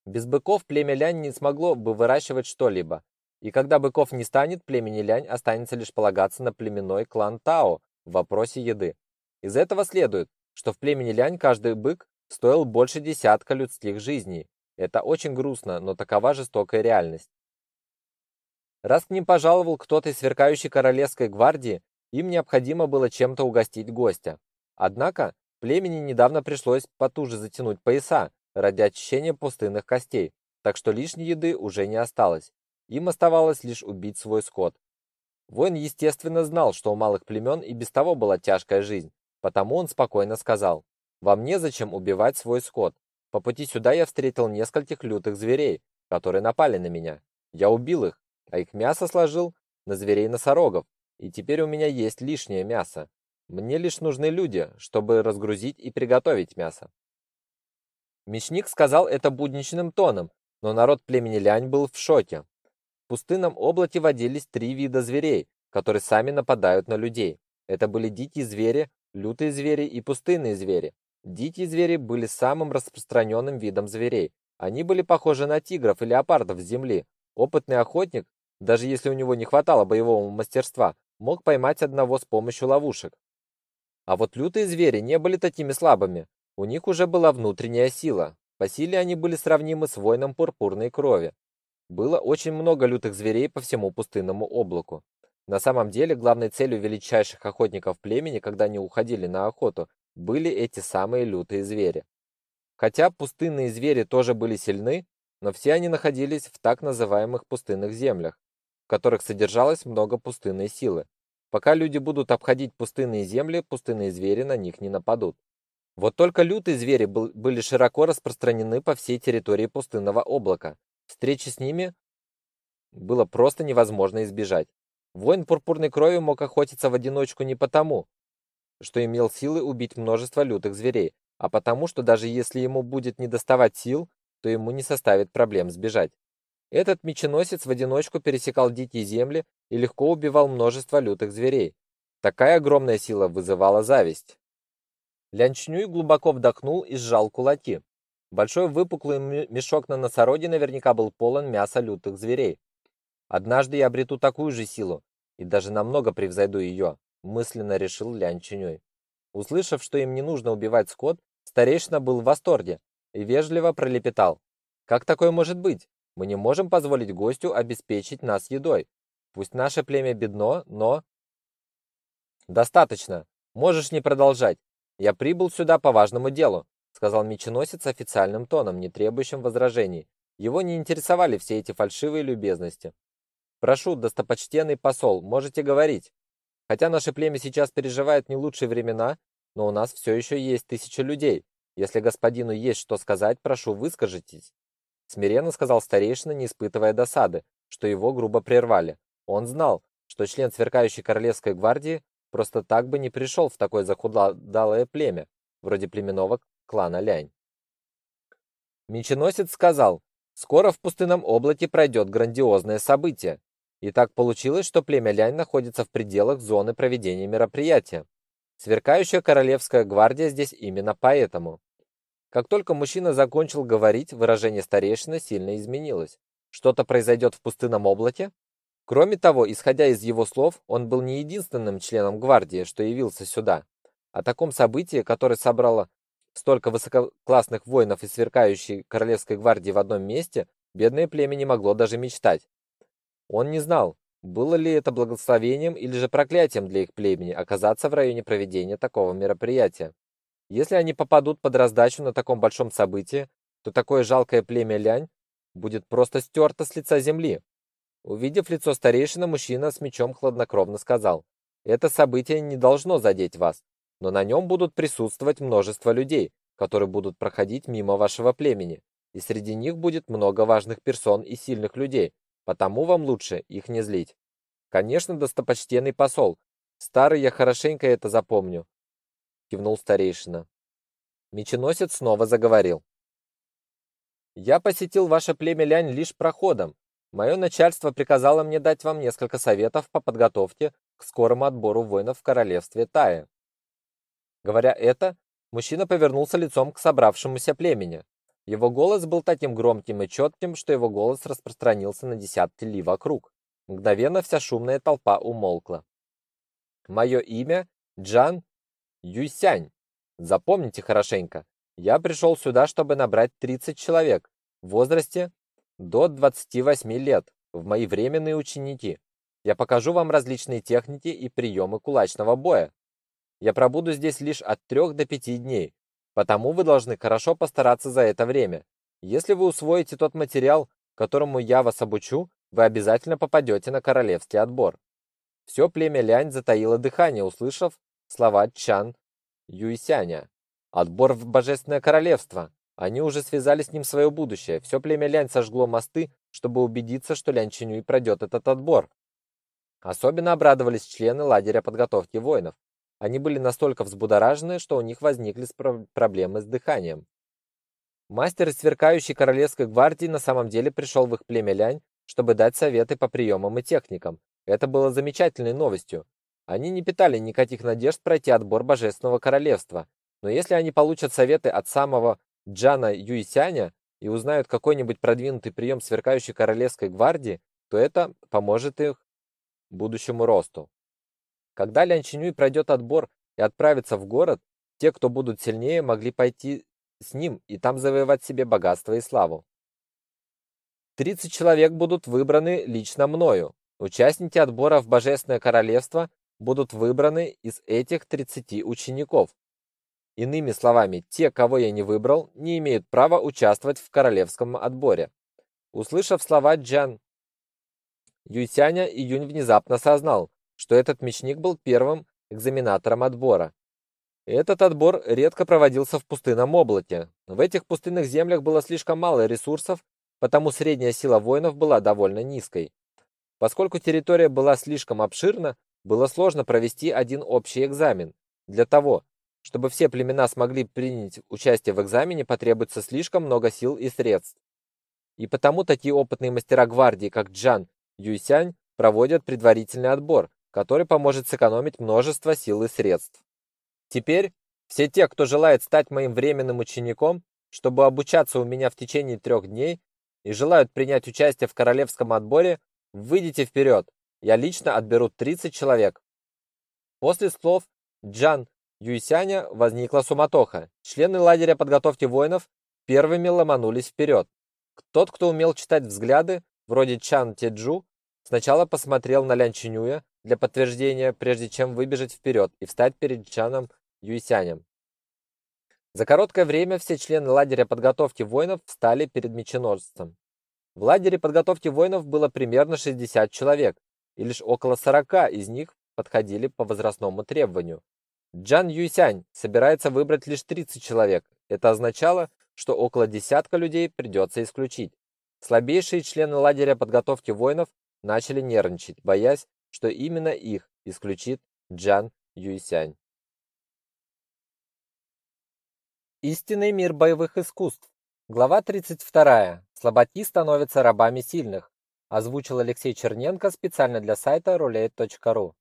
Без быков племя Лянь не смогло бы выращивать что-либо, и когда быков не станет, племени Лянь останется лишь полагаться на племенной клан Тао в вопросе еды. Из этого следует, что в племени Лянь каждый бык стоил больше десятка людских жизней. Это очень грустно, но такова жестокая реальность. Раз к ним пожаловал кто-то из сверкающей королевской гвардии, им необходимо было чем-то угостить гостя. Однако племени недавно пришлось потуже затянуть пояса ради очищения пустынных костей, так что лишней еды уже не осталось. Им оставалось лишь убить свой скот. Воин, естественно, знал, что у малых племен и без того была тяжкая жизнь, потому он спокойно сказал, «Вам незачем убивать свой скот. По пути сюда я встретил нескольких лютых зверей, которые напали на меня. Я убил их, а их мясо сложил на зверей-носорогов, и теперь у меня есть лишнее мясо. Мне лишь нужны люди, чтобы разгрузить и приготовить мясо. Мечник сказал это будничным тоном, но народ племени Лянь был в шоке. Пустынном облаке водились три вида зверей, которые сами нападают на людей. Это были дикие звери, лютые звери и пустынные звери. Дикие звери были самым распространенным видом зверей. Они были похожи на тигров и леопардов с земли. Опытный охотник даже если у него не хватало боевого мастерства, мог поймать одного с помощью ловушек. А вот лютые звери не были такими слабыми. У них уже была внутренняя сила. По силе они были сравнимы с воином пурпурной крови. Было очень много лютых зверей по всему пустынному облаку. На самом деле, главной целью величайших охотников племени, когда они уходили на охоту, были эти самые лютые звери. Хотя пустынные звери тоже были сильны, но все они находились в так называемых пустынных землях, которых содержалось много пустынной силы. Пока люди будут обходить пустынные земли, пустынные звери на них не нападут. Вот только лютые звери были широко распространены по всей территории пустынного облака. Встречи с ними было просто невозможно избежать. Воин пурпурной крови мог охотиться в одиночку не потому, что имел силы убить множество лютых зверей, а потому, что даже если ему будет недоставать сил, то ему не составит проблем сбежать. Этот меченосец в одиночку пересекал дикие земли и легко убивал множество лютых зверей. Такая огромная сила вызывала зависть. Лянчнюй глубоко вдохнул и сжал кулаки. Большой выпуклый мешок на носороге наверняка был полон мяса лютых зверей. Однажды я обрету такую же силу, и даже намного превзойду ее, мысленно решил Лян Чинюй. Услышав, что им не нужно убивать скот, старейшина был в восторге и вежливо пролепетал. «Как такое может быть? Мы не можем позволить гостю обеспечить нас едой. Пусть наше племя бедно, но... Достаточно. Можешь не продолжать. Я прибыл сюда по важному делу, сказал меченосец официальным тоном, не требующим возражений. Его не интересовали все эти фальшивые любезности. Прошу, достопочтенный посол, можете говорить. Хотя наше племя сейчас переживает не лучшие времена, но у нас все еще есть тысяча людей. Если господину есть что сказать, прошу, выскажитесь. Смиренно сказал старейшина, не испытывая досады, что его грубо прервали. Он знал, что член сверкающей королевской гвардии просто так бы не пришел в такое захудалое племя, вроде племенного клана Лянь. Меченосец сказал, скоро в пустынном облаке пройдет грандиозное событие. И так получилось, что племя Лянь находится в пределах зоны проведения мероприятия. Сверкающая королевская гвардия здесь именно поэтому. Как только мужчина закончил говорить, выражение старейшины сильно изменилось. Что-то произойдет в пустынном облаке? Кроме того, исходя из его слов, он был не единственным членом гвардии, что явился сюда. О таком событии, которое собрало столько высококлассных воинов и сверкающей королевской гвардии в одном месте, бедное племя не могло даже мечтать. Он не знал, было ли это благословением или же проклятием для их племени оказаться в районе проведения такого мероприятия. Если они попадут под раздачу на таком большом событии, то такое жалкое племя Лянь будет просто стерто с лица земли. Увидев лицо старейшины, мужчина с мечом хладнокровно сказал: "Это событие не должно задеть вас, но на нем будут присутствовать множество людей, которые будут проходить мимо вашего племени, и среди них будет много важных персон и сильных людей, потому вам лучше их не злить. Конечно, достопочтенный посол, старый я хорошенько это запомню, кивнул старейшина. Меченосец снова заговорил. Я посетил ваше племя Лянь лишь проходом. Мое начальство приказало мне дать вам несколько советов по подготовке к скорому отбору воинов в королевстве Тая. Говоря это, мужчина повернулся лицом к собравшемуся племени. Его голос был таким громким и четким, что его голос распространился на десятки ли вокруг. Мгновенно вся шумная толпа умолкла. Мое имя Джан Юйсянь. Запомните хорошенько. Я пришел сюда, чтобы набрать 30 человек в возрасте до 28 лет, в мои временные ученики. Я покажу вам различные техники и приемы кулачного боя. Я пробуду здесь лишь от трех до пяти дней, потому вы должны хорошо постараться за это время. Если вы усвоите тот материал, которому я вас обучу, вы обязательно попадете на королевский отбор. Все племя Лянь затаило дыхание, услышав слова Чан Юйсяня. Отбор в Божественное Королевство. Они уже связали с ним свое будущее. Все племя Лянь сожгло мосты, чтобы убедиться, что Лянь Чинюй пройдет этот отбор. Особенно обрадовались члены лагеря подготовки воинов. Они были настолько взбудоражены, что у них возникли проблемы с дыханием. Мастер из сверкающей королевской гвардии на самом деле пришел в их племя Лянь, чтобы дать советы по приемам и техникам. Это было замечательной новостью. Они не питали никаких надежд пройти отбор Божественного Королевства, но если они получат советы от самого Джана Юйсяня и узнают какой-нибудь продвинутый прием сверкающей королевской гвардии, то это поможет их будущему росту. Когда Лян Чинюй пройдет отбор и отправится в город, те, кто будут сильнее, могли пойти с ним и там завоевать себе богатство и славу. 30 человек будут выбраны лично мною. Участники отбора в Божественное Королевство будут выбраны из этих 30 учеников. Иными словами, те, кого я не выбрал, не имеют права участвовать в королевском отборе. Услышав слова Джан Юйсяня, Июнь внезапно осознал, что этот мечник был первым экзаменатором отбора. Этот отбор редко проводился в пустынном облаке. В этих пустынных землях было слишком мало ресурсов, потому средняя сила воинов была довольно низкой. Поскольку территория была слишком обширна, было сложно провести один общий экзамен. Для того, чтобы все племена смогли принять участие в экзамене, потребуется слишком много сил и средств. И потому такие опытные мастера гвардии, как Джан Юйсянь, проводят предварительный отбор, который поможет сэкономить множество сил и средств. Теперь все те, кто желает стать моим временным учеником, чтобы обучаться у меня в течение трех дней и желают принять участие в королевском отборе, выйдите вперед. Я лично отберу 30 человек. После слов Джан Юйсяня возникла суматоха. Члены лагеря подготовки воинов первыми ломанулись вперед. Тот, кто умел читать взгляды, вроде Чан Теджу, сначала посмотрел на Лян Чинюя, для подтверждения, прежде чем выбежать вперед и встать перед Чаном Юйсянем. За короткое время все члены лагеря подготовки воинов встали перед меченосцем. В лагере подготовки воинов было примерно 60 человек, и лишь около 40 из них подходили по возрастному требованию. Джан Юйсянь собирается выбрать лишь 30 человек. Это означало, что около десятка людей придется исключить. Слабейшие члены лагеря подготовки воинов начали нервничать, боясь, что именно их исключит Джан Юйсянь. Истинный мир боевых искусств. Глава 32. Слаботи становятся рабами сильных. Озвучил Алексей Черненко специально для сайта roulette.ru.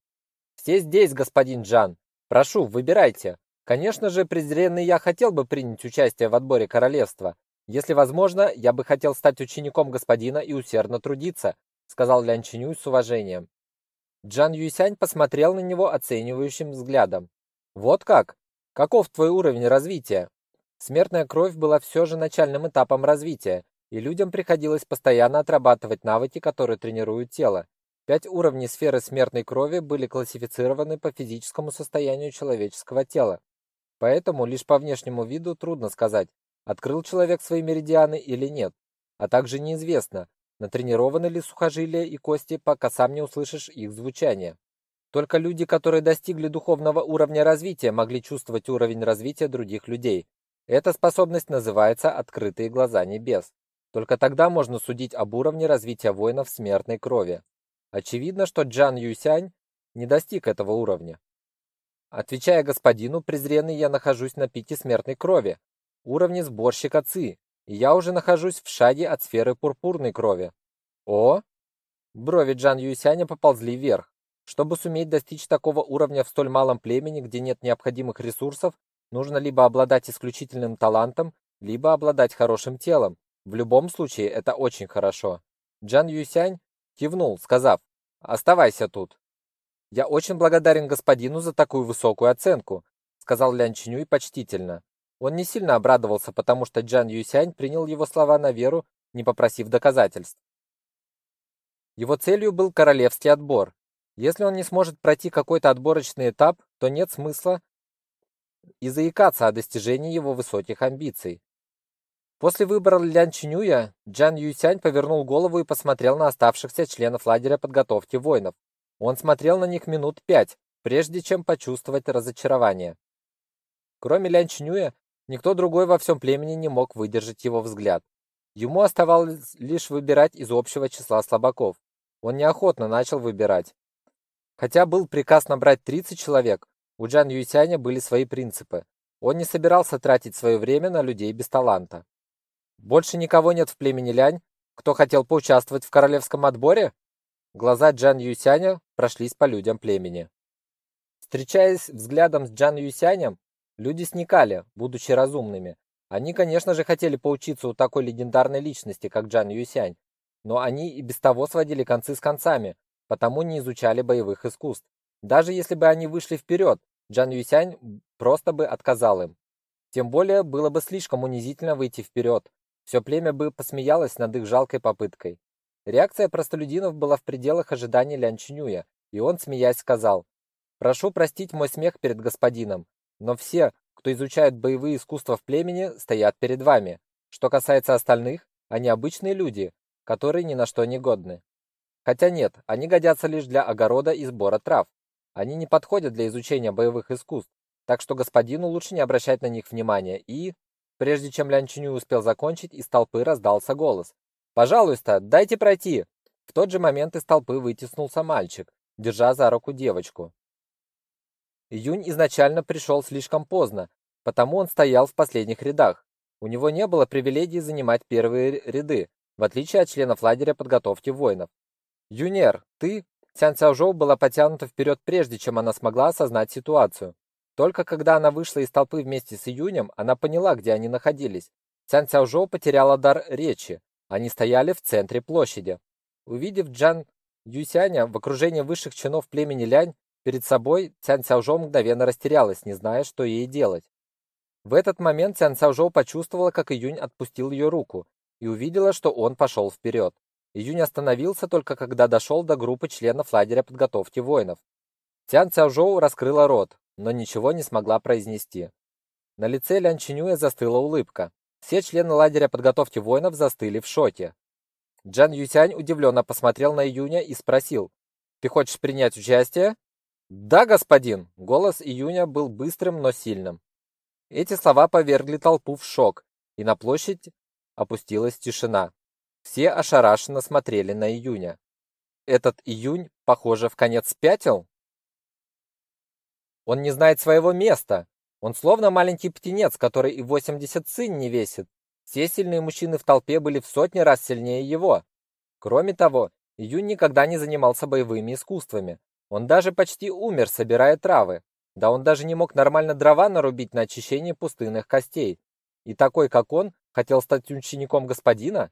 Все здесь, господин Джан. Прошу, выбирайте. Конечно же, презренный я хотел бы принять участие в отборе королевства. Если возможно, я бы хотел стать учеником господина и усердно трудиться, сказал Лян Чинюй с уважением. Джан Юйсянь посмотрел на него оценивающим взглядом. Вот как? Каков твой уровень развития? Смертная кровь была все же начальным этапом развития, и людям приходилось постоянно отрабатывать навыки, которые тренируют тело. Пять уровней сферы смертной крови были классифицированы по физическому состоянию человеческого тела. Поэтому лишь по внешнему виду трудно сказать, открыл человек свои меридианы или нет. А также неизвестно, натренированы ли сухожилия и кости, пока сам не услышишь их звучание. Только люди, которые достигли духовного уровня развития, могли чувствовать уровень развития других людей, эта способность называется «открытые глаза небес». Только тогда можно судить об уровне развития воинов смертной крови. Очевидно, что Джан Юсянь не достиг этого уровня. Отвечая господину, презренный я нахожусь на пике смертной крови, уровне сборщика ци, я уже нахожусь в шаге от сферы пурпурной крови. О! Брови Джан Юсяня поползли вверх. Чтобы суметь достичь такого уровня в столь малом племени, где нет необходимых ресурсов, Нужно либо обладать исключительным талантом, либо обладать хорошим телом. В любом случае это очень хорошо. Джан Юсянь кивнул, сказав: "Оставайся тут". "Я очень благодарен господину за такую высокую оценку", сказал Лян Чинюй почтительно. Он не сильно обрадовался, потому что Джан Юсянь принял его слова на веру, не попросив доказательств. Его целью был королевский отбор. Если он не сможет пройти какой-то отборочный этап, то нет смысла и заикаться о достижении его высоких амбиций. После выбора Лян Чинюя, Джан Юйсянь повернул голову и посмотрел на оставшихся членов лагеря подготовки воинов. Он смотрел на них минут пять, прежде чем почувствовать разочарование. Кроме Лян Чинюя, никто другой во всем племени не мог выдержать его взгляд. Ему оставалось лишь выбирать из общего числа слабаков. Он неохотно начал выбирать. Хотя был приказ набрать 30 человек, у Джан Юйсяня были свои принципы. Он не собирался тратить свое время на людей без таланта. Больше никого нет в племени Лянь, кто хотел поучаствовать в королевском отборе? Глаза Джан Юйсяня прошлись по людям племени. Встречаясь взглядом с Джан Юйсянем, люди сникали, будучи разумными. Они, конечно же, хотели поучиться у такой легендарной личности, как Джан Юйсянь, но они и без того сводили концы с концами, потому не изучали боевых искусств. Даже если бы они вышли вперед, Джан Юсянь просто бы отказал им. Тем более было бы слишком унизительно выйти вперед. Все племя бы посмеялось над их жалкой попыткой. Реакция простолюдинов была в пределах ожиданий Лян Чинюя, и он, смеясь, сказал: "Прошу простить мой смех перед господином, но все, кто изучает боевые искусства в племени, стоят перед вами. Что касается остальных, они обычные люди, которые ни на что не годны. Хотя нет, они годятся лишь для огорода и сбора трав. Они не подходят для изучения боевых искусств, так что господину лучше не обращать на них внимания. И прежде чем Лян Чиню успел закончить, из толпы раздался голос: "Пожалуйста, дайте пройти". В тот же момент из толпы вытеснулся мальчик, держа за руку девочку. Июнь изначально пришел слишком поздно, потому он стоял в последних рядах. У него не было привилегии занимать первые ряды, в отличие от членов лагеря подготовки воинов. "Юнер, ты Цян Цяожоу была потянута вперед прежде, чем она смогла осознать ситуацию. Только когда она вышла из толпы вместе с Июнем, она поняла, где они находились. Цян Цяожоу потеряла дар речи. Они стояли в центре площади. Увидев Джан Юсяня в окружении высших чинов племени Лянь перед собой, Цян Цяожоу мгновенно растерялась, не зная, что ей делать. В этот момент Цян Цяожоу почувствовала, как Июнь отпустил ее руку, и увидела, что он пошел вперед. Июнь остановился только когда дошел до группы членов лагеря подготовки воинов. Тян Цяожоу раскрыла рот, но ничего не смогла произнести. На лице Лян Чинюя застыла улыбка. Все члены лагеря подготовки воинов застыли в шоке. Джан Юсянь удивленно посмотрел на Июня и спросил, «Ты хочешь принять участие?» «Да, господин!» Голос Июня был быстрым, но сильным. Эти слова повергли толпу в шок, и на площадь опустилась тишина. Все ошарашенно смотрели на Июня. Этот Июнь, похоже, в конец спятил? Он не знает своего места. Он словно маленький птенец, который и 80 цинь не весит. Все сильные мужчины в толпе были в сотни раз сильнее его. Кроме того, Юнь никогда не занимался боевыми искусствами. Он даже почти умер, собирая травы. Да он даже не мог нормально дрова нарубить на очищение пустынных костей. И такой, как он, хотел стать учеником господина?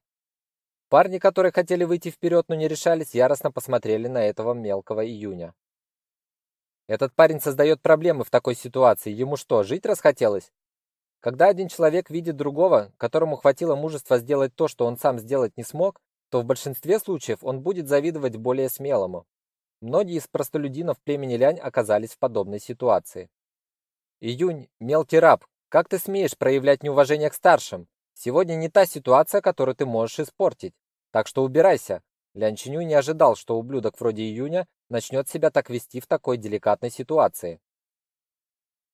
Парни, которые хотели выйти вперед, но не решались, яростно посмотрели на этого мелкого июня. Этот парень создает проблемы в такой ситуации. Ему что, жить расхотелось? Когда один человек видит другого, которому хватило мужества сделать то, что он сам сделать не смог, то в большинстве случаев он будет завидовать более смелому. Многие из простолюдинов племени Лянь оказались в подобной ситуации. Июнь, мелкий раб, как ты смеешь проявлять неуважение к старшим? Сегодня не та ситуация, которую ты можешь испортить. Так что убирайся. Лян Чиню не ожидал, что ублюдок вроде Июня начнет себя так вести в такой деликатной ситуации.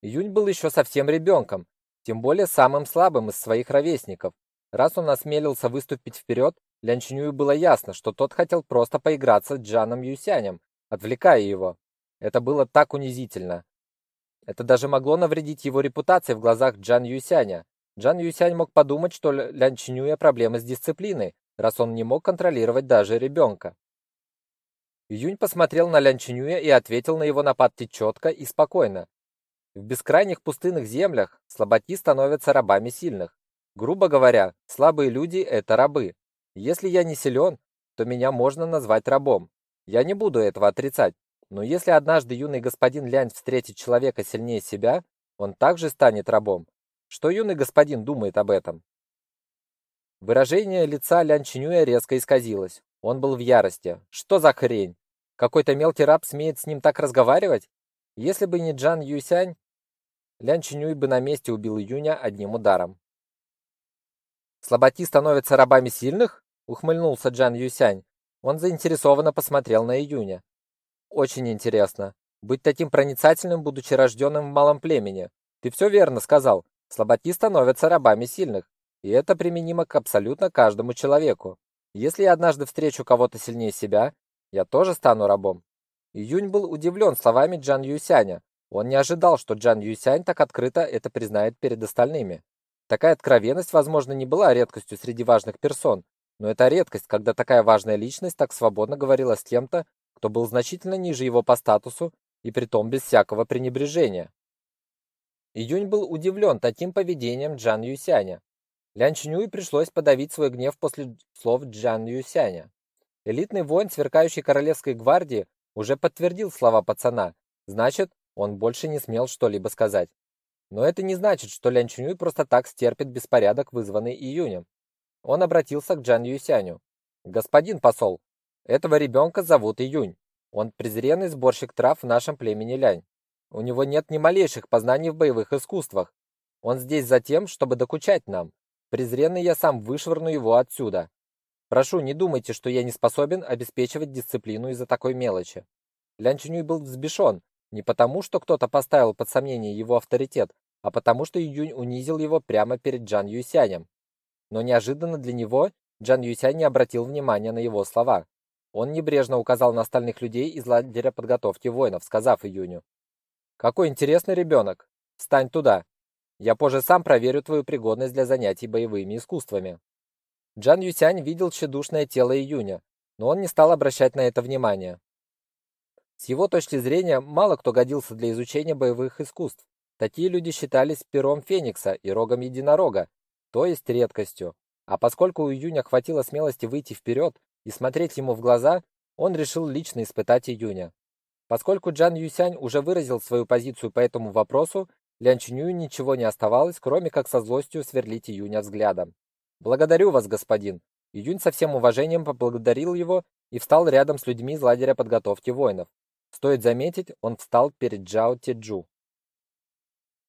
Июнь был еще совсем ребенком, тем более самым слабым из своих ровесников. Раз он осмелился выступить вперед, Лян Чинюю было ясно, что тот хотел просто поиграться с Джаном Юсянем, отвлекая его. Это было так унизительно. Это даже могло навредить его репутации в глазах Джан Юсяня. Джан Юсянь мог подумать, что Лян Чинюя проблемы с дисциплиной, раз он не мог контролировать даже ребенка. Юнь посмотрел на Лян Чинюя и ответил на его нападки четко и спокойно. В бескрайних пустынных землях слаботи становятся рабами сильных. Грубо говоря, слабые люди это рабы. Если я не силен, то меня можно назвать рабом. Я не буду этого отрицать. Но если однажды юный господин Лянь встретит человека сильнее себя, он также станет рабом. Что юный господин думает об этом? Выражение лица Лян Чинюя резко исказилось. Он был в ярости. Что за хрень? Какой-то мелкий раб смеет с ним так разговаривать? Если бы не Джан Юсянь, Лян Чинюй бы на месте убил Июня одним ударом. Слаботи становятся рабами сильных? ухмыльнулся Джан Юсянь. Он заинтересованно посмотрел на Июня. Очень интересно. Быть таким проницательным, будучи рожденным в малом племени. Ты все верно сказал. Слаботи становятся рабами сильных, и это применимо к абсолютно каждому человеку. Если я однажды встречу кого-то сильнее себя, я тоже стану рабом. Июнь был удивлен словами Джан Юсяня. Он не ожидал, что Джан Юсянь так открыто это признает перед остальными. Такая откровенность, возможно, не была редкостью среди важных персон, но это редкость, когда такая важная личность так свободно говорила с кем-то, кто был значительно ниже его по статусу и притом без всякого пренебрежения. Июнь был удивлен таким поведением Джан Юсяня. Лян Чинюй пришлось подавить свой гнев после слов Джан Юсяня. Элитный воин сверкающей королевской гвардии уже подтвердил слова пацана. Значит, он больше не смел что-либо сказать. Но это не значит, что Лян Чунюй просто так стерпит беспорядок, вызванный июнем. Он обратился к Джан Юсяню. «Господин посол, этого ребенка зовут Июнь. Он презренный сборщик трав в нашем племени Лянь. У него нет ни малейших познаний в боевых искусствах. Он здесь за тем, чтобы докучать нам. Презренный я сам вышвырну его отсюда. Прошу, не думайте, что я не способен обеспечивать дисциплину из-за такой мелочи. Лян Чунюй был взбешен, не потому, что кто-то поставил под сомнение его авторитет, а потому, что Июнь унизил его прямо перед Джан Юсянем. Но неожиданно для него Джан Юсянь не обратил внимания на его слова. Он небрежно указал на остальных людей из лагеря подготовки воинов, сказав Июню: "Какой интересный ребенок! Встань туда. Я позже сам проверю твою пригодность для занятий боевыми искусствами". Джан Юсянь видел тщедушное тело Июня, но он не стал обращать на это внимания. С его точки зрения, мало кто годился для изучения боевых искусств. Такие люди считались пером феникса и рогом единорога, то есть редкостью. А поскольку у Июня хватило смелости выйти вперед и смотреть ему в глаза, он решил лично испытать Июня. Поскольку Джан Юсянь уже выразил свою позицию по этому вопросу, Лян Чинюю ничего не оставалось, кроме как со злостью сверлить Июня взглядом. Благодарю вас, господин. Июнь со всем уважением поблагодарил его и встал рядом с людьми из лагеря подготовки воинов. Стоит заметить, он встал перед Джао Тиджу.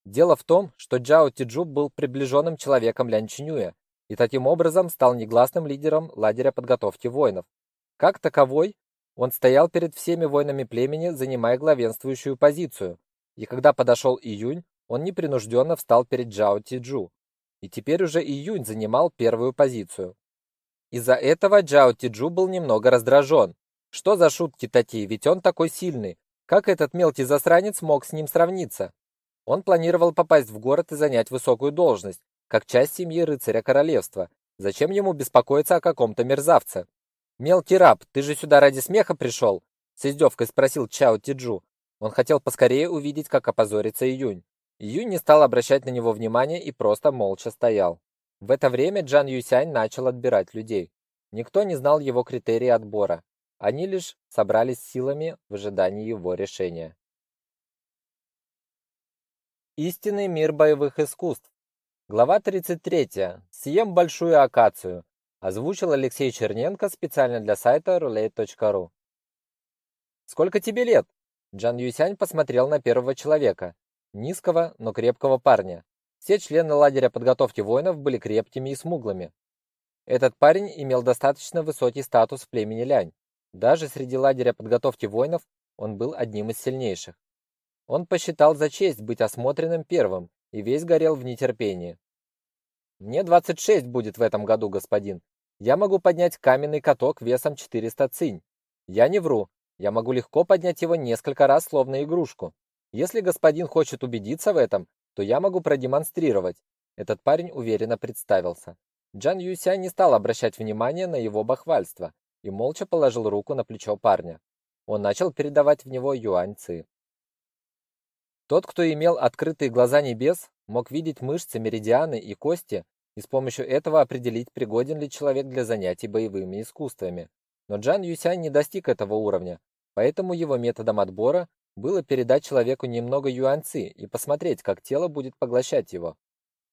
Дело в том, что Джао Тиджу был приближенным человеком Лян Чинюя, и таким образом стал негласным лидером лагеря подготовки воинов. Как таковой, он стоял перед всеми воинами племени, занимая главенствующую позицию. И когда подошел июнь, он непринужденно встал перед Джао Тиджу. И теперь уже июнь занимал первую позицию. Из-за этого Джао Тиджу был немного раздражен. Что за шутки такие, ведь он такой сильный. Как этот мелкий засранец мог с ним сравниться? Он планировал попасть в город и занять высокую должность, как часть семьи рыцаря королевства. Зачем ему беспокоиться о каком-то мерзавце? «Мелкий раб, ты же сюда ради смеха пришел?» С издевкой спросил Чао Тиджу. Он хотел поскорее увидеть, как опозорится Июнь. Июнь не стал обращать на него внимания и просто молча стоял. В это время Джан Юсянь начал отбирать людей. Никто не знал его критерии отбора. Они лишь собрались силами в ожидании его решения. Истинный мир боевых искусств. Глава 33. Съем большую акацию. Озвучил Алексей Черненко специально для сайта roulette.ru. Сколько тебе лет? Джан Юсянь посмотрел на первого человека, низкого, но крепкого парня. Все члены лагеря подготовки воинов были крепкими и смуглыми. Этот парень имел достаточно высокий статус в племени Лянь. Даже среди лагеря подготовки воинов он был одним из сильнейших. Он посчитал за честь быть осмотренным первым и весь горел в нетерпении. Мне 26 будет в этом году, господин, я могу поднять каменный каток весом 400 цинь. Я не вру. Я могу легко поднять его несколько раз, словно игрушку. Если господин хочет убедиться в этом, то я могу продемонстрировать. Этот парень уверенно представился. Джан Юся не стал обращать внимания на его бахвальство и молча положил руку на плечо парня. Он начал передавать в него юаньцы. Тот, кто имел открытые глаза небес, мог видеть мышцы, меридианы и кости и с помощью этого определить, пригоден ли человек для занятий боевыми искусствами. Но Джан Юсянь не достиг этого уровня, поэтому его методом отбора было передать человеку немного юаньци и посмотреть, как тело будет поглощать его.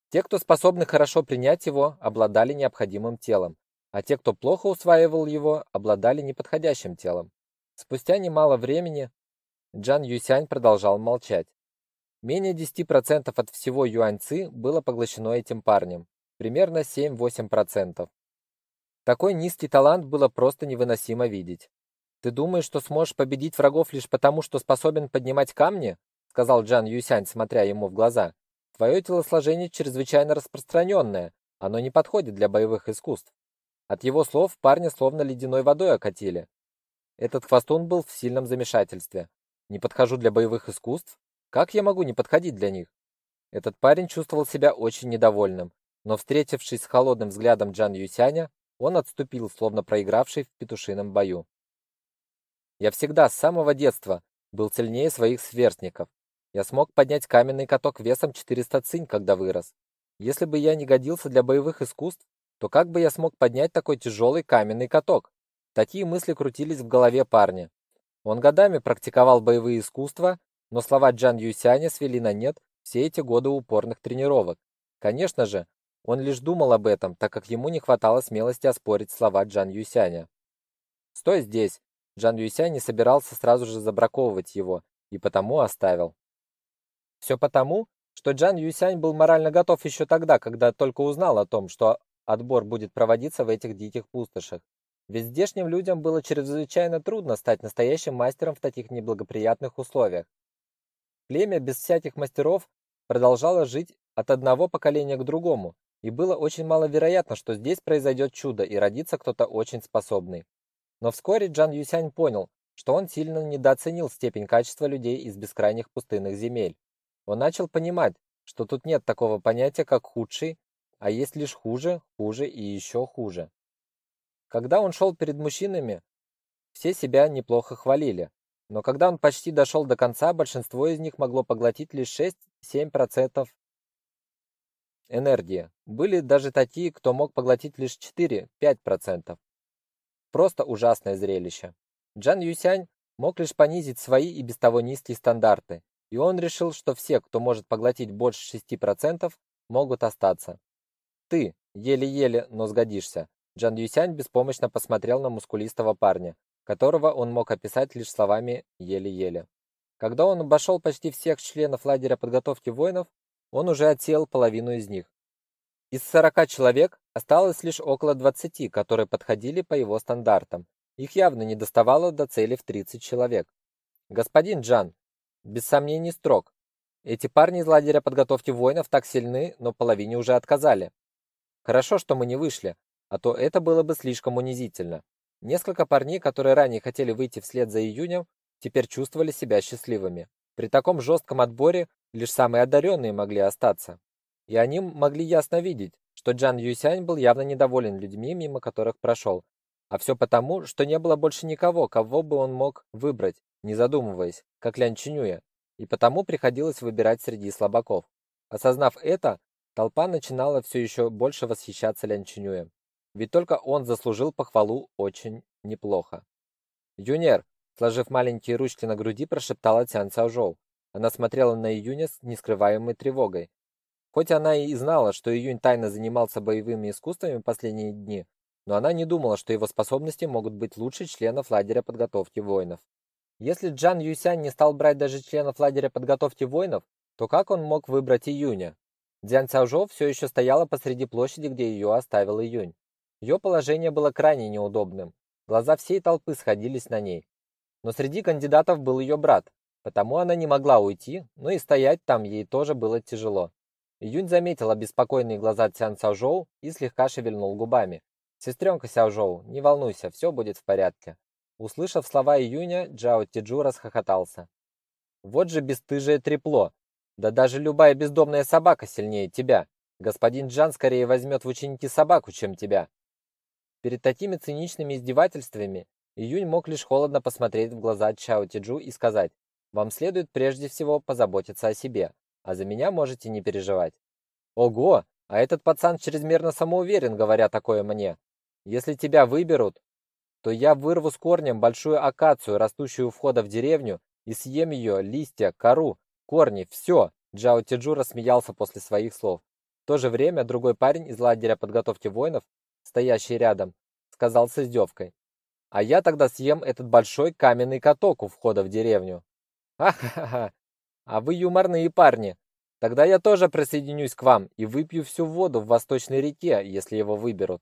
Те, кто способны хорошо принять его, обладали необходимым телом, а те, кто плохо усваивал его, обладали неподходящим телом. Спустя немало времени Джан Юсянь продолжал молчать. Менее 10% от всего юаньци было поглощено этим парнем примерно 7-8%. Такой низкий талант было просто невыносимо видеть. Ты думаешь, что сможешь победить врагов лишь потому, что способен поднимать камни? сказал Джан Юсянь, смотря ему в глаза. Твое телосложение чрезвычайно распространенное, оно не подходит для боевых искусств. От его слов парня словно ледяной водой окатили. Этот хвостун был в сильном замешательстве. Не подхожу для боевых искусств? Как я могу не подходить для них? Этот парень чувствовал себя очень недовольным но, встретившись с холодным взглядом Джан Юсяня, он отступил, словно проигравший в петушином бою. Я всегда с самого детства был сильнее своих сверстников. Я смог поднять каменный каток весом 400 цинь, когда вырос. Если бы я не годился для боевых искусств, то как бы я смог поднять такой тяжелый каменный каток? Такие мысли крутились в голове парня. Он годами практиковал боевые искусства, но слова Джан Юсяня свели на нет все эти годы упорных тренировок. Конечно же, он лишь думал об этом, так как ему не хватало смелости оспорить слова Джан Юсяня. «Стой здесь!» Джан Юсянь не собирался сразу же забраковывать его, и потому оставил. Все потому, что Джан Юсянь был морально готов еще тогда, когда только узнал о том, что отбор будет проводиться в этих диких пустошах. Ведь здешним людям было чрезвычайно трудно стать настоящим мастером в таких неблагоприятных условиях. Племя без всяких мастеров продолжало жить от одного поколения к другому, и было очень маловероятно, что здесь произойдет чудо и родится кто-то очень способный. Но вскоре Джан Юсянь понял, что он сильно недооценил степень качества людей из бескрайних пустынных земель. Он начал понимать, что тут нет такого понятия, как худший, а есть лишь хуже, хуже и еще хуже. Когда он шел перед мужчинами, все себя неплохо хвалили, но когда он почти дошел до конца, большинство из них могло поглотить лишь 6-7% энергии. Были даже такие, кто мог поглотить лишь 4-5%. Просто ужасное зрелище. Джан Юсянь мог лишь понизить свои и без того низкие стандарты, и он решил, что все, кто может поглотить больше 6%, могут остаться. Ты, еле-еле, но сгодишься. Джан Юсянь беспомощно посмотрел на мускулистого парня, которого он мог описать лишь словами еле-еле. Когда он обошел почти всех членов лагеря подготовки воинов, он уже отсеял половину из них. Из 40 человек осталось лишь около 20, которые подходили по его стандартам. Их явно не доставало до цели в 30 человек. Господин Джан, без сомнений строг. Эти парни из лагеря подготовки воинов так сильны, но половине уже отказали. Хорошо, что мы не вышли, а то это было бы слишком унизительно. Несколько парней, которые ранее хотели выйти вслед за июнем, теперь чувствовали себя счастливыми. При таком жестком отборе лишь самые одаренные могли остаться. И они могли ясно видеть, что Джан Юсянь был явно недоволен людьми, мимо которых прошел. А все потому, что не было больше никого, кого бы он мог выбрать, не задумываясь, как Лян Чинюя, и потому приходилось выбирать среди слабаков. Осознав это, толпа начинала все еще больше восхищаться Лян Чинюем. Ведь только он заслужил похвалу очень неплохо. Юнер, сложив маленькие ручки на груди, прошептала Цян Цаожоу. Она смотрела на Июня с нескрываемой тревогой. Хоть она и знала, что Июнь тайно занимался боевыми искусствами последние дни, но она не думала, что его способности могут быть лучше членов лагеря подготовки воинов. Если Джан Юсянь не стал брать даже членов лагеря подготовки воинов, то как он мог выбрать Июня? Дзян Цяожоу все еще стояла посреди площади, где ее оставил Июнь. Ее положение было крайне неудобным. Глаза всей толпы сходились на ней. Но среди кандидатов был ее брат, потому она не могла уйти, но и стоять там ей тоже было тяжело. Июнь заметил обеспокоенные глаза Цян Цаожоу и слегка шевельнул губами. «Сестренка Сяожоу, не волнуйся, все будет в порядке». Услышав слова Июня, Джао Тиджу расхохотался. «Вот же бесстыжее трепло! Да даже любая бездомная собака сильнее тебя! Господин Джан скорее возьмет в ученики собаку, чем тебя!» Перед такими циничными издевательствами Июнь мог лишь холодно посмотреть в глаза Чао Тиджу и сказать: "Вам следует прежде всего позаботиться о себе, а за меня можете не переживать". Ого, а этот пацан чрезмерно самоуверен, говоря такое мне. Если тебя выберут, то я вырву с корнем большую акацию, растущую у входа в деревню, и съем ее листья, кору, корни, все. Джао Тиджу рассмеялся после своих слов. В то же время другой парень из лагеря подготовки воинов стоящий рядом, сказал с издевкой. А я тогда съем этот большой каменный каток у входа в деревню. Ха-ха-ха. А вы юморные парни. Тогда я тоже присоединюсь к вам и выпью всю воду в Восточной реке, если его выберут.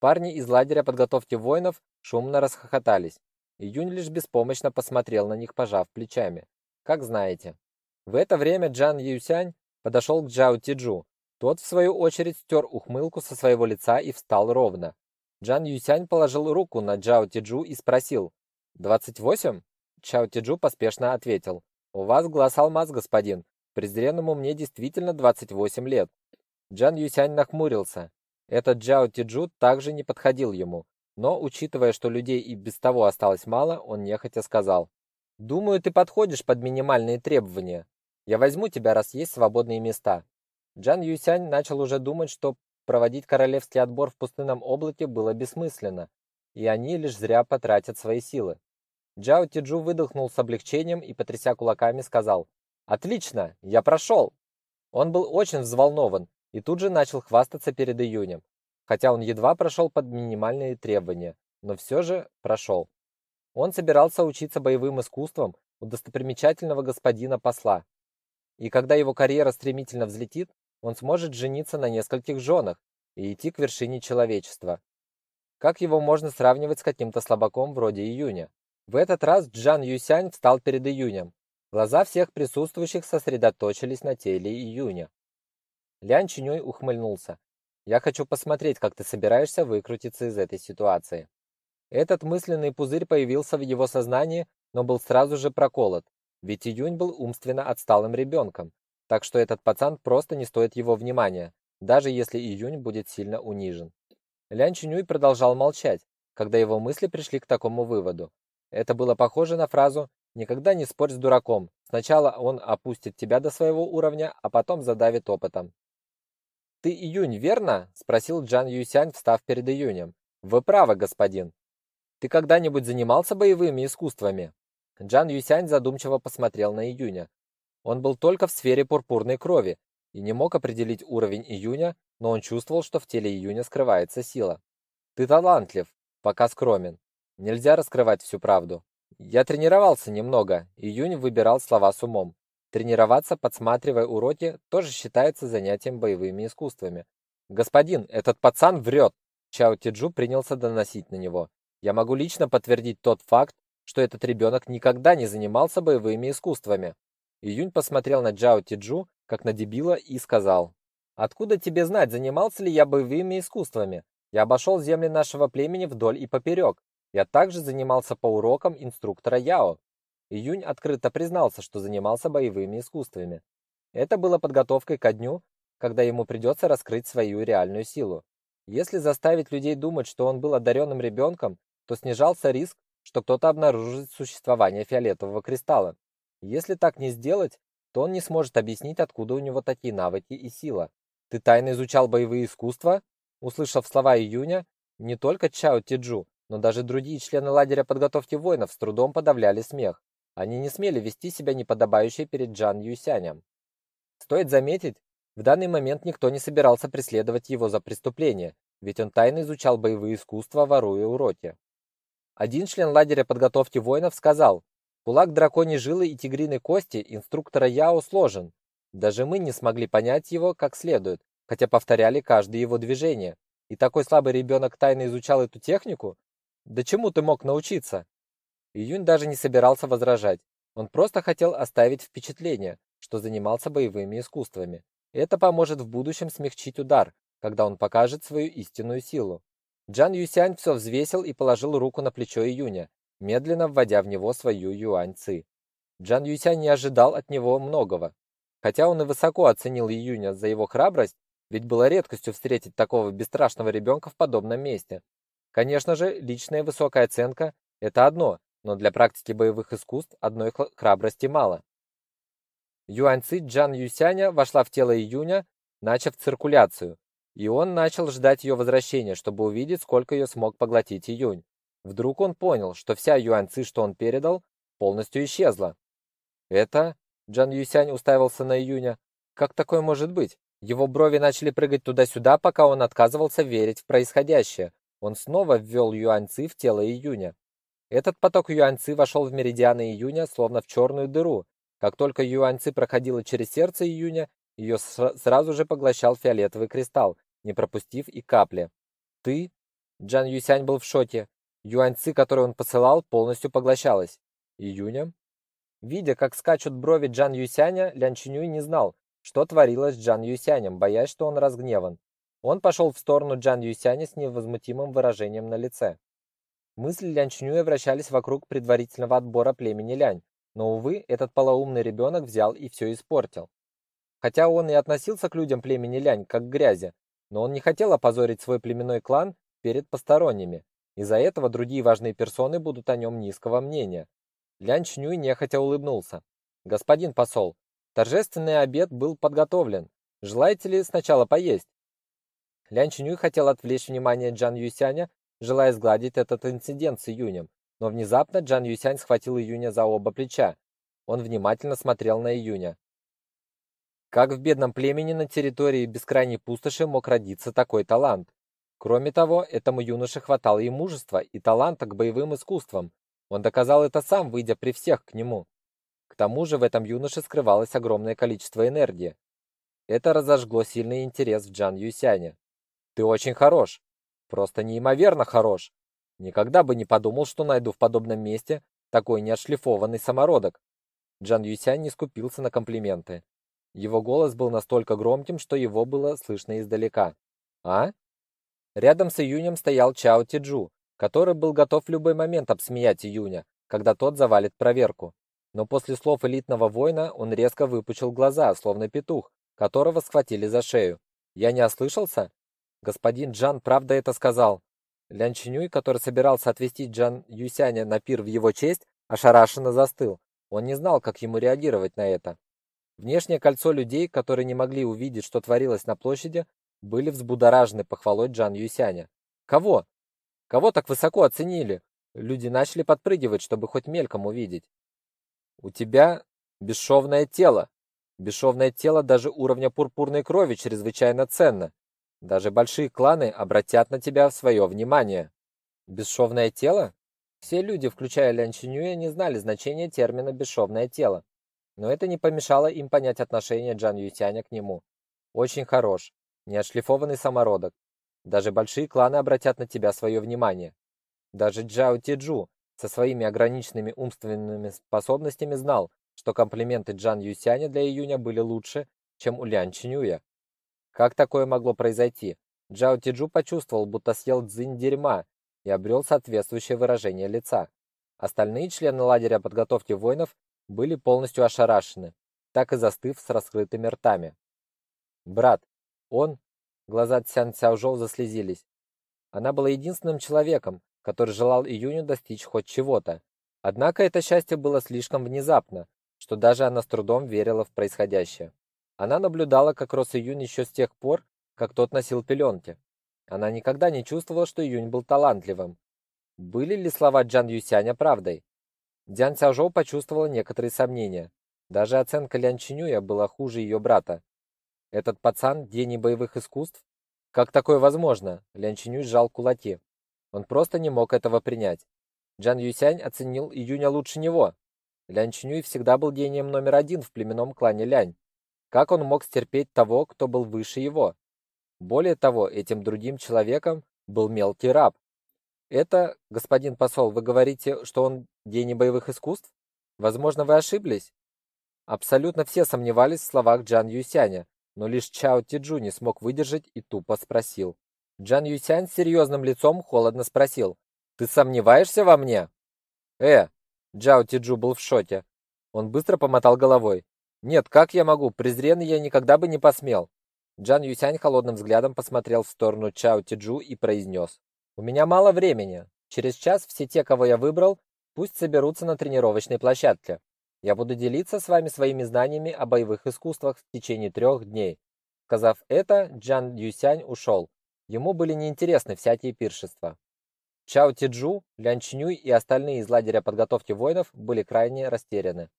Парни из лагеря подготовки воинов шумно расхохотались. Июнь лишь беспомощно посмотрел на них, пожав плечами. Как знаете. В это время Джан Юсянь подошел к Джао Тиджу, тот, в свою очередь, стер ухмылку со своего лица и встал ровно. Джан Юсянь положил руку на Джао Тиджу и спросил: «Двадцать восемь?» Чао Тиджу поспешно ответил: "У вас глаз алмаз, господин. Презренному мне действительно двадцать восемь лет". Джан Юсянь нахмурился. Этот Джао Тиджу также не подходил ему, но учитывая, что людей и без того осталось мало, он нехотя сказал: "Думаю, ты подходишь под минимальные требования. Я возьму тебя, раз есть свободные места. Джан Юсянь начал уже думать, что проводить королевский отбор в пустынном облаке было бессмысленно, и они лишь зря потратят свои силы. Джао Тиджу выдохнул с облегчением и, потряся кулаками, сказал «Отлично, я прошел!». Он был очень взволнован и тут же начал хвастаться перед июнем, хотя он едва прошел под минимальные требования, но все же прошел. Он собирался учиться боевым искусствам у достопримечательного господина посла. И когда его карьера стремительно взлетит, он сможет жениться на нескольких женах и идти к вершине человечества. Как его можно сравнивать с каким-то слабаком вроде Июня? В этот раз Джан Юсянь встал перед Июнем. Глаза всех присутствующих сосредоточились на теле Июня. Лян Чинюй ухмыльнулся. Я хочу посмотреть, как ты собираешься выкрутиться из этой ситуации. Этот мысленный пузырь появился в его сознании, но был сразу же проколот, ведь Июнь был умственно отсталым ребенком, так что этот пацан просто не стоит его внимания, даже если Июнь будет сильно унижен. Лян Чинюй продолжал молчать, когда его мысли пришли к такому выводу. Это было похоже на фразу «Никогда не спорь с дураком. Сначала он опустит тебя до своего уровня, а потом задавит опытом». «Ты Июнь, верно?» – спросил Джан Юсянь, встав перед Июнем. «Вы правы, господин. Ты когда-нибудь занимался боевыми искусствами?» Джан Юсянь задумчиво посмотрел на Июня, он был только в сфере пурпурной крови и не мог определить уровень июня, но он чувствовал, что в теле июня скрывается сила. Ты талантлив, пока скромен. Нельзя раскрывать всю правду. Я тренировался немного, июнь выбирал слова с умом. Тренироваться, подсматривая уроки, тоже считается занятием боевыми искусствами. Господин, этот пацан врет!» Чао Тиджу принялся доносить на него. «Я могу лично подтвердить тот факт, что этот ребенок никогда не занимался боевыми искусствами». Июнь посмотрел на Джао Тиджу, как на дебила, и сказал, «Откуда тебе знать, занимался ли я боевыми искусствами? Я обошел земли нашего племени вдоль и поперек. Я также занимался по урокам инструктора Яо». Июнь открыто признался, что занимался боевыми искусствами. Это было подготовкой ко дню, когда ему придется раскрыть свою реальную силу. Если заставить людей думать, что он был одаренным ребенком, то снижался риск, что кто-то обнаружит существование фиолетового кристалла. Если так не сделать, то он не сможет объяснить, откуда у него такие навыки и сила. Ты тайно изучал боевые искусства? Услышав слова Июня, не только Чао Тиджу, но даже другие члены лагеря подготовки воинов с трудом подавляли смех. Они не смели вести себя неподобающе перед Джан Юсянем. Стоит заметить, в данный момент никто не собирался преследовать его за преступление, ведь он тайно изучал боевые искусства, воруя уроки. Один член лагеря подготовки воинов сказал, «Кулак драконьей жилы и тигриной кости инструктора Яо сложен. Даже мы не смогли понять его как следует, хотя повторяли каждое его движение. И такой слабый ребенок тайно изучал эту технику? Да чему ты мог научиться?» Июнь даже не собирался возражать. Он просто хотел оставить впечатление, что занимался боевыми искусствами. Это поможет в будущем смягчить удар, когда он покажет свою истинную силу. Джан Юсянь все взвесил и положил руку на плечо Июня, медленно вводя в него свою юань-ци. Джан Юсянь не ожидал от него многого. Хотя он и высоко оценил Июня за его храбрость, ведь было редкостью встретить такого бесстрашного ребенка в подобном месте. Конечно же, личная высокая оценка – это одно, но для практики боевых искусств одной храбрости мало. Юаньци Джан Юсяня вошла в тело Июня, начав циркуляцию, и он начал ждать ее возвращения, чтобы увидеть, сколько ее смог поглотить Июнь. Вдруг он понял, что вся Юаньци, что он передал, полностью исчезла. Это Джан Юсянь уставился на Июня. Как такое может быть? Его брови начали прыгать туда-сюда, пока он отказывался верить в происходящее. Он снова ввел Юаньци в тело Июня. Этот поток Юаньци вошел в меридианы Июня, словно в черную дыру, как только Юаньци проходила через сердце июня, ее сразу же поглощал фиолетовый кристалл, не пропустив и капли. «Ты?» Джан Юсянь был в шоке. Юаньци, которую он посылал, полностью поглощалась. «Июня?» Видя, как скачут брови Джан Юсяня, Лян Чинюй не знал, что творилось с Джан Юсянем, боясь, что он разгневан. Он пошел в сторону Джан Юсяня с невозмутимым выражением на лице. Мысли Лян Чинюя вращались вокруг предварительного отбора племени Лянь, но, увы, этот полоумный ребенок взял и все испортил. Хотя он и относился к людям племени Лянь как к грязи, но он не хотел опозорить свой племенной клан перед посторонними. Из-за этого другие важные персоны будут о нем низкого мнения. Лян Чнюй нехотя улыбнулся. «Господин посол, торжественный обед был подготовлен. Желаете ли сначала поесть?» Лян Чнюй хотел отвлечь внимание Джан Юсяня, желая сгладить этот инцидент с Июнем, но внезапно Джан Юсянь схватил Июня за оба плеча. Он внимательно смотрел на Июня. Как в бедном племени на территории бескрайней пустоши мог родиться такой талант? Кроме того, этому юноше хватало и мужества, и таланта к боевым искусствам. Он доказал это сам, выйдя при всех к нему. К тому же в этом юноше скрывалось огромное количество энергии. Это разожгло сильный интерес в Джан Юсяне. Ты очень хорош. Просто неимоверно хорош. Никогда бы не подумал, что найду в подобном месте такой неотшлифованный самородок. Джан Юсянь не скупился на комплименты. Его голос был настолько громким, что его было слышно издалека. А? Рядом с Июнем стоял Чао Тиджу, который был готов в любой момент обсмеять Июня, когда тот завалит проверку. Но после слов элитного воина он резко выпучил глаза, словно петух, которого схватили за шею. Я не ослышался? Господин Джан правда это сказал. Лян Чинюй, который собирался отвезти Джан Юсяня на пир в его честь, ошарашенно застыл. Он не знал, как ему реагировать на это. Внешнее кольцо людей, которые не могли увидеть, что творилось на площади, были взбудоражены похвалой Джан Юсяня. Кого? Кого так высоко оценили? Люди начали подпрыгивать, чтобы хоть мельком увидеть. У тебя бесшовное тело. Бесшовное тело даже уровня пурпурной крови чрезвычайно ценно. Даже большие кланы обратят на тебя свое внимание. Бесшовное тело? Все люди, включая Лян Чинюя, не знали значения термина «бесшовное тело». Но это не помешало им понять отношение Джан Ютяня к нему. Очень хорош. Неотшлифованный самородок. Даже большие кланы обратят на тебя свое внимание. Даже Джао Тиджу со своими ограниченными умственными способностями знал, что комплименты Джан Юсяня для июня были лучше, чем у Лян Чинюя. Как такое могло произойти? Джао Тиджу почувствовал, будто съел дзынь дерьма и обрел соответствующее выражение лица. Остальные члены лагеря подготовки воинов были полностью ошарашены, так и застыв с раскрытыми ртами. Брат, он, глаза Цян Цяожоу заслезились. Она была единственным человеком, который желал Июню достичь хоть чего-то. Однако это счастье было слишком внезапно, что даже она с трудом верила в происходящее. Она наблюдала, как рос Июнь еще с тех пор, как тот носил пеленки. Она никогда не чувствовала, что Июнь был талантливым. Были ли слова Джан Юсяня правдой? Дзян Цяожоу почувствовала некоторые сомнения. Даже оценка Лян Чинюя была хуже ее брата. Этот пацан гений боевых искусств? Как такое возможно? Лян Чинюй сжал кулаки. Он просто не мог этого принять. Джан Юсянь оценил Июня лучше него. Лян Чинюй всегда был гением номер один в племенном клане Лянь. Как он мог стерпеть того, кто был выше его? Более того, этим другим человеком был мелкий раб, это, господин посол, вы говорите, что он гений боевых искусств? Возможно, вы ошиблись. Абсолютно все сомневались в словах Джан Юсяня, но лишь Чао Тиджу не смог выдержать и тупо спросил. Джан Юсянь с серьезным лицом холодно спросил: "Ты сомневаешься во мне?" "Э?" Джао Тиджу был в шоке. Он быстро помотал головой. "Нет, как я могу? Презренный я никогда бы не посмел." Джан Юсянь холодным взглядом посмотрел в сторону Чао Тиджу и произнес. У меня мало времени. Через час все те, кого я выбрал, пусть соберутся на тренировочной площадке. Я буду делиться с вами своими знаниями о боевых искусствах в течение трех дней. Сказав это, Джан Юсянь ушел. Ему были неинтересны всякие пиршества. Чао Тиджу, Лян Чинюй и остальные из лагеря подготовки воинов были крайне растеряны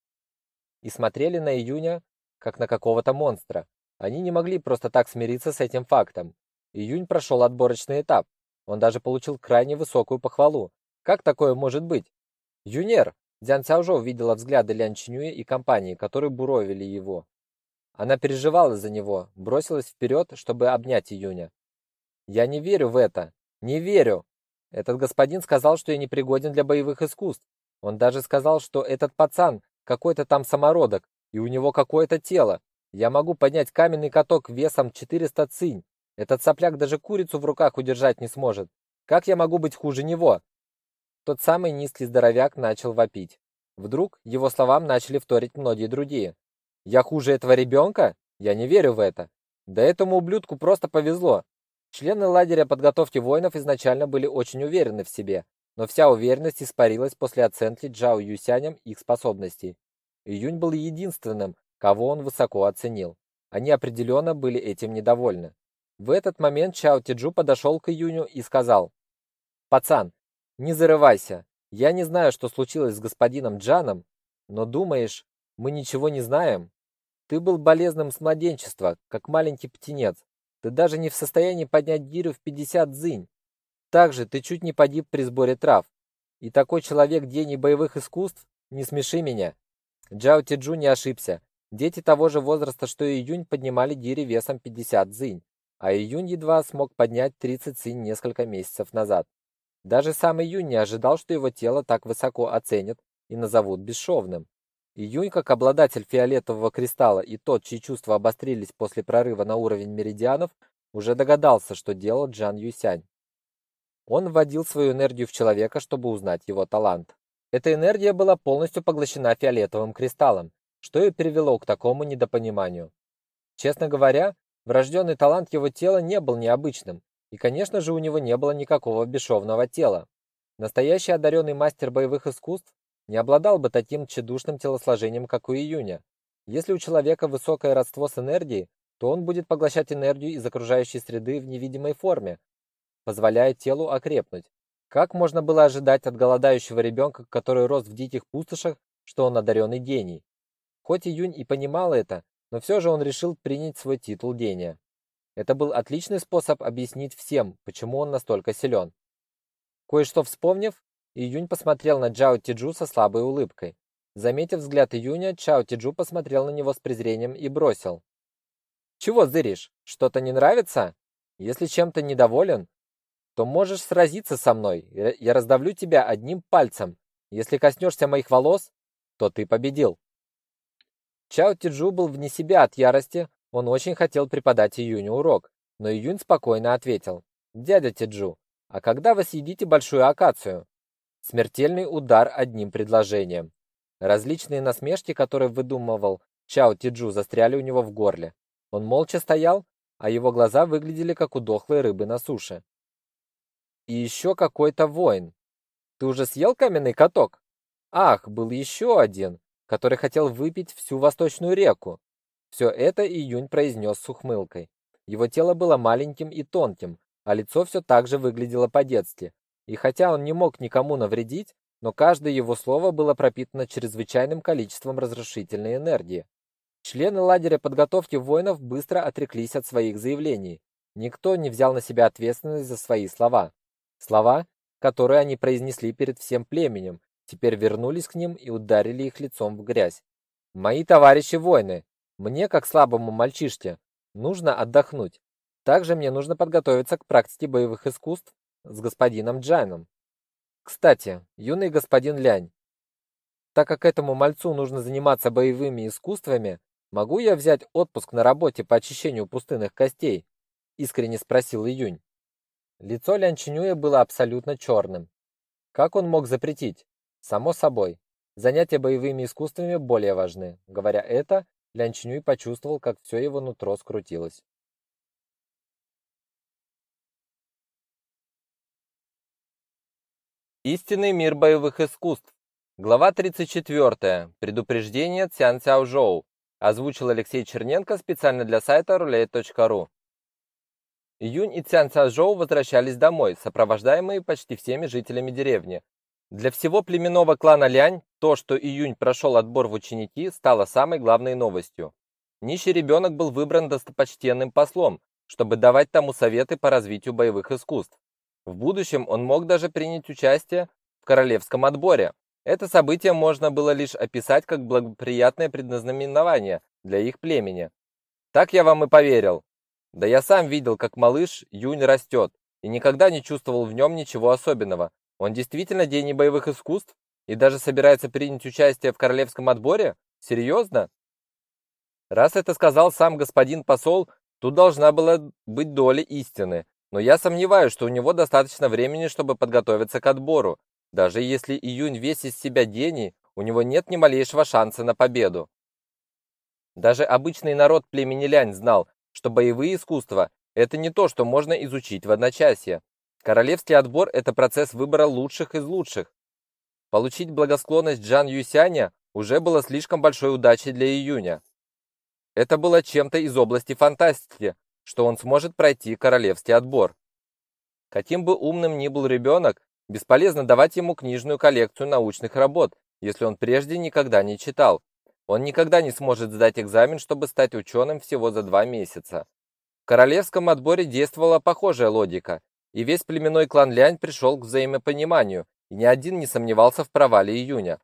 и смотрели на Июня как на какого-то монстра. Они не могли просто так смириться с этим фактом. Июнь прошел отборочный этап, он даже получил крайне высокую похвалу. Как такое может быть? Юнер! Дзян Цяожоу видела взгляды Лян Чинюя и компании, которые буровили его. Она переживала за него, бросилась вперед, чтобы обнять Июня. «Я не верю в это! Не верю! Этот господин сказал, что я не пригоден для боевых искусств. Он даже сказал, что этот пацан какой-то там самородок, и у него какое-то тело. Я могу поднять каменный каток весом 400 цинь. Этот сопляк даже курицу в руках удержать не сможет. Как я могу быть хуже него? Тот самый низкий здоровяк начал вопить. Вдруг его словам начали вторить многие другие. Я хуже этого ребенка? Я не верю в это. Да этому ублюдку просто повезло. Члены лагеря подготовки воинов изначально были очень уверены в себе, но вся уверенность испарилась после оценки Джао Юсянем их способностей. Июнь был единственным, кого он высоко оценил. Они определенно были этим недовольны. В этот момент Чао Тиджу подошел к Июню и сказал: "Пацан, не зарывайся. Я не знаю, что случилось с господином Джаном, но думаешь, мы ничего не знаем? Ты был болезным с младенчества, как маленький птенец. Ты даже не в состоянии поднять гирю в 50 дзынь. Также ты чуть не погиб при сборе трав. И такой человек гений боевых искусств? Не смеши меня. Джао Тиджу не ошибся. Дети того же возраста, что и Июнь, поднимали гири весом 50 дзынь а Июнь едва смог поднять 30 цинь несколько месяцев назад. Даже сам Июнь не ожидал, что его тело так высоко оценят и назовут бесшовным. Июнь, как обладатель фиолетового кристалла и тот, чьи чувства обострились после прорыва на уровень меридианов, уже догадался, что делал Джан Юсянь. Он вводил свою энергию в человека, чтобы узнать его талант. Эта энергия была полностью поглощена фиолетовым кристаллом, что и привело к такому недопониманию. Честно говоря, Врожденный талант его тела не был необычным, и, конечно же, у него не было никакого бесшовного тела. Настоящий одаренный мастер боевых искусств не обладал бы таким тщедушным телосложением, как у Июня. Если у человека высокое родство с энергией, то он будет поглощать энергию из окружающей среды в невидимой форме, позволяя телу окрепнуть. Как можно было ожидать от голодающего ребенка, который рос в диких пустошах, что он одаренный гений? Хоть Июнь и понимал это, но все же он решил принять свой титул гения. Это был отличный способ объяснить всем, почему он настолько силен. Кое-что вспомнив, Июнь посмотрел на Джао Тиджу со слабой улыбкой. Заметив взгляд Июня, Чао Тиджу посмотрел на него с презрением и бросил: Чего зыришь? Что-то не нравится? Если чем-то недоволен, то можешь сразиться со мной. Я раздавлю тебя одним пальцем. Если коснешься моих волос, то ты победил. Чао Тиджу был вне себя от ярости, он очень хотел преподать Июню урок, но Июнь спокойно ответил: "Дядя Тиджу, а когда вы съедите большую акацию?" Смертельный удар одним предложением. Различные насмешки, которые выдумывал Чао Тиджу, застряли у него в горле. Он молча стоял, а его глаза выглядели как у дохлой рыбы на суше. И еще какой-то воин. Ты уже съел каменный каток? Ах, был еще один, который хотел выпить всю восточную реку. Все это Июнь произнес с ухмылкой. Его тело было маленьким и тонким, а лицо все так же выглядело по-детски. И хотя он не мог никому навредить, но каждое его слово было пропитано чрезвычайным количеством разрушительной энергии. Члены лагеря подготовки воинов быстро отреклись от своих заявлений. Никто не взял на себя ответственность за свои слова. Слова, которые они произнесли перед всем племенем, теперь вернулись к ним и ударили их лицом в грязь. Мои товарищи воины, мне, как слабому мальчишке, нужно отдохнуть. Также мне нужно подготовиться к практике боевых искусств с господином Джайном. Кстати, юный господин Лянь, так как этому мальцу нужно заниматься боевыми искусствами, могу я взять отпуск на работе по очищению пустынных костей? искренне спросил Июнь. Лицо Лян Чинюя было абсолютно черным. Как он мог запретить? Само собой, занятия боевыми искусствами более важны. Говоря это, Лян Чинюй почувствовал, как все его нутро скрутилось. Истинный мир боевых искусств. Глава 34. Предупреждение Цян Цяожоу. Озвучил Алексей Черненко специально для сайта roulette.ru. Июнь и Цян Цяожоу возвращались домой, сопровождаемые почти всеми жителями деревни, для всего племенного клана Лянь то, что Июнь прошел отбор в ученики, стало самой главной новостью. Нищий ребенок был выбран достопочтенным послом, чтобы давать тому советы по развитию боевых искусств. В будущем он мог даже принять участие в королевском отборе. Это событие можно было лишь описать как благоприятное предназнаменование для их племени. Так я вам и поверил. Да я сам видел, как малыш Юнь растет, и никогда не чувствовал в нем ничего особенного, он действительно гений боевых искусств и даже собирается принять участие в королевском отборе? Серьезно? Раз это сказал сам господин посол, тут должна была быть доля истины. Но я сомневаюсь, что у него достаточно времени, чтобы подготовиться к отбору. Даже если Июнь весь из себя гений, у него нет ни малейшего шанса на победу. Даже обычный народ племени Лянь знал, что боевые искусства – это не то, что можно изучить в одночасье. Королевский отбор – это процесс выбора лучших из лучших. Получить благосклонность Джан Юсяня уже было слишком большой удачей для Июня. Это было чем-то из области фантастики, что он сможет пройти королевский отбор. Каким бы умным ни был ребенок, бесполезно давать ему книжную коллекцию научных работ, если он прежде никогда не читал. Он никогда не сможет сдать экзамен, чтобы стать ученым всего за два месяца. В королевском отборе действовала похожая логика, и весь племенной клан Лянь пришел к взаимопониманию, и ни один не сомневался в провале Июня.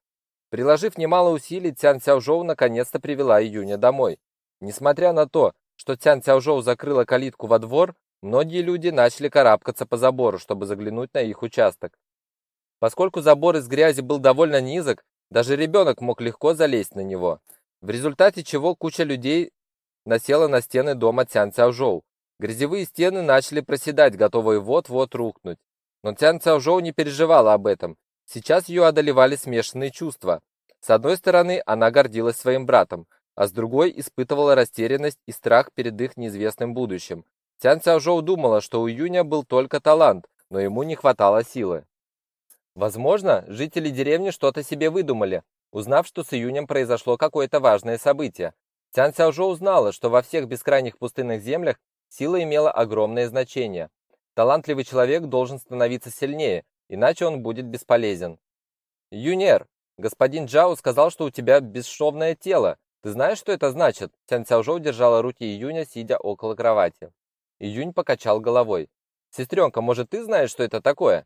Приложив немало усилий, Цян Цяожоу наконец-то привела Июня домой. Несмотря на то, что Цян Цяожоу закрыла калитку во двор, многие люди начали карабкаться по забору, чтобы заглянуть на их участок. Поскольку забор из грязи был довольно низок, даже ребенок мог легко залезть на него, в результате чего куча людей насела на стены дома Цян Цяожоу. Грязевые стены начали проседать, готовые вот-вот рухнуть. Но Цян Цяожоу не переживала об этом. Сейчас ее одолевали смешанные чувства. С одной стороны, она гордилась своим братом, а с другой испытывала растерянность и страх перед их неизвестным будущим. Цян Цяожоу думала, что у Юня был только талант, но ему не хватало силы. Возможно, жители деревни что-то себе выдумали, узнав, что с Июнем произошло какое-то важное событие. Цян Цяожоу знала, что во всех бескрайних пустынных землях Сила имела огромное значение. Талантливый человек должен становиться сильнее, иначе он будет бесполезен. Юнер, господин Джао сказал, что у тебя бесшовное тело. Ты знаешь, что это значит? Цян Цяожоу держала руки Июня, сидя около кровати. Июнь покачал головой. Сестренка, может, ты знаешь, что это такое?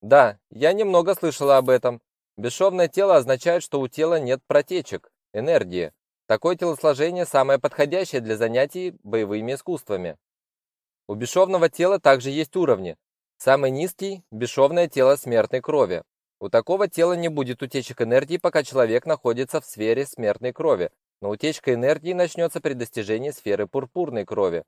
Да, я немного слышала об этом. Бесшовное тело означает, что у тела нет протечек, энергии. Такое телосложение самое подходящее для занятий боевыми искусствами. У бесшовного тела также есть уровни. Самый низкий – бесшовное тело смертной крови. У такого тела не будет утечек энергии, пока человек находится в сфере смертной крови, но утечка энергии начнется при достижении сферы пурпурной крови.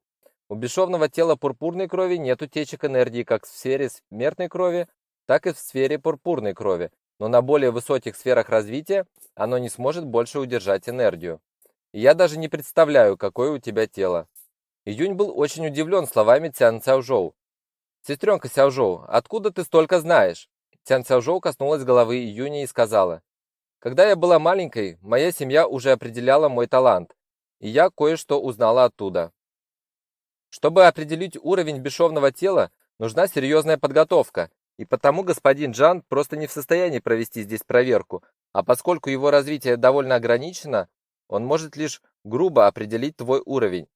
У бесшовного тела пурпурной крови нет утечек энергии как в сфере смертной крови, так и в сфере пурпурной крови, но на более высоких сферах развития оно не сможет больше удержать энергию. Я даже не представляю, какое у тебя тело. Июнь был очень удивлен словами Цян Цяожоу. «Сестренка Сяожоу, откуда ты столько знаешь?» Цян Цяожоу коснулась головы Июня и сказала. «Когда я была маленькой, моя семья уже определяла мой талант, и я кое-что узнала оттуда. Чтобы определить уровень бесшовного тела, нужна серьезная подготовка, и потому господин Джан просто не в состоянии провести здесь проверку, а поскольку его развитие довольно ограничено, он может лишь грубо определить твой уровень.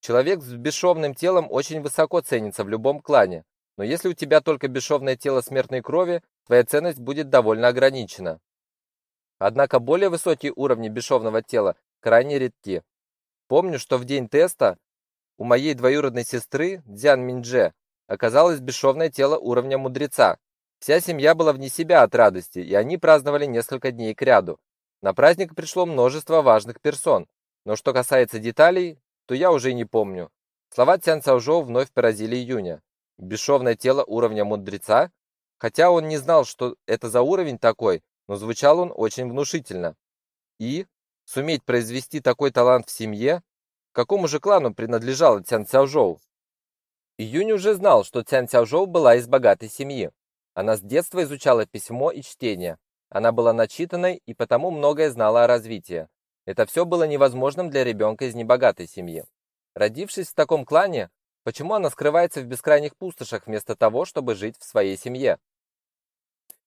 Человек с бесшовным телом очень высоко ценится в любом клане, но если у тебя только бесшовное тело смертной крови, твоя ценность будет довольно ограничена. Однако более высокие уровни бесшовного тела крайне редки. Помню, что в день теста у моей двоюродной сестры, Дзян Миндже, оказалось бесшовное тело уровня мудреца. Вся семья была вне себя от радости, и они праздновали несколько дней кряду. На праздник пришло множество важных персон, но что касается деталей, то я уже не помню. Слова Цян Цаожоу вновь поразили Июня. Бесшовное тело уровня мудреца? Хотя он не знал, что это за уровень такой, но звучал он очень внушительно. И суметь произвести такой талант в семье? Какому же клану принадлежала Цян Цяожоу? Июнь уже знал, что Цян Цяожоу была из богатой семьи. Она с детства изучала письмо и чтение, она была начитанной и потому многое знала о развитии. Это все было невозможным для ребенка из небогатой семьи. Родившись в таком клане, почему она скрывается в бескрайних пустошах вместо того, чтобы жить в своей семье?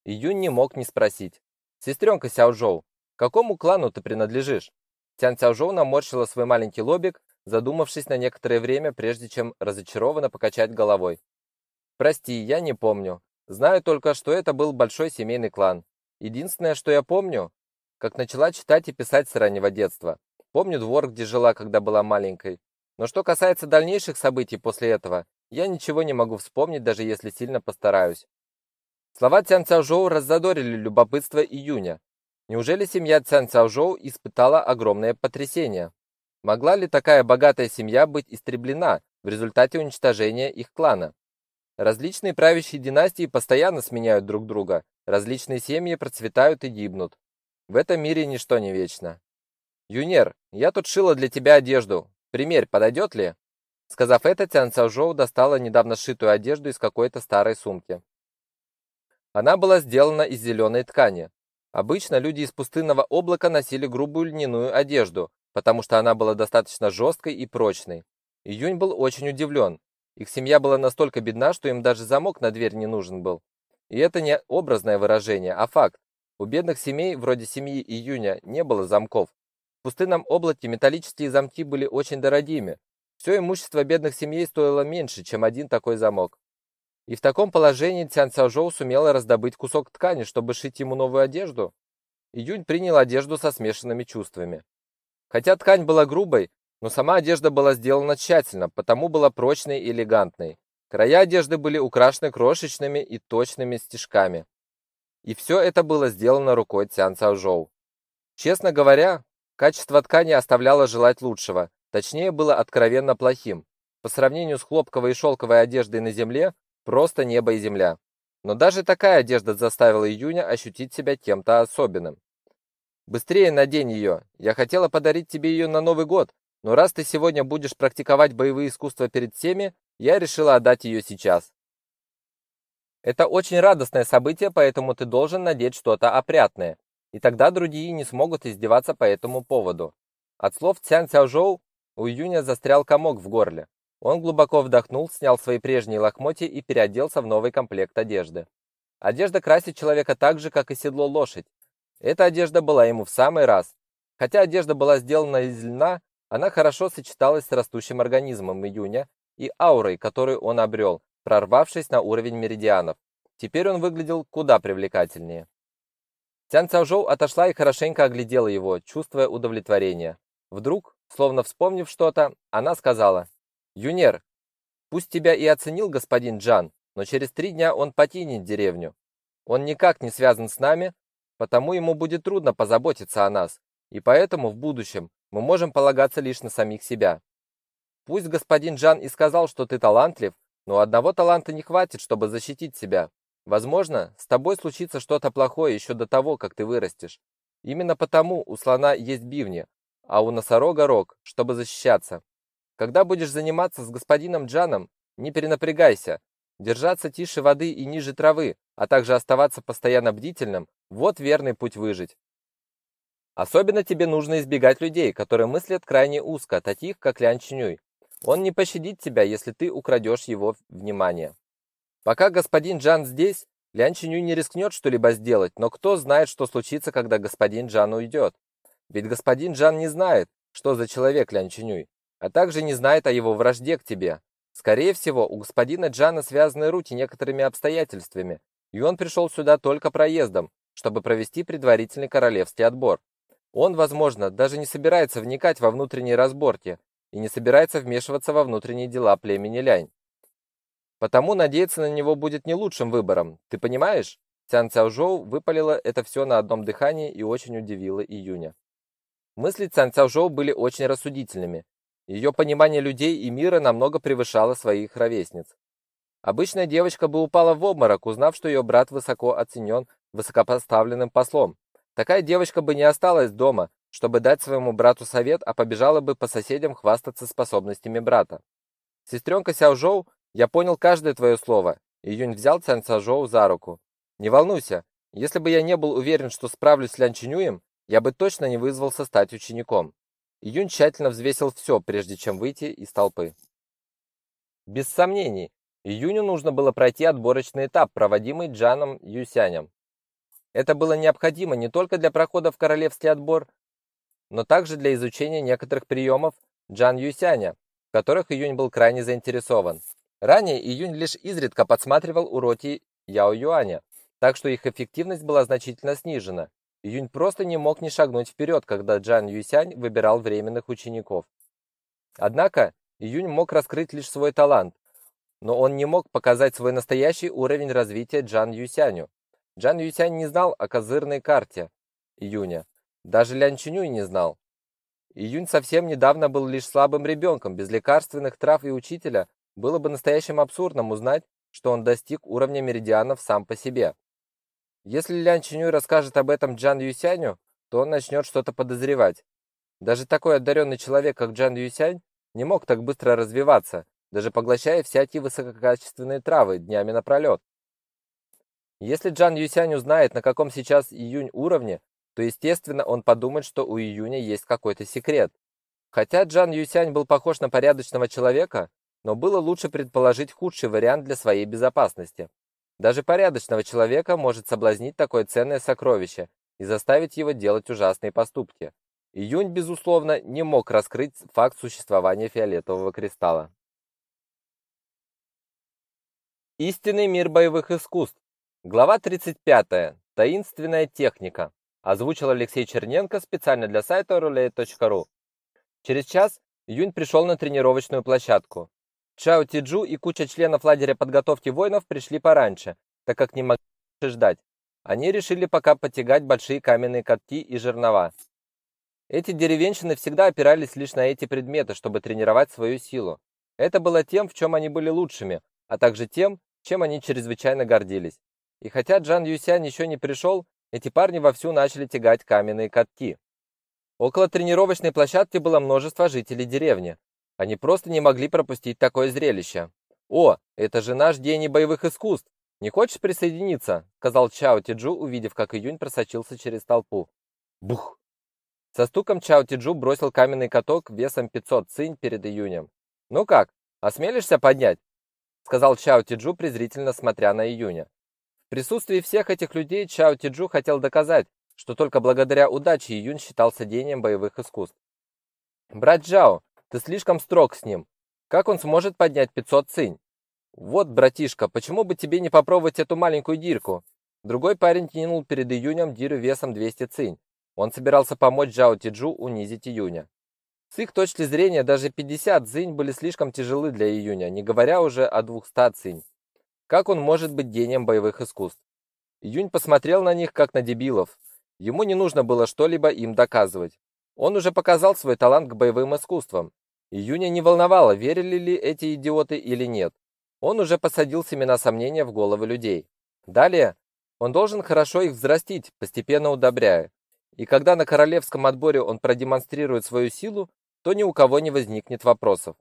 Июнь не мог не спросить. «Сестренка Сяожоу, какому клану ты принадлежишь?» Тян Сяожоу наморщила свой маленький лобик, задумавшись на некоторое время, прежде чем разочарованно покачать головой. «Прости, я не помню. Знаю только, что это был большой семейный клан. Единственное, что я помню, как начала читать и писать с раннего детства. Помню двор, где жила, когда была маленькой. Но что касается дальнейших событий после этого, я ничего не могу вспомнить, даже если сильно постараюсь. Слова Цян Цяожоу раззадорили любопытство Июня. Неужели семья Цян Цяожоу испытала огромное потрясение? Могла ли такая богатая семья быть истреблена в результате уничтожения их клана? Различные правящие династии постоянно сменяют друг друга, различные семьи процветают и гибнут. В этом мире ничто не вечно. Юнер, я тут шила для тебя одежду. Примерь, подойдет ли? Сказав это, Цян Цаожоу достала недавно сшитую одежду из какой-то старой сумки. Она была сделана из зеленой ткани. Обычно люди из пустынного облака носили грубую льняную одежду, потому что она была достаточно жесткой и прочной. Июнь был очень удивлен. Их семья была настолько бедна, что им даже замок на дверь не нужен был. И это не образное выражение, а факт. У бедных семей, вроде семьи Июня, не было замков. В пустынном облаке металлические замки были очень дорогими. Все имущество бедных семей стоило меньше, чем один такой замок. И в таком положении Цян Цяожоу сумела раздобыть кусок ткани, чтобы шить ему новую одежду. Июнь принял одежду со смешанными чувствами. Хотя ткань была грубой, но сама одежда была сделана тщательно, потому была прочной и элегантной. Края одежды были украшены крошечными и точными стежками. И все это было сделано рукой Цян Цаожоу. Честно говоря, качество ткани оставляло желать лучшего, точнее было откровенно плохим. По сравнению с хлопковой и шелковой одеждой на земле, просто небо и земля. Но даже такая одежда заставила Июня ощутить себя кем-то особенным. «Быстрее надень ее. Я хотела подарить тебе ее на Новый год, но раз ты сегодня будешь практиковать боевые искусства перед всеми, я решила отдать ее сейчас. Это очень радостное событие, поэтому ты должен надеть что-то опрятное, и тогда другие не смогут издеваться по этому поводу. От слов Цян Цяожоу у Юня застрял комок в горле. Он глубоко вдохнул, снял свои прежние лохмотья и переоделся в новый комплект одежды. Одежда красит человека так же, как и седло лошадь. Эта одежда была ему в самый раз. Хотя одежда была сделана из льна, она хорошо сочеталась с растущим организмом июня и аурой, которую он обрел, прорвавшись на уровень меридианов. Теперь он выглядел куда привлекательнее. Цян Цаожоу отошла и хорошенько оглядела его, чувствуя удовлетворение. Вдруг, словно вспомнив что-то, она сказала, «Юнер, пусть тебя и оценил господин Джан, но через три дня он покинет деревню. Он никак не связан с нами, потому ему будет трудно позаботиться о нас, и поэтому в будущем мы можем полагаться лишь на самих себя. Пусть господин Джан и сказал, что ты талантлив, но одного таланта не хватит, чтобы защитить себя. Возможно, с тобой случится что-то плохое еще до того, как ты вырастешь. Именно потому у слона есть бивни, а у носорога рог, чтобы защищаться. Когда будешь заниматься с господином Джаном, не перенапрягайся. Держаться тише воды и ниже травы, а также оставаться постоянно бдительным – вот верный путь выжить. Особенно тебе нужно избегать людей, которые мыслят крайне узко, таких как Лян Чинюй. Он не пощадит тебя, если ты украдешь его внимание. Пока господин Джан здесь, Лян Чинюй не рискнет что-либо сделать, но кто знает, что случится, когда господин Джан уйдет. Ведь господин Джан не знает, что за человек Лян Чинюй, а также не знает о его вражде к тебе. Скорее всего, у господина Джана связаны руки некоторыми обстоятельствами, и он пришел сюда только проездом, чтобы провести предварительный королевский отбор. Он, возможно, даже не собирается вникать во внутренние разборки и не собирается вмешиваться во внутренние дела племени Лянь. Потому надеяться на него будет не лучшим выбором. Ты понимаешь? Цян Цяожоу выпалила это все на одном дыхании и очень удивила Июня. Мысли Цян Цяожоу были очень рассудительными. Ее понимание людей и мира намного превышало своих ровесниц. Обычная девочка бы упала в обморок, узнав, что ее брат высоко оценен высокопоставленным послом. Такая девочка бы не осталась дома, чтобы дать своему брату совет, а побежала бы по соседям хвастаться способностями брата. Сестренка Сяожоу я понял каждое твое слово. Июнь взял Цян Цажоу за руку. Не волнуйся. Если бы я не был уверен, что справлюсь с Лян Чинюем, я бы точно не вызвался стать учеником. Июнь тщательно взвесил все, прежде чем выйти из толпы. Без сомнений, Июню нужно было пройти отборочный этап, проводимый Джаном Юсянем. Это было необходимо не только для прохода в королевский отбор, но также для изучения некоторых приемов Джан Юсяня, в которых Июнь был крайне заинтересован. Ранее Июнь лишь изредка подсматривал уроки Яо Юаня, так что их эффективность была значительно снижена. Июнь просто не мог не шагнуть вперед, когда Джан Юсянь выбирал временных учеников. Однако Июнь мог раскрыть лишь свой талант, но он не мог показать свой настоящий уровень развития Джан Юсяню. Джан Юсянь не знал о козырной карте Июня. Даже Лян Чинюй не знал. Июнь совсем недавно был лишь слабым ребенком, без лекарственных трав и учителя, было бы настоящим абсурдом узнать, что он достиг уровня меридианов сам по себе. Если Лян Чинюй расскажет об этом Джан Юсяню, то он начнет что-то подозревать. Даже такой одаренный человек, как Джан Юсянь, не мог так быстро развиваться, даже поглощая всякие высококачественные травы днями напролет. Если Джан Юсянь узнает, на каком сейчас июнь уровне, то, естественно, он подумает, что у июня есть какой-то секрет. Хотя Джан Юсянь был похож на порядочного человека, но было лучше предположить худший вариант для своей безопасности. Даже порядочного человека может соблазнить такое ценное сокровище и заставить его делать ужасные поступки. Июнь, безусловно, не мог раскрыть факт существования фиолетового кристалла. Истинный мир боевых искусств. Глава 35. Таинственная техника. Озвучил Алексей Черненко специально для сайта roulette.ru. Через час Июнь пришел на тренировочную площадку. Чао Тиджу и куча членов лагеря подготовки воинов пришли пораньше, так как не могли ждать. Они решили пока потягать большие каменные катки и жернова. Эти деревенщины всегда опирались лишь на эти предметы, чтобы тренировать свою силу. Это было тем, в чем они были лучшими, а также тем, чем они чрезвычайно гордились. И хотя Джан Юсянь еще не пришел, эти парни вовсю начали тягать каменные катки. Около тренировочной площадки было множество жителей деревни. Они просто не могли пропустить такое зрелище. «О, это же наш день боевых искусств! Не хочешь присоединиться?» — сказал Чао Тиджу, увидев, как Июнь просочился через толпу. Бух! Со стуком Чао Тиджу бросил каменный каток весом 500 цинь перед Июнем. «Ну как, осмелишься поднять?» — сказал Чао Тиджу, презрительно смотря на Июня. В присутствии всех этих людей Чао Тиджу хотел доказать, что только благодаря удаче Июнь считался гением боевых искусств. «Брат Джао, ты слишком строг с ним. Как он сможет поднять 500 цинь? Вот, братишка, почему бы тебе не попробовать эту маленькую гирьку? Другой парень кинул перед Июнем диру весом 200 цинь. Он собирался помочь Джао Тиджу унизить Июня. С их точки зрения даже 50 цзинь были слишком тяжелы для Июня, не говоря уже о 200 цинь. Как он может быть гением боевых искусств? Июнь посмотрел на них как на дебилов. Ему не нужно было что-либо им доказывать. Он уже показал свой талант к боевым искусствам. Июня не волновало, верили ли эти идиоты или нет. Он уже посадил семена сомнения в головы людей. Далее он должен хорошо их взрастить, постепенно удобряя. И когда на королевском отборе он продемонстрирует свою силу, то ни у кого не возникнет вопросов.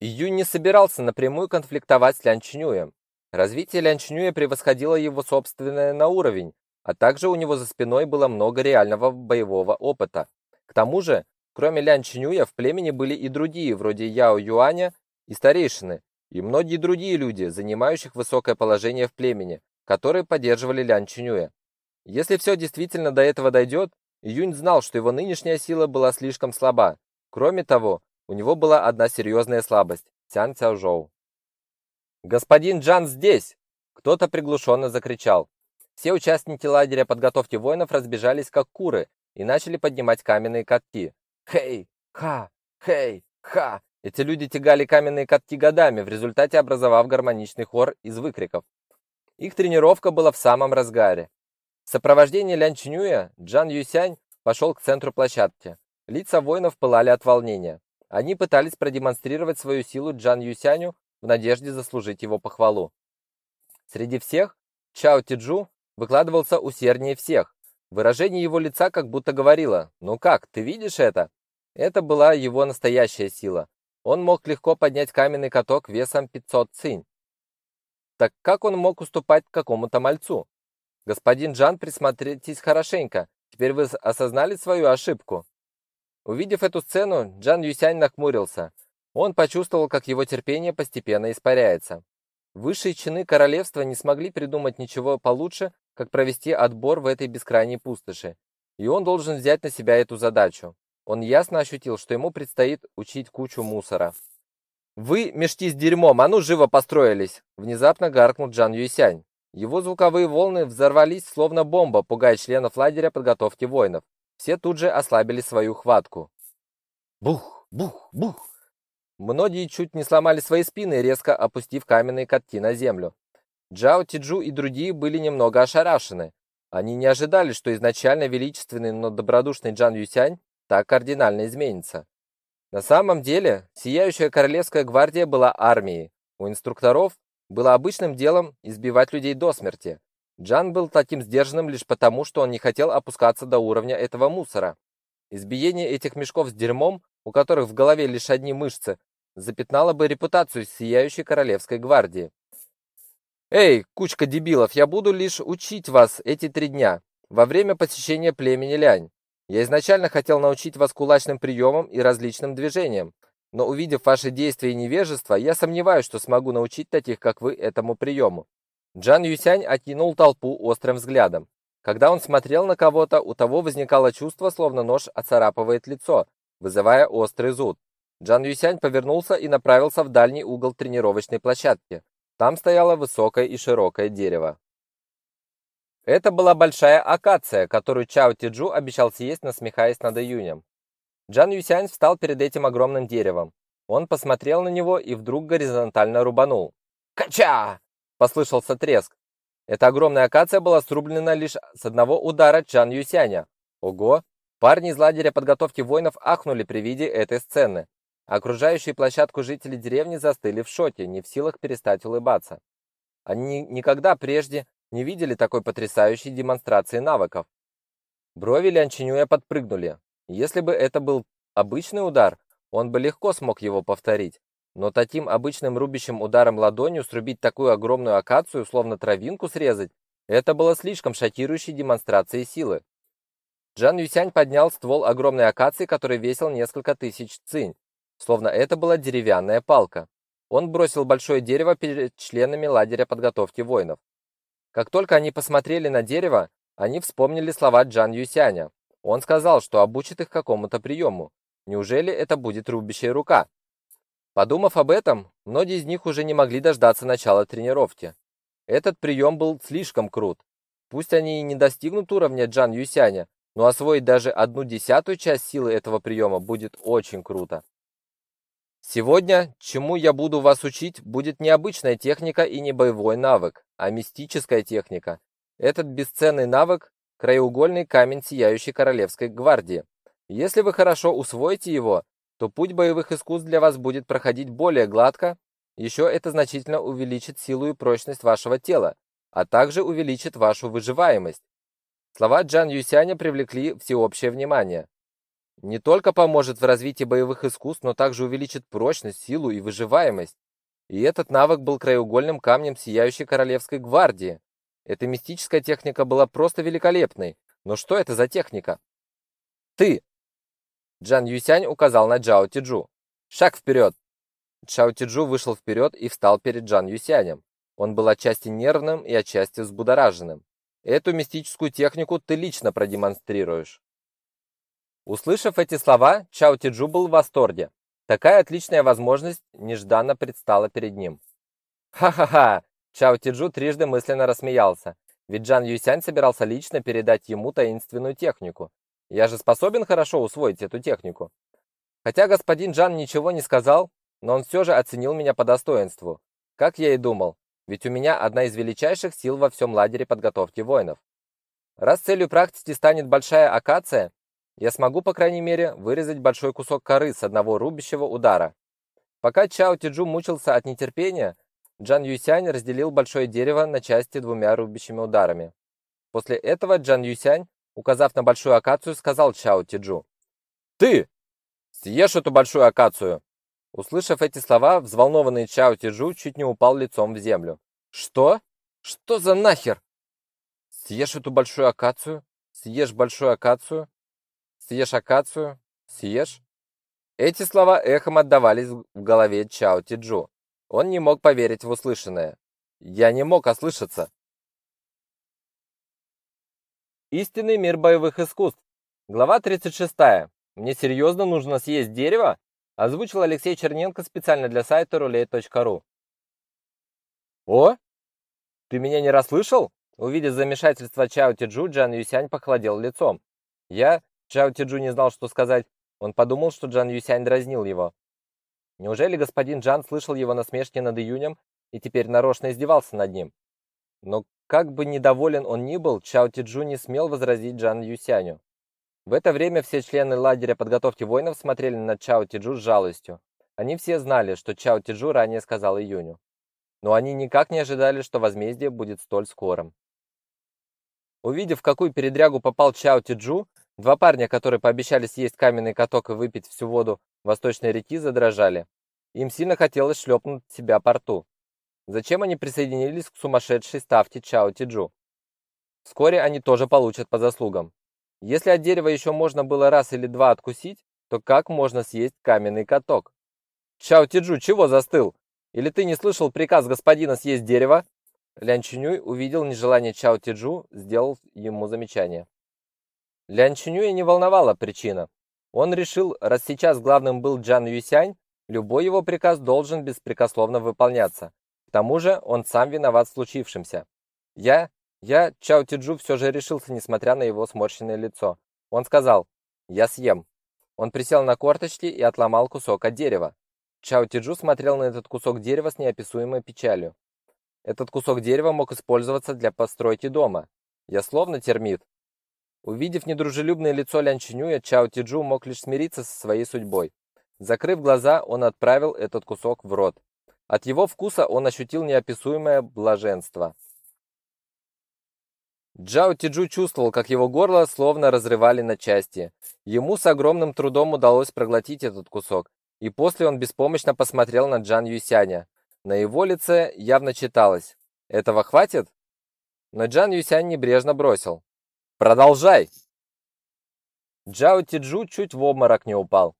Июнь не собирался напрямую конфликтовать с Лян Чинюем. Развитие Лян Чинюя превосходило его собственное на уровень, а также у него за спиной было много реального боевого опыта. К тому же, кроме Лян Чинюя, в племени были и другие, вроде Яо Юаня и старейшины, и многие другие люди, занимающих высокое положение в племени, которые поддерживали Лян Чинюя. Если все действительно до этого дойдет, Юнь знал, что его нынешняя сила была слишком слаба, Кроме того, у него была одна серьезная слабость Цян Цяожоу. Господин Джан здесь, кто-то приглушенно закричал. Все участники лагеря подготовки воинов разбежались как куры и начали поднимать каменные катки. Хей, ха, хей, ха. Эти люди тягали каменные катки годами, в результате образовав гармоничный хор из выкриков. Их тренировка была в самом разгаре. В сопровождении Лян Чинюя Джан Юсянь пошел к центру площадки. Лица воинов пылали от волнения. Они пытались продемонстрировать свою силу Джан Юсяню в надежде заслужить его похвалу. Среди всех Чао Тиджу выкладывался усерднее всех. Выражение его лица как будто говорило: "Ну как, ты видишь это?" Это была его настоящая сила. Он мог легко поднять каменный каток весом 500 цинь. Так как он мог уступать какому-то мальцу? Господин Джан, присмотритесь хорошенько. Теперь вы осознали свою ошибку. Увидев эту сцену, Джан Юсянь нахмурился. Он почувствовал, как его терпение постепенно испаряется. Высшие чины королевства не смогли придумать ничего получше, как провести отбор в этой бескрайней пустоши. И он должен взять на себя эту задачу. Он ясно ощутил, что ему предстоит учить кучу мусора. «Вы мешки с дерьмом, а ну живо построились!» Внезапно гаркнул Джан Юсянь. Его звуковые волны взорвались, словно бомба, пугая членов лагеря подготовки воинов. Все тут же ослабили свою хватку. Бух, бух, бух. Многие чуть не сломали свои спины, резко опустив каменные катки на землю. Джао Тиджу и другие были немного ошарашены. Они не ожидали, что изначально величественный, но добродушный Джан Юсянь так кардинально изменится. На самом деле, сияющая королевская гвардия была армией. У инструкторов было обычным делом избивать людей до смерти. Джан был таким сдержанным лишь потому, что он не хотел опускаться до уровня этого мусора. Избиение этих мешков с дерьмом, у которых в голове лишь одни мышцы, запятнало бы репутацию сияющей королевской гвардии. Эй, кучка дебилов, я буду лишь учить вас эти три дня во время посещения племени Лянь. Я изначально хотел научить вас кулачным приемам и различным движениям, но увидев ваши действия и невежество, я сомневаюсь, что смогу научить таких, как вы, этому приему. Джан Юсянь окинул толпу острым взглядом. Когда он смотрел на кого-то, у того возникало чувство, словно нож оцарапывает лицо, вызывая острый зуд. Джан Юсянь повернулся и направился в дальний угол тренировочной площадки. Там стояло высокое и широкое дерево. Это была большая акация, которую Чао Тиджу обещал съесть, насмехаясь над Июнем. Джан Юсянь встал перед этим огромным деревом. Он посмотрел на него и вдруг горизонтально рубанул. «Кача!» Послышался треск. Эта огромная акация была срублена лишь с одного удара Чан Юсяня. Ого! Парни из лагеря подготовки воинов ахнули при виде этой сцены. Окружающие площадку жители деревни застыли в шоке, не в силах перестать улыбаться. Они никогда прежде не видели такой потрясающей демонстрации навыков. Брови Лян подпрыгнули. Если бы это был обычный удар, он бы легко смог его повторить. Но таким обычным рубящим ударом ладонью срубить такую огромную акацию, словно травинку срезать, это было слишком шокирующей демонстрацией силы. Джан Юсянь поднял ствол огромной акации, который весил несколько тысяч цинь, словно это была деревянная палка. Он бросил большое дерево перед членами лагеря подготовки воинов. Как только они посмотрели на дерево, они вспомнили слова Джан Юсяня. Он сказал, что обучит их какому-то приему. Неужели это будет рубящая рука? Подумав об этом, многие из них уже не могли дождаться начала тренировки. Этот прием был слишком крут. Пусть они и не достигнут уровня Джан Юсяня, но освоить даже одну десятую часть силы этого приема будет очень круто. Сегодня, чему я буду вас учить, будет не обычная техника и не боевой навык, а мистическая техника. Этот бесценный навык – краеугольный камень сияющей королевской гвардии. Если вы хорошо усвоите его, то путь боевых искусств для вас будет проходить более гладко. Еще это значительно увеличит силу и прочность вашего тела, а также увеличит вашу выживаемость. Слова Джан Юсяня привлекли всеобщее внимание не только поможет в развитии боевых искусств, но также увеличит прочность, силу и выживаемость. И этот навык был краеугольным камнем сияющей королевской гвардии. Эта мистическая техника была просто великолепной. Но что это за техника? Ты! Джан Юсянь указал на Джао Тиджу. Шаг вперед! Джао Тиджу вышел вперед и встал перед Джан Юсянем. Он был отчасти нервным и отчасти взбудораженным. Эту мистическую технику ты лично продемонстрируешь. Услышав эти слова, Чао Тиджу был в восторге. Такая отличная возможность нежданно предстала перед ним. Ха-ха-ха! Чао Тиджу трижды мысленно рассмеялся. Ведь Джан Юсянь собирался лично передать ему таинственную технику. Я же способен хорошо усвоить эту технику. Хотя господин Джан ничего не сказал, но он все же оценил меня по достоинству. Как я и думал, ведь у меня одна из величайших сил во всем лагере подготовки воинов. Раз целью практики станет большая акация, я смогу, по крайней мере, вырезать большой кусок коры с одного рубящего удара. Пока Чао Тиджу мучился от нетерпения, Джан Юсянь разделил большое дерево на части двумя рубящими ударами. После этого Джан Юсянь, указав на большую акацию, сказал Чао Тиджу: "Ты съешь эту большую акацию". Услышав эти слова, взволнованный Чао Тиджу чуть не упал лицом в землю. "Что? Что за нахер? Съешь эту большую акацию? Съешь большую акацию? Съешь акацию? Съешь?» Эти слова эхом отдавались в голове Чао Тиджу. Он не мог поверить в услышанное. Я не мог ослышаться. Истинный мир боевых искусств. Глава 36. Мне серьезно нужно съесть дерево? Озвучил Алексей Черненко специально для сайта roulette.ru. О? Ты меня не расслышал? Увидев замешательство Чао Тиджу, Джан Юсянь похолодел лицом. Я Чао Тиджу не знал, что сказать. Он подумал, что Джан Юсянь дразнил его. Неужели господин Джан слышал его насмешки над Июнем и теперь нарочно издевался над ним? Но как бы недоволен он ни был, Чао Тиджу не смел возразить Джан Юсяню. В это время все члены лагеря подготовки воинов смотрели на Чао Тиджу с жалостью. Они все знали, что Чао Тиджу ранее сказал Июню. Но они никак не ожидали, что возмездие будет столь скорым. Увидев, в какую передрягу попал Чао Тиджу, Два парня, которые пообещали съесть каменный каток и выпить всю воду восточной реки, задрожали. Им сильно хотелось шлепнуть себя по рту. Зачем они присоединились к сумасшедшей ставке Чао Тиджу? Вскоре они тоже получат по заслугам. Если от дерева еще можно было раз или два откусить, то как можно съесть каменный каток? Чао Тиджу, чего застыл? Или ты не слышал приказ господина съесть дерево? Лян Чунюй увидел нежелание Чао Тиджу, сделал ему замечание. Лян Чинюя не волновала причина. Он решил, раз сейчас главным был Джан Юсянь, любой его приказ должен беспрекословно выполняться. К тому же он сам виноват в случившемся. Я, я, Чао Тиджу все же решился, несмотря на его сморщенное лицо. Он сказал, я съем. Он присел на корточки и отломал кусок от дерева. Чао Тиджу смотрел на этот кусок дерева с неописуемой печалью. Этот кусок дерева мог использоваться для постройки дома. Я словно термит, Увидев недружелюбное лицо Лян Чинюя, Чао Тиджу мог лишь смириться со своей судьбой. Закрыв глаза, он отправил этот кусок в рот. От его вкуса он ощутил неописуемое блаженство. Джао Тиджу чувствовал, как его горло словно разрывали на части. Ему с огромным трудом удалось проглотить этот кусок, и после он беспомощно посмотрел на Джан Юсяня. На его лице явно читалось: "Этого хватит?" Но Джан Юсянь небрежно бросил: Продолжай. Джао Тиджу чуть в обморок не упал.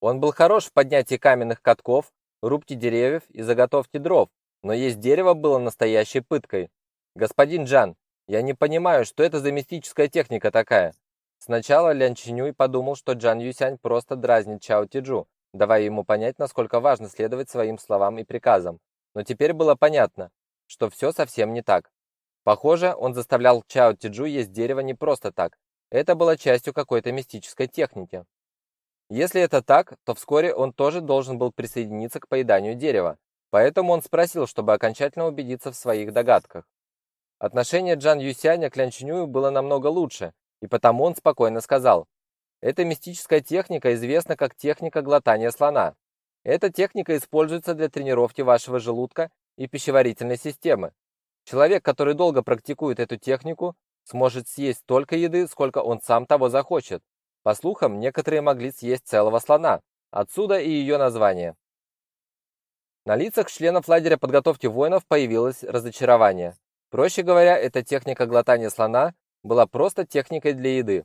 Он был хорош в поднятии каменных катков, рубке деревьев и заготовке дров, но есть дерево было настоящей пыткой. Господин Джан, я не понимаю, что это за мистическая техника такая. Сначала Лян Чинюй подумал, что Джан Юсянь просто дразнит Чао Тиджу, давая ему понять, насколько важно следовать своим словам и приказам. Но теперь было понятно, что все совсем не так. Похоже, он заставлял Чао Тиджу есть дерево не просто так. это было частью какой-то мистической техники. Если это так, то вскоре он тоже должен был присоединиться к поеданию дерева, поэтому он спросил, чтобы окончательно убедиться в своих догадках. Отношение Джан Юсяня к Лян Чинюю было намного лучше, и потому он спокойно сказал, «Эта мистическая техника известна как техника глотания слона. Эта техника используется для тренировки вашего желудка и пищеварительной системы. Человек, который долго практикует эту технику, сможет съесть столько еды, сколько он сам того захочет. По слухам, некоторые могли съесть целого слона. Отсюда и ее название. На лицах членов лагеря подготовки воинов появилось разочарование. Проще говоря, эта техника глотания слона была просто техникой для еды.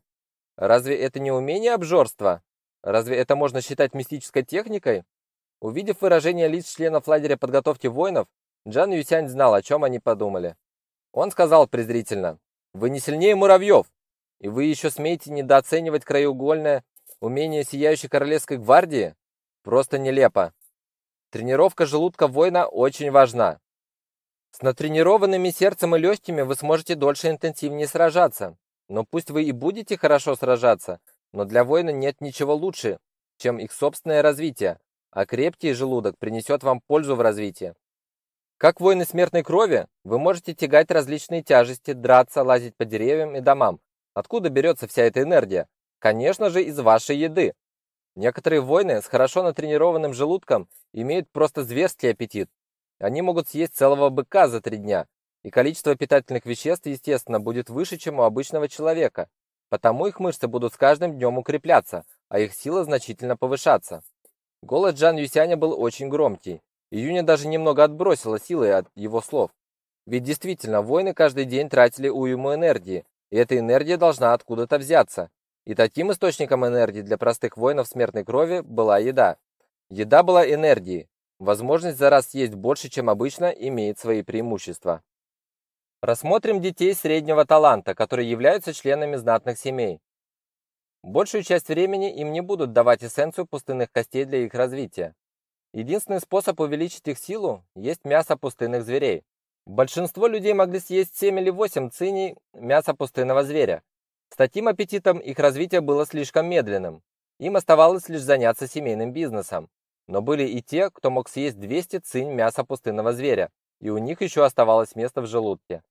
Разве это не умение обжорства? Разве это можно считать мистической техникой? Увидев выражение лиц членов лагеря подготовки воинов, Джан Юсянь знал, о чем они подумали. Он сказал презрительно, «Вы не сильнее муравьев, и вы еще смеете недооценивать краеугольное умение сияющей королевской гвардии? Просто нелепо. Тренировка желудка воина очень важна. С натренированными сердцем и легкими вы сможете дольше и интенсивнее сражаться. Но пусть вы и будете хорошо сражаться, но для воина нет ничего лучше, чем их собственное развитие, а крепкий желудок принесет вам пользу в развитии. Как воины смертной крови, вы можете тягать различные тяжести, драться, лазить по деревьям и домам. Откуда берется вся эта энергия? Конечно же, из вашей еды. Некоторые воины с хорошо натренированным желудком имеют просто зверский аппетит. Они могут съесть целого быка за три дня, и количество питательных веществ, естественно, будет выше, чем у обычного человека. Потому их мышцы будут с каждым днем укрепляться, а их сила значительно повышаться. Голос Джан Юсяня был очень громкий. Июня даже немного отбросила силы от его слов. Ведь действительно, воины каждый день тратили уйму энергии, и эта энергия должна откуда-то взяться. И таким источником энергии для простых воинов смертной крови была еда. Еда была энергией. Возможность за раз съесть больше, чем обычно, имеет свои преимущества. Рассмотрим детей среднего таланта, которые являются членами знатных семей. Большую часть времени им не будут давать эссенцию пустынных костей для их развития. Единственный способ увеличить их силу есть мясо пустынных зверей. Большинство людей могли съесть 7 или 8 циней мяса пустынного зверя. С таким аппетитом их развитие было слишком медленным. Им оставалось лишь заняться семейным бизнесом. Но были и те, кто мог съесть 200 цинь мяса пустынного зверя, и у них еще оставалось место в желудке.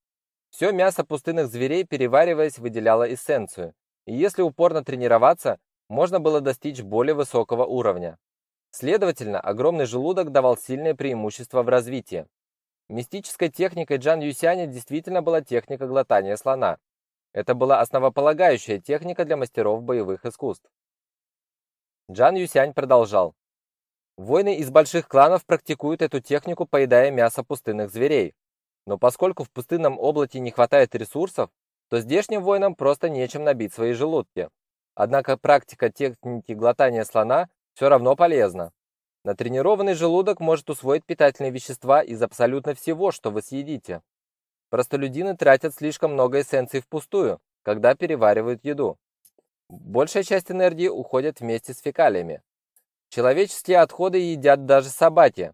Все мясо пустынных зверей, перевариваясь, выделяло эссенцию, и если упорно тренироваться, можно было достичь более высокого уровня. Следовательно, огромный желудок давал сильное преимущество в развитии. Мистической техникой Джан Юсяня действительно была техника глотания слона. Это была основополагающая техника для мастеров боевых искусств. Джан Юсянь продолжал. Воины из больших кланов практикуют эту технику, поедая мясо пустынных зверей. Но поскольку в пустынном облаке не хватает ресурсов, то здешним воинам просто нечем набить свои желудки. Однако практика техники глотания слона все равно полезно. Натренированный желудок может усвоить питательные вещества из абсолютно всего, что вы съедите. Простолюдины тратят слишком много эссенции впустую, когда переваривают еду. Большая часть энергии уходит вместе с фекалиями. Человеческие отходы едят даже собаки.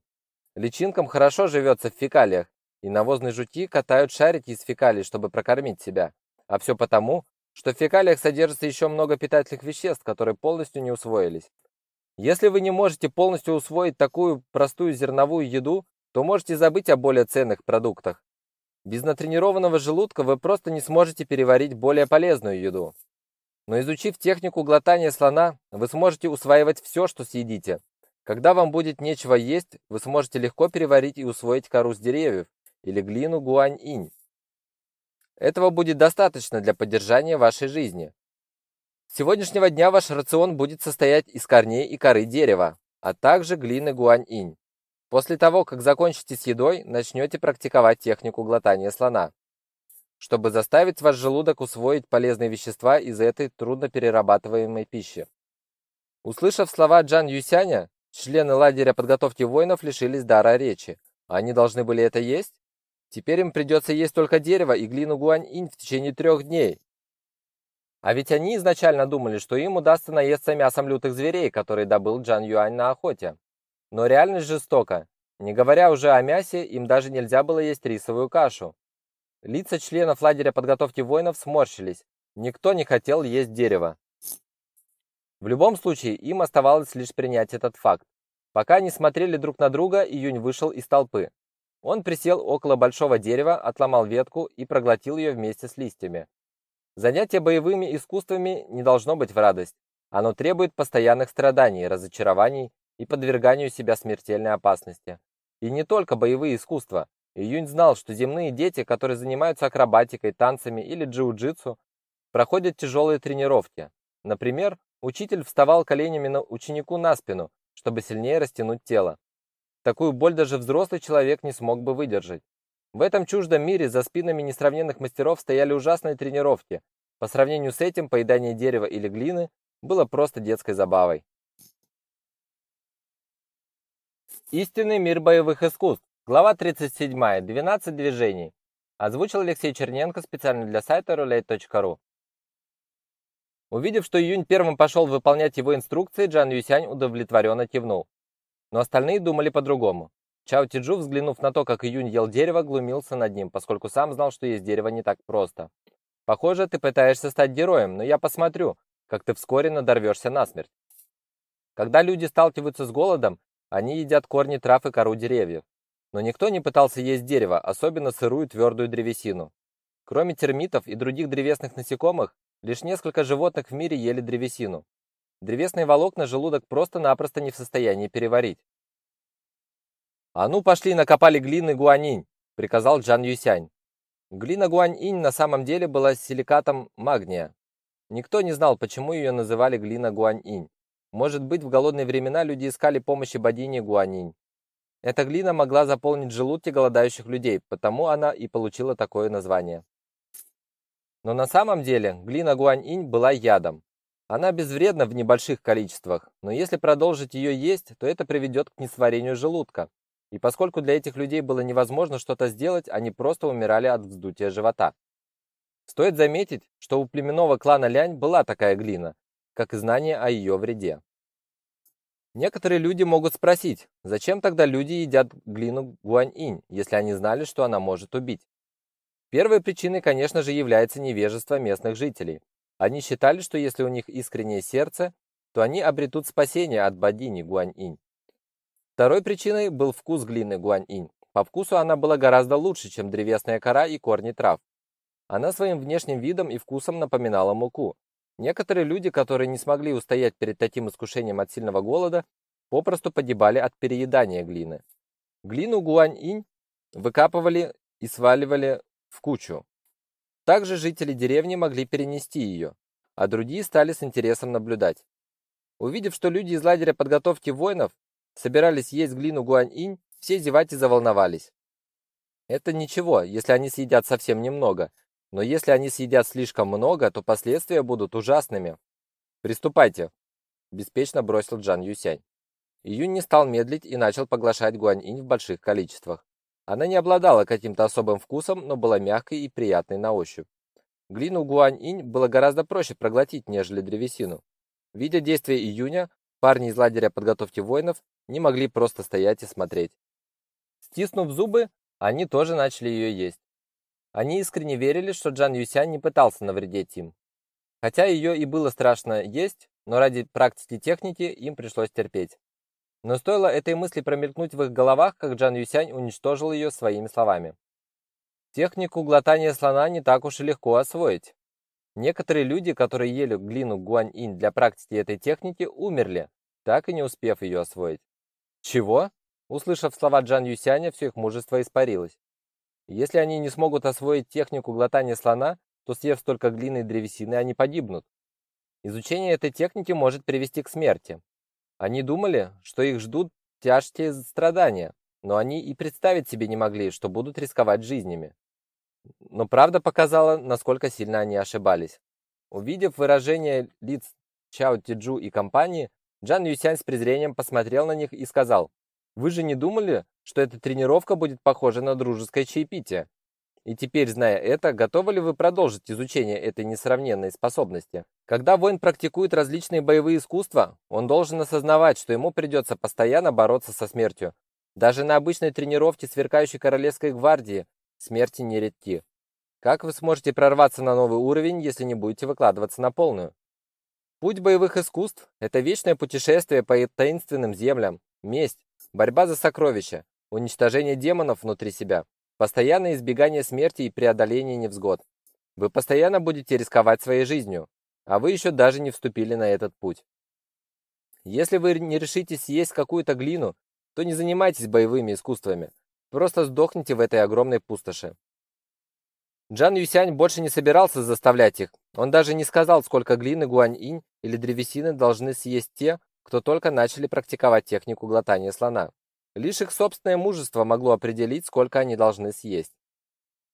Личинкам хорошо живется в фекалиях, и навозные жуки катают шарики из фекалий, чтобы прокормить себя. А все потому, что в фекалиях содержится еще много питательных веществ, которые полностью не усвоились. Если вы не можете полностью усвоить такую простую зерновую еду, то можете забыть о более ценных продуктах. Без натренированного желудка вы просто не сможете переварить более полезную еду. Но изучив технику глотания слона, вы сможете усваивать все, что съедите. Когда вам будет нечего есть, вы сможете легко переварить и усвоить кору с деревьев или глину гуань-инь. Этого будет достаточно для поддержания вашей жизни. С сегодняшнего дня ваш рацион будет состоять из корней и коры дерева, а также глины гуань-инь. После того, как закончите с едой, начнете практиковать технику глотания слона, чтобы заставить ваш желудок усвоить полезные вещества из этой трудноперерабатываемой пищи. Услышав слова Джан Юсяня, члены лагеря подготовки воинов лишились дара речи. Они должны были это есть? Теперь им придется есть только дерево и глину гуань-инь в течение трех дней, а ведь они изначально думали, что им удастся наесться мясом лютых зверей, которые добыл Джан Юань на охоте. Но реальность жестока. Не говоря уже о мясе, им даже нельзя было есть рисовую кашу. Лица членов лагеря подготовки воинов сморщились. Никто не хотел есть дерево. В любом случае, им оставалось лишь принять этот факт. Пока они смотрели друг на друга, Июнь вышел из толпы. Он присел около большого дерева, отломал ветку и проглотил ее вместе с листьями. Занятие боевыми искусствами не должно быть в радость. Оно требует постоянных страданий, разочарований и подверганию себя смертельной опасности. И не только боевые искусства. Июнь знал, что земные дети, которые занимаются акробатикой, танцами или джиу-джитсу, проходят тяжелые тренировки. Например, учитель вставал коленями на ученику на спину, чтобы сильнее растянуть тело. Такую боль даже взрослый человек не смог бы выдержать. В этом чуждом мире за спинами несравненных мастеров стояли ужасные тренировки. По сравнению с этим поедание дерева или глины было просто детской забавой. Истинный мир боевых искусств. Глава 37. 12 движений. Озвучил Алексей Черненко специально для сайта roulette.ru. Увидев, что Июнь первым пошел выполнять его инструкции, Джан Юсянь удовлетворенно кивнул. Но остальные думали по-другому. Чао Тиджу, взглянув на то, как Июнь ел дерево, глумился над ним, поскольку сам знал, что есть дерево не так просто. «Похоже, ты пытаешься стать героем, но я посмотрю, как ты вскоре надорвешься насмерть». Когда люди сталкиваются с голодом, они едят корни трав и кору деревьев. Но никто не пытался есть дерево, особенно сырую твердую древесину. Кроме термитов и других древесных насекомых, Лишь несколько животных в мире ели древесину. Древесные волокна желудок просто-напросто не в состоянии переварить. «А ну, пошли, накопали глины гуанинь!» – приказал Джан Юсянь. Глина гуанинь на самом деле была силикатом магния. Никто не знал, почему ее называли глина гуанинь. Может быть, в голодные времена люди искали помощи богини гуанинь. Эта глина могла заполнить желудки голодающих людей, потому она и получила такое название. Но на самом деле глина гуань-инь была ядом. Она безвредна в небольших количествах, но если продолжить ее есть, то это приведет к несварению желудка. И поскольку для этих людей было невозможно что-то сделать, они просто умирали от вздутия живота. Стоит заметить, что у племенного клана Лянь была такая глина, как и знание о ее вреде. Некоторые люди могут спросить, зачем тогда люди едят глину гуань-инь, если они знали, что она может убить? Первой причиной, конечно же, является невежество местных жителей. Они считали, что если у них искреннее сердце, то они обретут спасение от богини Гуань-инь. Второй причиной был вкус глины Гуань-инь. По вкусу она была гораздо лучше, чем древесная кора и корни трав. Она своим внешним видом и вкусом напоминала муку. Некоторые люди, которые не смогли устоять перед таким искушением от сильного голода, попросту погибали от переедания глины. Глину Гуань-инь выкапывали и сваливали в кучу. Также жители деревни могли перенести ее, а другие стали с интересом наблюдать. Увидев, что люди из лагеря подготовки воинов собирались есть глину гуань-инь, все зевати заволновались. Это ничего, если они съедят совсем немного, но если они съедят слишком много, то последствия будут ужасными. Приступайте, беспечно бросил Джан Юсянь. Июнь не стал медлить и начал поглощать гуань-инь в больших количествах. Она не обладала каким-то особым вкусом, но была мягкой и приятной на ощупь. Глину гуань-инь было гораздо проще проглотить, нежели древесину. Видя действия июня, парни из лагеря подготовки воинов не могли просто стоять и смотреть. Стиснув зубы, они тоже начали ее есть. Они искренне верили, что Джан Юсянь не пытался навредить им. Хотя ее и было страшно есть, но ради практики техники им пришлось терпеть. Но стоило этой мысли промелькнуть в их головах, как Джан Юсянь уничтожил ее своими словами. Технику глотания слона не так уж и легко освоить. Некоторые люди, которые ели глину гуань-инь для практики этой техники, умерли, так и не успев ее освоить. Чего? Услышав слова Джан Юсяня, все их мужество испарилось. Если они не смогут освоить технику глотания слона, то съев столько глины и древесины, они погибнут. Изучение этой техники может привести к смерти. Они думали, что их ждут тяжкие страдания, но они и представить себе не могли, что будут рисковать жизнями. Но правда показала, насколько сильно они ошибались. Увидев выражение лиц Чао Тиджу и компании, Джан Юсянь с презрением посмотрел на них и сказал, «Вы же не думали, что эта тренировка будет похожа на дружеское чаепитие? И теперь, зная это, готовы ли вы продолжить изучение этой несравненной способности? Когда воин практикует различные боевые искусства, он должен осознавать, что ему придется постоянно бороться со смертью. Даже на обычной тренировке сверкающей королевской гвардии смерти не редки. Как вы сможете прорваться на новый уровень, если не будете выкладываться на полную? Путь боевых искусств – это вечное путешествие по таинственным землям, месть, борьба за сокровища, уничтожение демонов внутри себя, постоянное избегание смерти и преодоление невзгод. Вы постоянно будете рисковать своей жизнью, а вы еще даже не вступили на этот путь. Если вы не решитесь съесть какую-то глину, то не занимайтесь боевыми искусствами. Просто сдохните в этой огромной пустоши. Джан Юсянь больше не собирался заставлять их. Он даже не сказал, сколько глины гуань-инь или древесины должны съесть те, кто только начали практиковать технику глотания слона. Лишь их собственное мужество могло определить, сколько они должны съесть.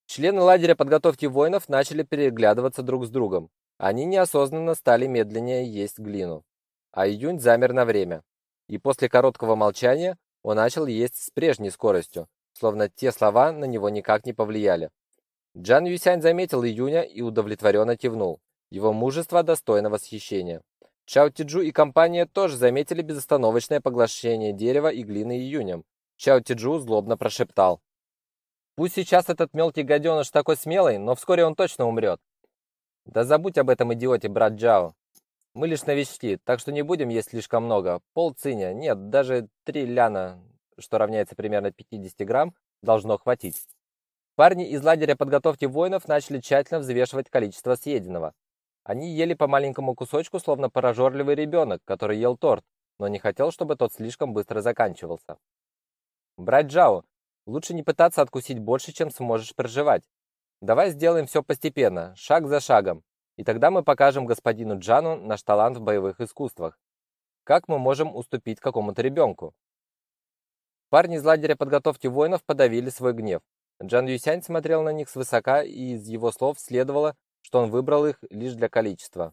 Члены лагеря подготовки воинов начали переглядываться друг с другом. Они неосознанно стали медленнее есть глину. А Июнь замер на время. И после короткого молчания он начал есть с прежней скоростью, словно те слова на него никак не повлияли. Джан Юсянь заметил Июня и удовлетворенно кивнул. Его мужество достойно восхищения. Чао Тиджу и компания тоже заметили безостановочное поглощение дерева и глины Июнем. Чао Тиджу злобно прошептал. «Пусть сейчас этот мелкий гаденыш такой смелый, но вскоре он точно умрет». «Да забудь об этом идиоте, брат Джао. Мы лишь новички, так что не будем есть слишком много. Пол циня, нет, даже три ляна, что равняется примерно 50 грамм, должно хватить». Парни из лагеря подготовки воинов начали тщательно взвешивать количество съеденного. Они ели по маленькому кусочку, словно прожорливый ребенок, который ел торт, но не хотел, чтобы тот слишком быстро заканчивался. «Брать Джао, лучше не пытаться откусить больше, чем сможешь проживать. Давай сделаем все постепенно, шаг за шагом, и тогда мы покажем господину Джану наш талант в боевых искусствах. Как мы можем уступить какому-то ребенку?» Парни из лагеря подготовки воинов подавили свой гнев. Джан Юсянь смотрел на них свысока, и из его слов следовало, что он выбрал их лишь для количества.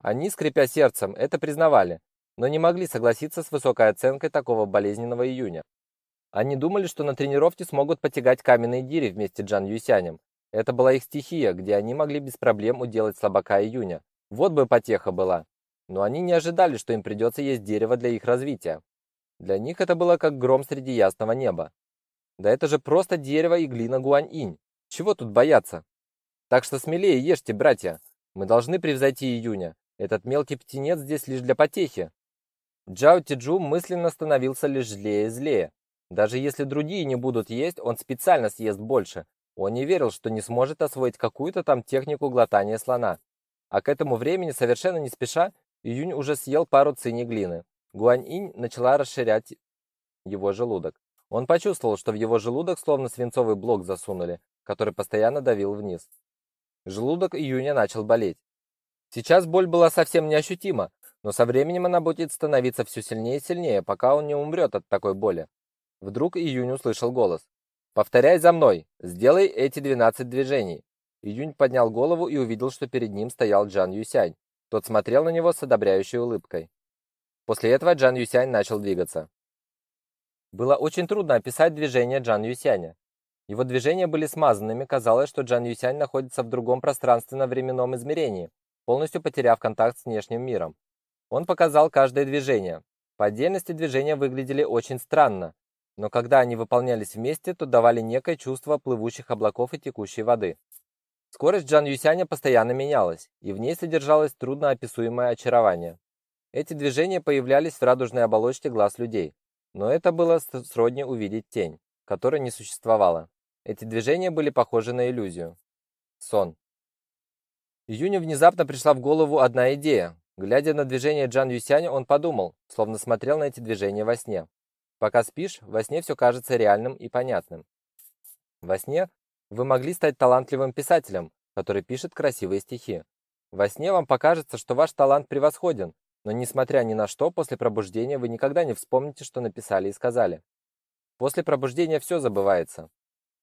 Они, скрипя сердцем, это признавали, но не могли согласиться с высокой оценкой такого болезненного июня. Они думали, что на тренировке смогут потягать каменные дири вместе с Джан Юсянем. Это была их стихия, где они могли без проблем уделать слабака июня. Вот бы потеха была. Но они не ожидали, что им придется есть дерево для их развития. Для них это было как гром среди ясного неба. Да это же просто дерево и глина гуань-инь. Чего тут бояться? Так что смелее ешьте, братья. Мы должны превзойти июня. Этот мелкий птенец здесь лишь для потехи. Джао Тиджу мысленно становился лишь злее и злее. Даже если другие не будут есть, он специально съест больше. Он не верил, что не сможет освоить какую-то там технику глотания слона. А к этому времени, совершенно не спеша, Июнь уже съел пару циней глины. Гуань-инь начала расширять его желудок. Он почувствовал, что в его желудок словно свинцовый блок засунули, который постоянно давил вниз. Желудок Июня начал болеть. Сейчас боль была совсем неощутима, но со временем она будет становиться все сильнее и сильнее, пока он не умрет от такой боли. Вдруг Июнь услышал голос. «Повторяй за мной! Сделай эти 12 движений!» Июнь поднял голову и увидел, что перед ним стоял Джан Юсянь. Тот смотрел на него с одобряющей улыбкой. После этого Джан Юсянь начал двигаться. Было очень трудно описать движения Джан Юсяня. Его движения были смазанными, казалось, что Джан Юсянь находится в другом пространственно-временном измерении, полностью потеряв контакт с внешним миром. Он показал каждое движение. По отдельности движения выглядели очень странно, но когда они выполнялись вместе, то давали некое чувство плывущих облаков и текущей воды. Скорость Джан Юсяня постоянно менялась, и в ней содержалось трудноописуемое очарование. Эти движения появлялись в радужной оболочке глаз людей, но это было сродни увидеть тень, которой не существовало. Эти движения были похожи на иллюзию. Сон. Июню внезапно пришла в голову одна идея. Глядя на движение Джан Юсяня, он подумал, словно смотрел на эти движения во сне. Пока спишь, во сне все кажется реальным и понятным. Во сне вы могли стать талантливым писателем, который пишет красивые стихи. Во сне вам покажется, что ваш талант превосходен, но несмотря ни на что, после пробуждения вы никогда не вспомните, что написали и сказали. После пробуждения все забывается.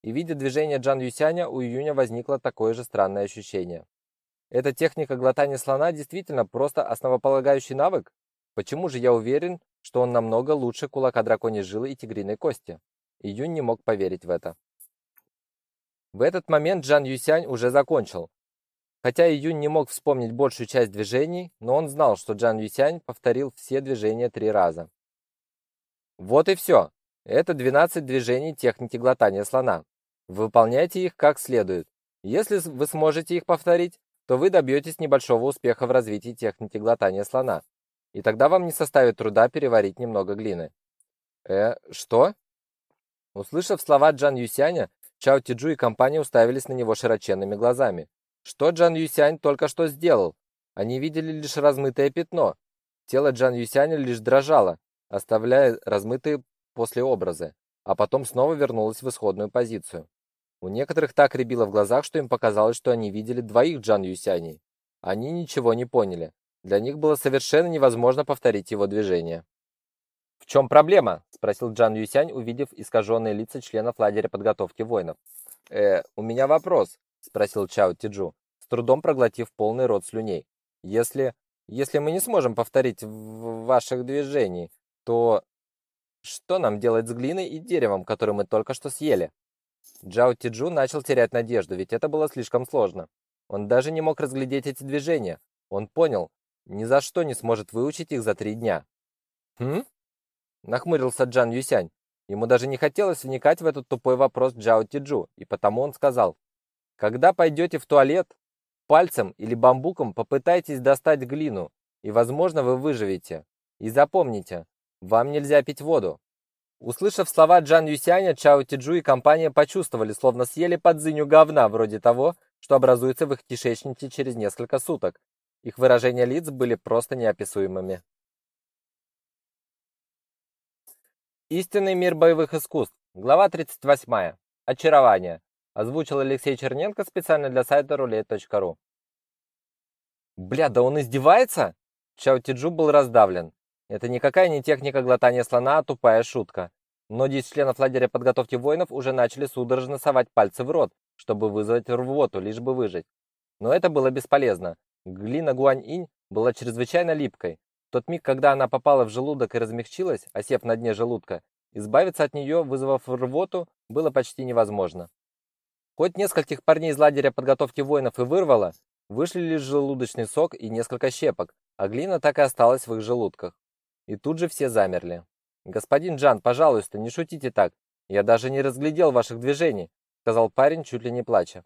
И видя движение Джан Юсяня, у Июня возникло такое же странное ощущение. Эта техника глотания слона действительно просто основополагающий навык? Почему же я уверен, что он намного лучше кулака драконьей жилы и тигриной кости? Июнь не мог поверить в это. В этот момент Джан Юсянь уже закончил, Хотя Июнь не мог вспомнить большую часть движений, но он знал, что Джан Юсянь повторил все движения три раза. Вот и все. Это 12 движений техники глотания слона. Выполняйте их как следует. Если вы сможете их повторить, то вы добьетесь небольшого успеха в развитии техники глотания слона. И тогда вам не составит труда переварить немного глины. Э, что? Услышав слова Джан Юсяня, Чао Тиджу и компания уставились на него широченными глазами. Что Джан Юсянь только что сделал? Они видели лишь размытое пятно. Тело Джан Юсяня лишь дрожало, оставляя размытые после образы, а потом снова вернулось в исходную позицию. У некоторых так рябило в глазах, что им показалось, что они видели двоих Джан Юсяней. Они ничего не поняли. Для них было совершенно невозможно повторить его движение. «В чем проблема?» – спросил Джан Юсянь, увидев искаженные лица членов лагеря подготовки воинов. «Э, у меня вопрос», – спросил Чао Тиджу, с трудом проглотив полный рот слюней. «Если... если мы не сможем повторить ваших движений, то что нам делать с глиной и деревом, которое мы только что съели?» Джао Тиджу начал терять надежду, ведь это было слишком сложно. Он даже не мог разглядеть эти движения. Он понял, ни за что не сможет выучить их за три дня. «Хм?» Нахмурился Джан Юсянь. Ему даже не хотелось вникать в этот тупой вопрос Джао Тиджу, и потому он сказал, «Когда пойдете в туалет, пальцем или бамбуком попытайтесь достать глину, и, возможно, вы выживете. И запомните, вам нельзя пить воду». Услышав слова Джан Юсяня, Чао Тиджу и компания почувствовали, словно съели подзыню говна, вроде того, что образуется в их кишечнике через несколько суток. Их выражения лиц были просто неописуемыми. Истинный мир боевых искусств. Глава 38. Очарование. Озвучил Алексей Черненко специально для сайта roulette.ru. Бля, да он издевается? Чао Тиджу был раздавлен. Это никакая не техника глотания слона, а тупая шутка. Многие из членов лагеря подготовки воинов уже начали судорожно совать пальцы в рот, чтобы вызвать рвоту, лишь бы выжить. Но это было бесполезно. Глина Гуань-инь была чрезвычайно липкой, тот миг, когда она попала в желудок и размягчилась, осев на дне желудка, избавиться от нее, вызвав рвоту, было почти невозможно. Хоть нескольких парней из лагеря подготовки воинов и вырвало, вышли лишь желудочный сок и несколько щепок, а глина так и осталась в их желудках. И тут же все замерли. «Господин Джан, пожалуйста, не шутите так. Я даже не разглядел ваших движений», сказал парень, чуть ли не плача.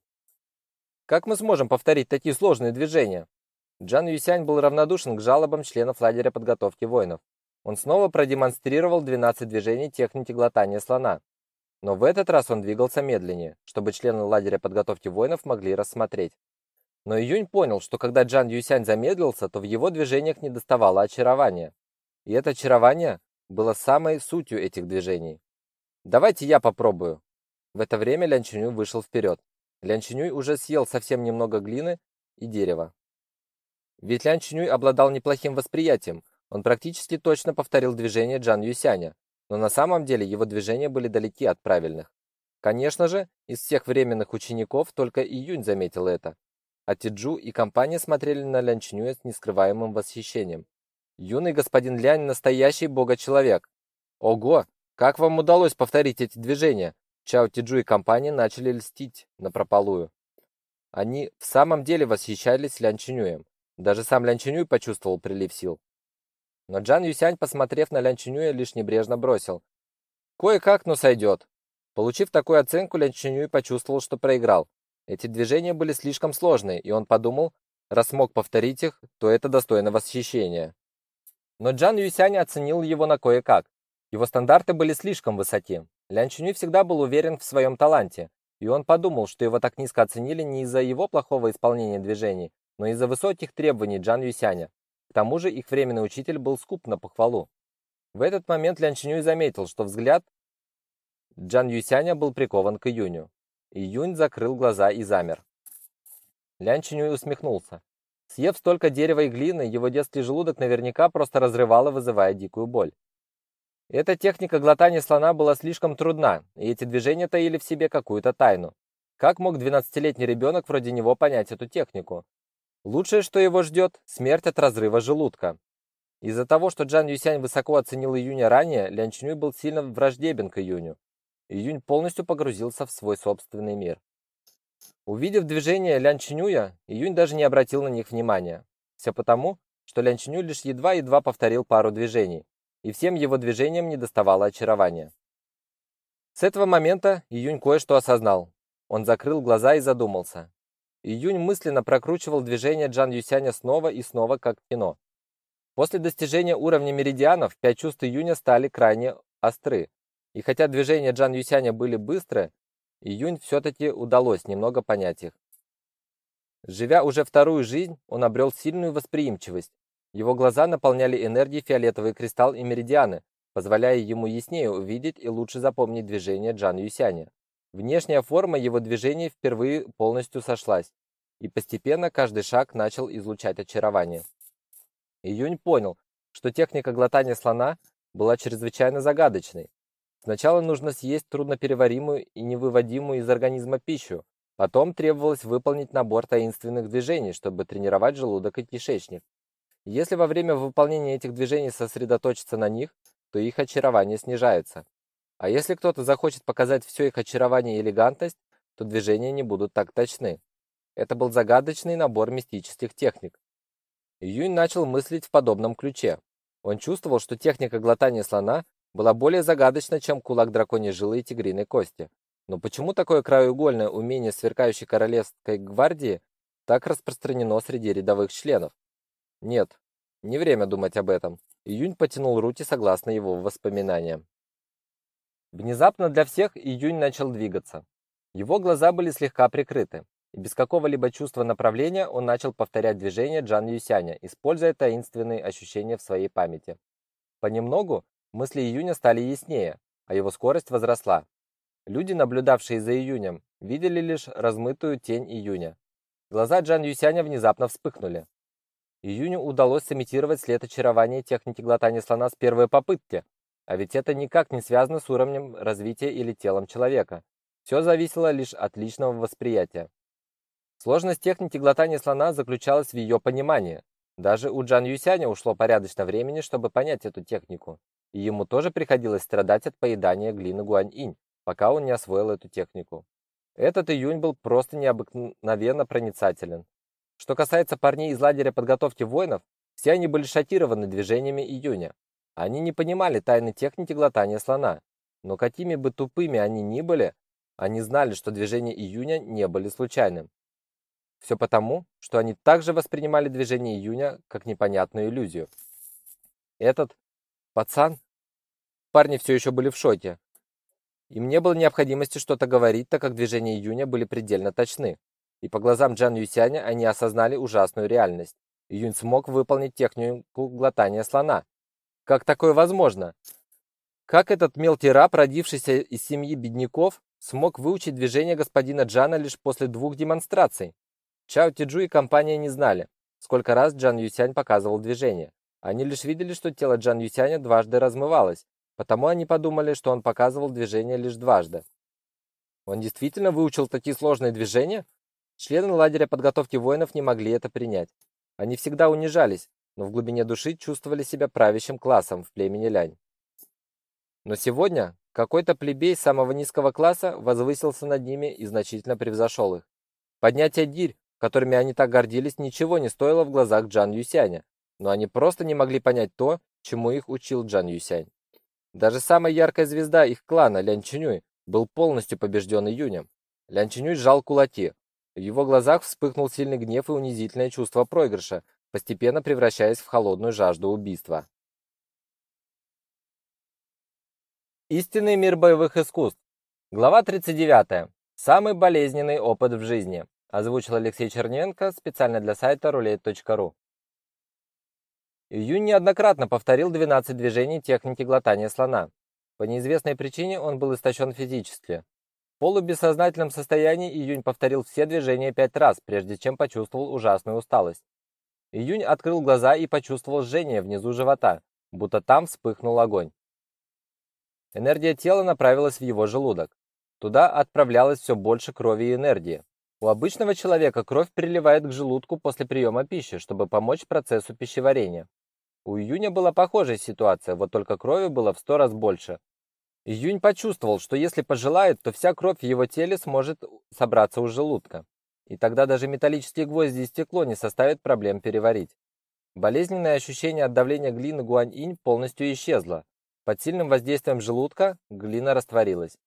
«Как мы сможем повторить такие сложные движения?» Джан Юсянь был равнодушен к жалобам членов лагеря подготовки воинов. Он снова продемонстрировал 12 движений техники глотания слона. Но в этот раз он двигался медленнее, чтобы члены лагеря подготовки воинов могли рассмотреть. Но Июнь понял, что когда Джан Юсянь замедлился, то в его движениях недоставало очарования. И это очарование было самой сутью этих движений. «Давайте я попробую». В это время Лян Чинюй вышел вперед. Лян Чинюй уже съел совсем немного глины и дерева. Ведь Лян Чинюй обладал неплохим восприятием. Он практически точно повторил движения Джан Юсяня, но на самом деле его движения были далеки от правильных. Конечно же, из всех временных учеников только Июнь заметил это. А Тиджу и компания смотрели на Лян Чинюя с нескрываемым восхищением. Юный господин Лянь настоящий бога-человек. Ого, как вам удалось повторить эти движения? Чао Тиджу и компания начали льстить напропалую. Они в самом деле восхищались Лян Чинюем. Даже сам Лян Чинюй почувствовал прилив сил. Но Джан Юсянь, посмотрев на Лян Чинюя, лишь небрежно бросил. «Кое-как, но сойдет». Получив такую оценку, Лян Чинюй почувствовал, что проиграл. Эти движения были слишком сложные, и он подумал, раз смог повторить их, то это достойно восхищения. Но Джан Юсянь оценил его на кое-как. Его стандарты были слишком высоки. Лян Чинюй всегда был уверен в своем таланте, и он подумал, что его так низко оценили не из-за его плохого исполнения движений, но из-за высоких требований Джан Юсяня. К тому же их временный учитель был скуп на похвалу. В этот момент Лян Чинюй заметил, что взгляд Джан Юсяня был прикован к Июню. Июнь закрыл глаза и замер. Лян Чинюй усмехнулся. Съев столько дерева и глины, его детский желудок наверняка просто разрывало, вызывая дикую боль. Эта техника глотания слона была слишком трудна, и эти движения таили в себе какую-то тайну. Как мог 12-летний ребенок вроде него понять эту технику? Лучшее, что его ждет – смерть от разрыва желудка. Из-за того, что Джан Юсянь высоко оценил Июня ранее, Лян Чунюй был сильно враждебен к Июню. Июнь полностью погрузился в свой собственный мир. Увидев движение Лян Чинюя, Июнь даже не обратил на них внимания. Все потому, что Лян Чинюй лишь едва-едва повторил пару движений, и всем его движениям не доставало очарования. С этого момента Июнь кое-что осознал. он закрыл глаза и задумался. Июнь мысленно прокручивал движение Джан Юсяня снова и снова, как кино. После достижения уровня меридианов пять чувств Июня стали крайне остры. И хотя движения Джан Юсяня были быстрые, Июнь все-таки удалось немного понять их. Живя уже вторую жизнь, он обрел сильную восприимчивость. Его глаза наполняли энергией фиолетовый кристалл и меридианы, позволяя ему яснее увидеть и лучше запомнить движения Джан Юсяня. Внешняя форма его движений впервые полностью сошлась, и постепенно каждый шаг начал излучать очарование. Июнь понял, что техника глотания слона была чрезвычайно загадочной. Сначала нужно съесть труднопереваримую и невыводимую из организма пищу, потом требовалось выполнить набор таинственных движений, чтобы тренировать желудок и кишечник. Если во время выполнения этих движений сосредоточиться на них, то их очарование снижается. А если кто-то захочет показать все их очарование и элегантность, то движения не будут так точны. Это был загадочный набор мистических техник. Юнь начал мыслить в подобном ключе. Он чувствовал, что техника глотания слона была более загадочна, чем кулак драконьей жилы и тигриной кости. Но почему такое краеугольное умение сверкающей королевской гвардии так распространено среди рядовых членов? Нет, не время думать об этом. Июнь потянул руки согласно его воспоминаниям. Внезапно для всех Июнь начал двигаться. Его глаза были слегка прикрыты, и без какого-либо чувства направления он начал повторять движения Джан Юсяня, используя таинственные ощущения в своей памяти. Понемногу мысли Июня стали яснее, а его скорость возросла. Люди, наблюдавшие за Июнем, видели лишь размытую тень Июня. Глаза Джан Юсяня внезапно вспыхнули. Июню удалось сымитировать след очарования техники глотания слона с первой попытки, а ведь это никак не связано с уровнем развития или телом человека. Все зависело лишь от личного восприятия. Сложность техники глотания слона заключалась в ее понимании. Даже у Джан Юсяня ушло порядочно времени, чтобы понять эту технику, и ему тоже приходилось страдать от поедания глины гуань-инь, пока он не освоил эту технику. Этот июнь был просто необыкновенно проницателен. Что касается парней из лагеря подготовки воинов, все они были шокированы движениями июня. Они не понимали тайны техники глотания слона, но какими бы тупыми они ни были, они знали, что движения июня не были случайным. Все потому, что они также воспринимали движение июня как непонятную иллюзию. Этот пацан парни все еще были в шоке. Им не было необходимости что-то говорить, так как движения июня были предельно точны. И по глазам Джан Юсяня они осознали ужасную реальность. Июнь смог выполнить технику глотания слона, как такое возможно? Как этот мелкий раб, родившийся из семьи бедняков, смог выучить движение господина Джана лишь после двух демонстраций? Чао Тиджу и компания не знали, сколько раз Джан Юсянь показывал движение. Они лишь видели, что тело Джан Юсяня дважды размывалось, потому они подумали, что он показывал движение лишь дважды. Он действительно выучил такие сложные движения? Члены лагеря подготовки воинов не могли это принять. Они всегда унижались, но в глубине души чувствовали себя правящим классом в племени Лянь. Но сегодня какой-то плебей самого низкого класса возвысился над ними и значительно превзошел их. Поднятие дирь, которыми они так гордились, ничего не стоило в глазах Джан Юсяня, но они просто не могли понять то, чему их учил Джан Юсянь. Даже самая яркая звезда их клана, Лян Чинюй, был полностью побежден июнем. Лян Чинюй сжал кулаки. В его глазах вспыхнул сильный гнев и унизительное чувство проигрыша, постепенно превращаясь в холодную жажду убийства. Истинный мир боевых искусств. Глава 39. Самый болезненный опыт в жизни. Озвучил Алексей Черненко специально для сайта roulette.ru. Июнь неоднократно повторил 12 движений техники глотания слона. По неизвестной причине он был истощен физически. В полубессознательном состоянии Июнь повторил все движения пять раз, прежде чем почувствовал ужасную усталость. Июнь открыл глаза и почувствовал жжение внизу живота, будто там вспыхнул огонь. Энергия тела направилась в его желудок. Туда отправлялось все больше крови и энергии. У обычного человека кровь приливает к желудку после приема пищи, чтобы помочь процессу пищеварения. У Июня была похожая ситуация, вот только крови было в сто раз больше. Июнь почувствовал, что если пожелает, то вся кровь в его теле сможет собраться у желудка и тогда даже металлические гвозди и стекло не составят проблем переварить. Болезненное ощущение от давления глины гуань-инь полностью исчезло. Под сильным воздействием желудка глина растворилась.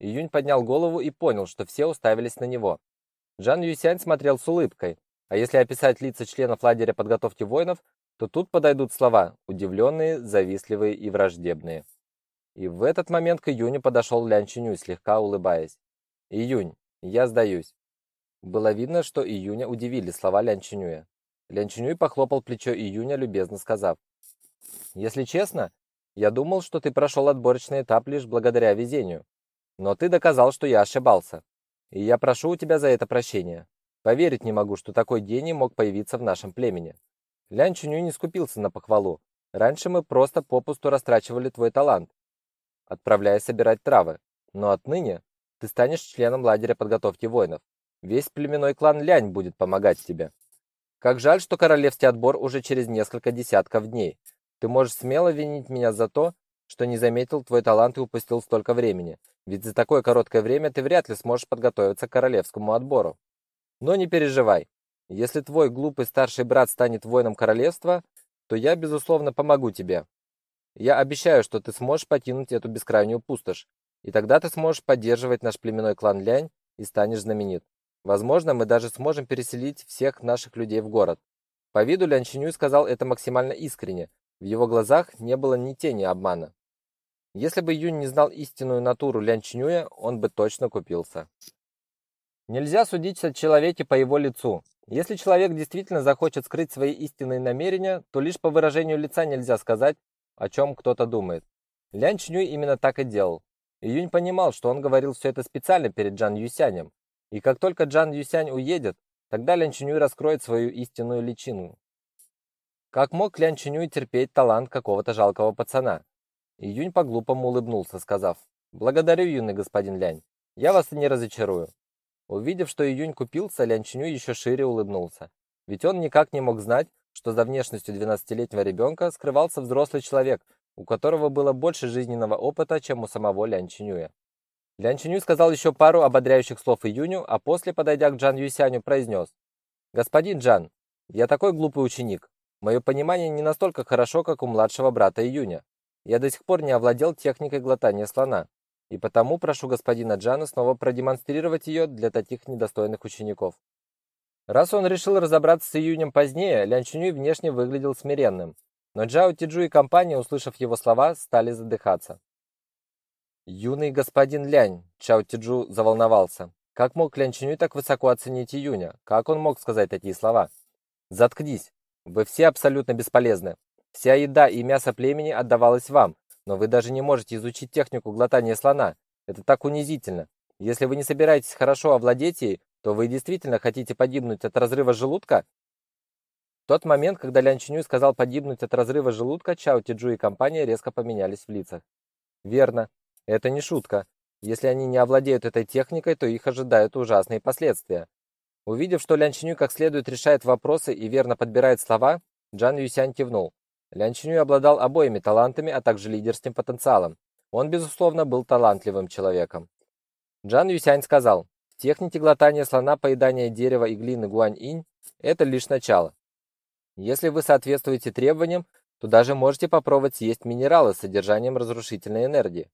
Июнь поднял голову и понял, что все уставились на него. Джан Юсянь смотрел с улыбкой, а если описать лица членов лагеря подготовки воинов, то тут подойдут слова удивленные, завистливые и враждебные. И в этот момент к Июню подошел Лян Чинюй, слегка улыбаясь. «Июнь, я сдаюсь». Было видно, что Июня удивили слова Лян Чинюя. Лян Чинюй похлопал плечо Июня, любезно сказав. «Если честно, я думал, что ты прошел отборочный этап лишь благодаря везению. Но ты доказал, что я ошибался. И я прошу у тебя за это прощения. Поверить не могу, что такой гений мог появиться в нашем племени. Лян Чинюй не скупился на похвалу. Раньше мы просто попусту растрачивали твой талант, отправляясь собирать травы. Но отныне ты станешь членом лагеря подготовки воинов. Весь племенной клан Лянь будет помогать тебе. Как жаль, что королевский отбор уже через несколько десятков дней. Ты можешь смело винить меня за то, что не заметил твой талант и упустил столько времени. Ведь за такое короткое время ты вряд ли сможешь подготовиться к королевскому отбору. Но не переживай. Если твой глупый старший брат станет воином королевства, то я, безусловно, помогу тебе. Я обещаю, что ты сможешь покинуть эту бескрайнюю пустошь, и тогда ты сможешь поддерживать наш племенной клан Лянь и станешь знаменит. Возможно, мы даже сможем переселить всех наших людей в город. По виду Лян Чинюй сказал это максимально искренне. В его глазах не было ни тени обмана. Если бы Юнь не знал истинную натуру Лян Чинюя, он бы точно купился. Нельзя судить о человеке по его лицу. Если человек действительно захочет скрыть свои истинные намерения, то лишь по выражению лица нельзя сказать, о чем кто-то думает. Лян Чнюй именно так и делал. Июнь понимал, что он говорил все это специально перед Джан Юсянем. И как только Джан Юсянь уедет, тогда Лян Чнюй раскроет свою истинную личину. Как мог Лян Чнюй терпеть талант какого-то жалкого пацана? Июнь по-глупому улыбнулся, сказав, «Благодарю, юный господин Лянь. Я вас не разочарую. Увидев, что Июнь купился, Лян Чиню еще шире улыбнулся. Ведь он никак не мог знать, что за внешностью 12-летнего ребенка скрывался взрослый человек, у которого было больше жизненного опыта, чем у самого Лян Чинюя. Лян Чинюй сказал еще пару ободряющих слов Июню, а после, подойдя к Джан Юсяню, произнес. «Господин Джан, я такой глупый ученик. Мое понимание не настолько хорошо, как у младшего брата Июня. Я до сих пор не овладел техникой глотания слона. И потому прошу господина Джана снова продемонстрировать ее для таких недостойных учеников. Раз он решил разобраться с июнем позднее, Лян Чунюй внешне выглядел смиренным. Но Джао Тиджу и компания, услышав его слова, стали задыхаться. «Юный господин Лянь!» Чао Тиджу заволновался. Как мог Лян Чунюй так высоко оценить июня? Как он мог сказать такие слова? «Заткнись! Вы все абсолютно бесполезны. Вся еда и мясо племени отдавалось вам, но вы даже не можете изучить технику глотания слона. Это так унизительно. Если вы не собираетесь хорошо овладеть ей, то вы действительно хотите погибнуть от разрыва желудка? В тот момент, когда Лян Чинюй сказал погибнуть от разрыва желудка, Чао Тиджу и компания резко поменялись в лицах. Верно. Это не шутка. Если они не овладеют этой техникой, то их ожидают ужасные последствия. Увидев, что Лян Чинюй как следует решает вопросы и верно подбирает слова, Джан Юсянь кивнул. Лян Чинюй обладал обоими талантами, а также лидерским потенциалом. Он, безусловно, был талантливым человеком. Джан Юсянь сказал, в технике глотания слона поедания дерева и глины гуань-инь – это лишь начало. Если вы соответствуете требованиям, то даже можете попробовать съесть минералы с содержанием разрушительной энергии.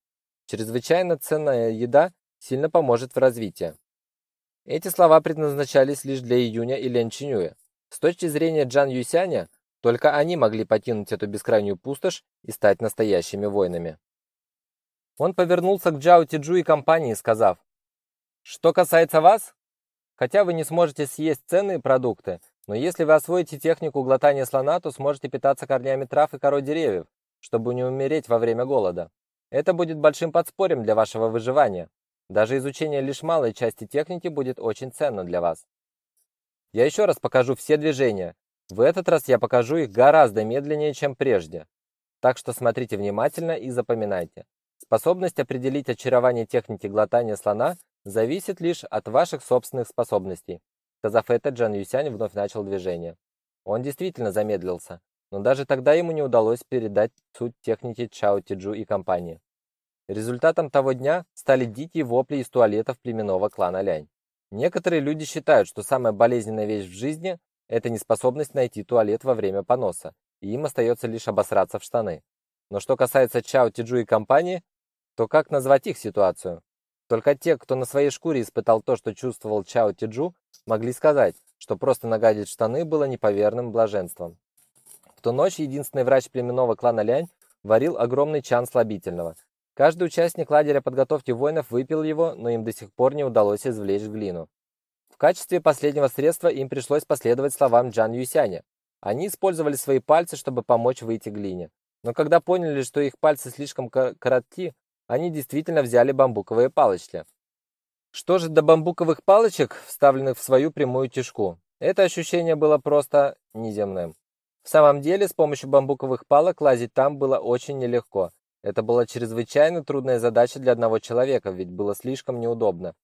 Чрезвычайно ценная еда сильно поможет в развитии. Эти слова предназначались лишь для Июня и Лен Чинюя. С точки зрения Джан Юсяня, только они могли покинуть эту бескрайнюю пустошь и стать настоящими воинами. Он повернулся к Джао Тиджу и компании, сказав, «Что касается вас, хотя вы не сможете съесть ценные продукты, но если вы освоите технику глотания слона, то сможете питаться корнями трав и корой деревьев, чтобы не умереть во время голода. Это будет большим подспорьем для вашего выживания. Даже изучение лишь малой части техники будет очень ценно для вас. Я еще раз покажу все движения, в этот раз я покажу их гораздо медленнее, чем прежде. Так что смотрите внимательно и запоминайте. Способность определить очарование техники глотания слона зависит лишь от ваших собственных способностей. Сказав это, Джан Юсянь вновь начал движение. Он действительно замедлился, но даже тогда ему не удалось передать суть техники Чао Тиджу и компании. Результатом того дня стали дикие вопли из туалетов племенного клана Лянь. Некоторые люди считают, что самая болезненная вещь в жизни это неспособность найти туалет во время поноса, и им остается лишь обосраться в штаны. Но что касается Чао Тиджу и компании, то как назвать их ситуацию? Только те, кто на своей шкуре испытал то, что чувствовал Чао Тиджу, могли сказать, что просто нагадить штаны было неповерным блаженством. Ту ночь единственный врач племенного клана Лянь варил огромный чан слабительного. Каждый участник лагеря подготовки воинов выпил его, но им до сих пор не удалось извлечь глину. В качестве последнего средства им пришлось последовать словам Джан Юсяня. Они использовали свои пальцы, чтобы помочь выйти глине. Но когда поняли, что их пальцы слишком коротки, они действительно взяли бамбуковые палочки. Что же до бамбуковых палочек, вставленных в свою прямую тишку? Это ощущение было просто неземным. В самом деле, с помощью бамбуковых палок лазить там было очень нелегко. Это была чрезвычайно трудная задача для одного человека, ведь было слишком неудобно.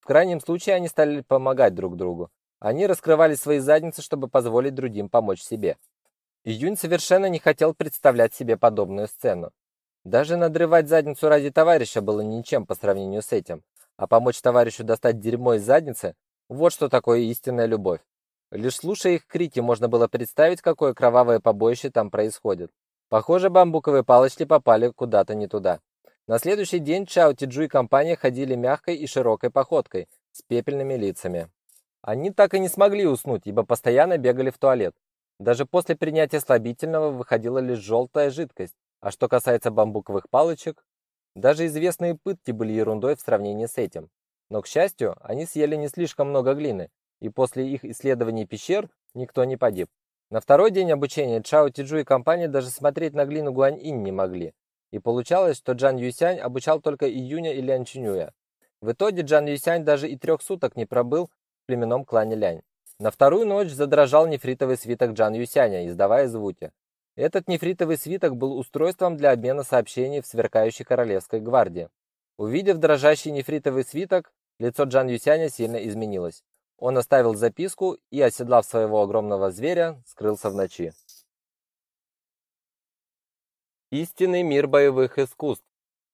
В крайнем случае они стали помогать друг другу. Они раскрывали свои задницы, чтобы позволить другим помочь себе. Июнь совершенно не хотел представлять себе подобную сцену. Даже надрывать задницу ради товарища было ничем по сравнению с этим, а помочь товарищу достать дерьмо из задницы вот что такое истинная любовь. Лишь слушая их крики, можно было представить, какое кровавое побоище там происходит. Похоже, бамбуковые палочки попали куда-то не туда. На следующий день Чао Тиджу и компания ходили мягкой и широкой походкой, с пепельными лицами. Они так и не смогли уснуть, ибо постоянно бегали в туалет. Даже после принятия слабительного выходила лишь желтая жидкость, а что касается бамбуковых палочек, даже известные пытки были ерундой в сравнении с этим. Но, к счастью, они съели не слишком много глины, и после их исследований пещер никто не погиб. На второй день обучения Чао Тиджу и компания даже смотреть на глину Гуань-Инь не могли. И получалось, что Джан Юсянь обучал только Июня и Лян Чинюя. В итоге Джан Юсянь даже и трех суток не пробыл в племенном клане Лянь. На вторую ночь задрожал нефритовый свиток Джан Юсяня, издавая звуки. Этот нефритовый свиток был устройством для обмена сообщений в сверкающей королевской гвардии. Увидев дрожащий нефритовый свиток, лицо Джан Юсяня сильно изменилось. Он оставил записку и, оседлав своего огромного зверя, скрылся в ночи. Истинный мир боевых искусств.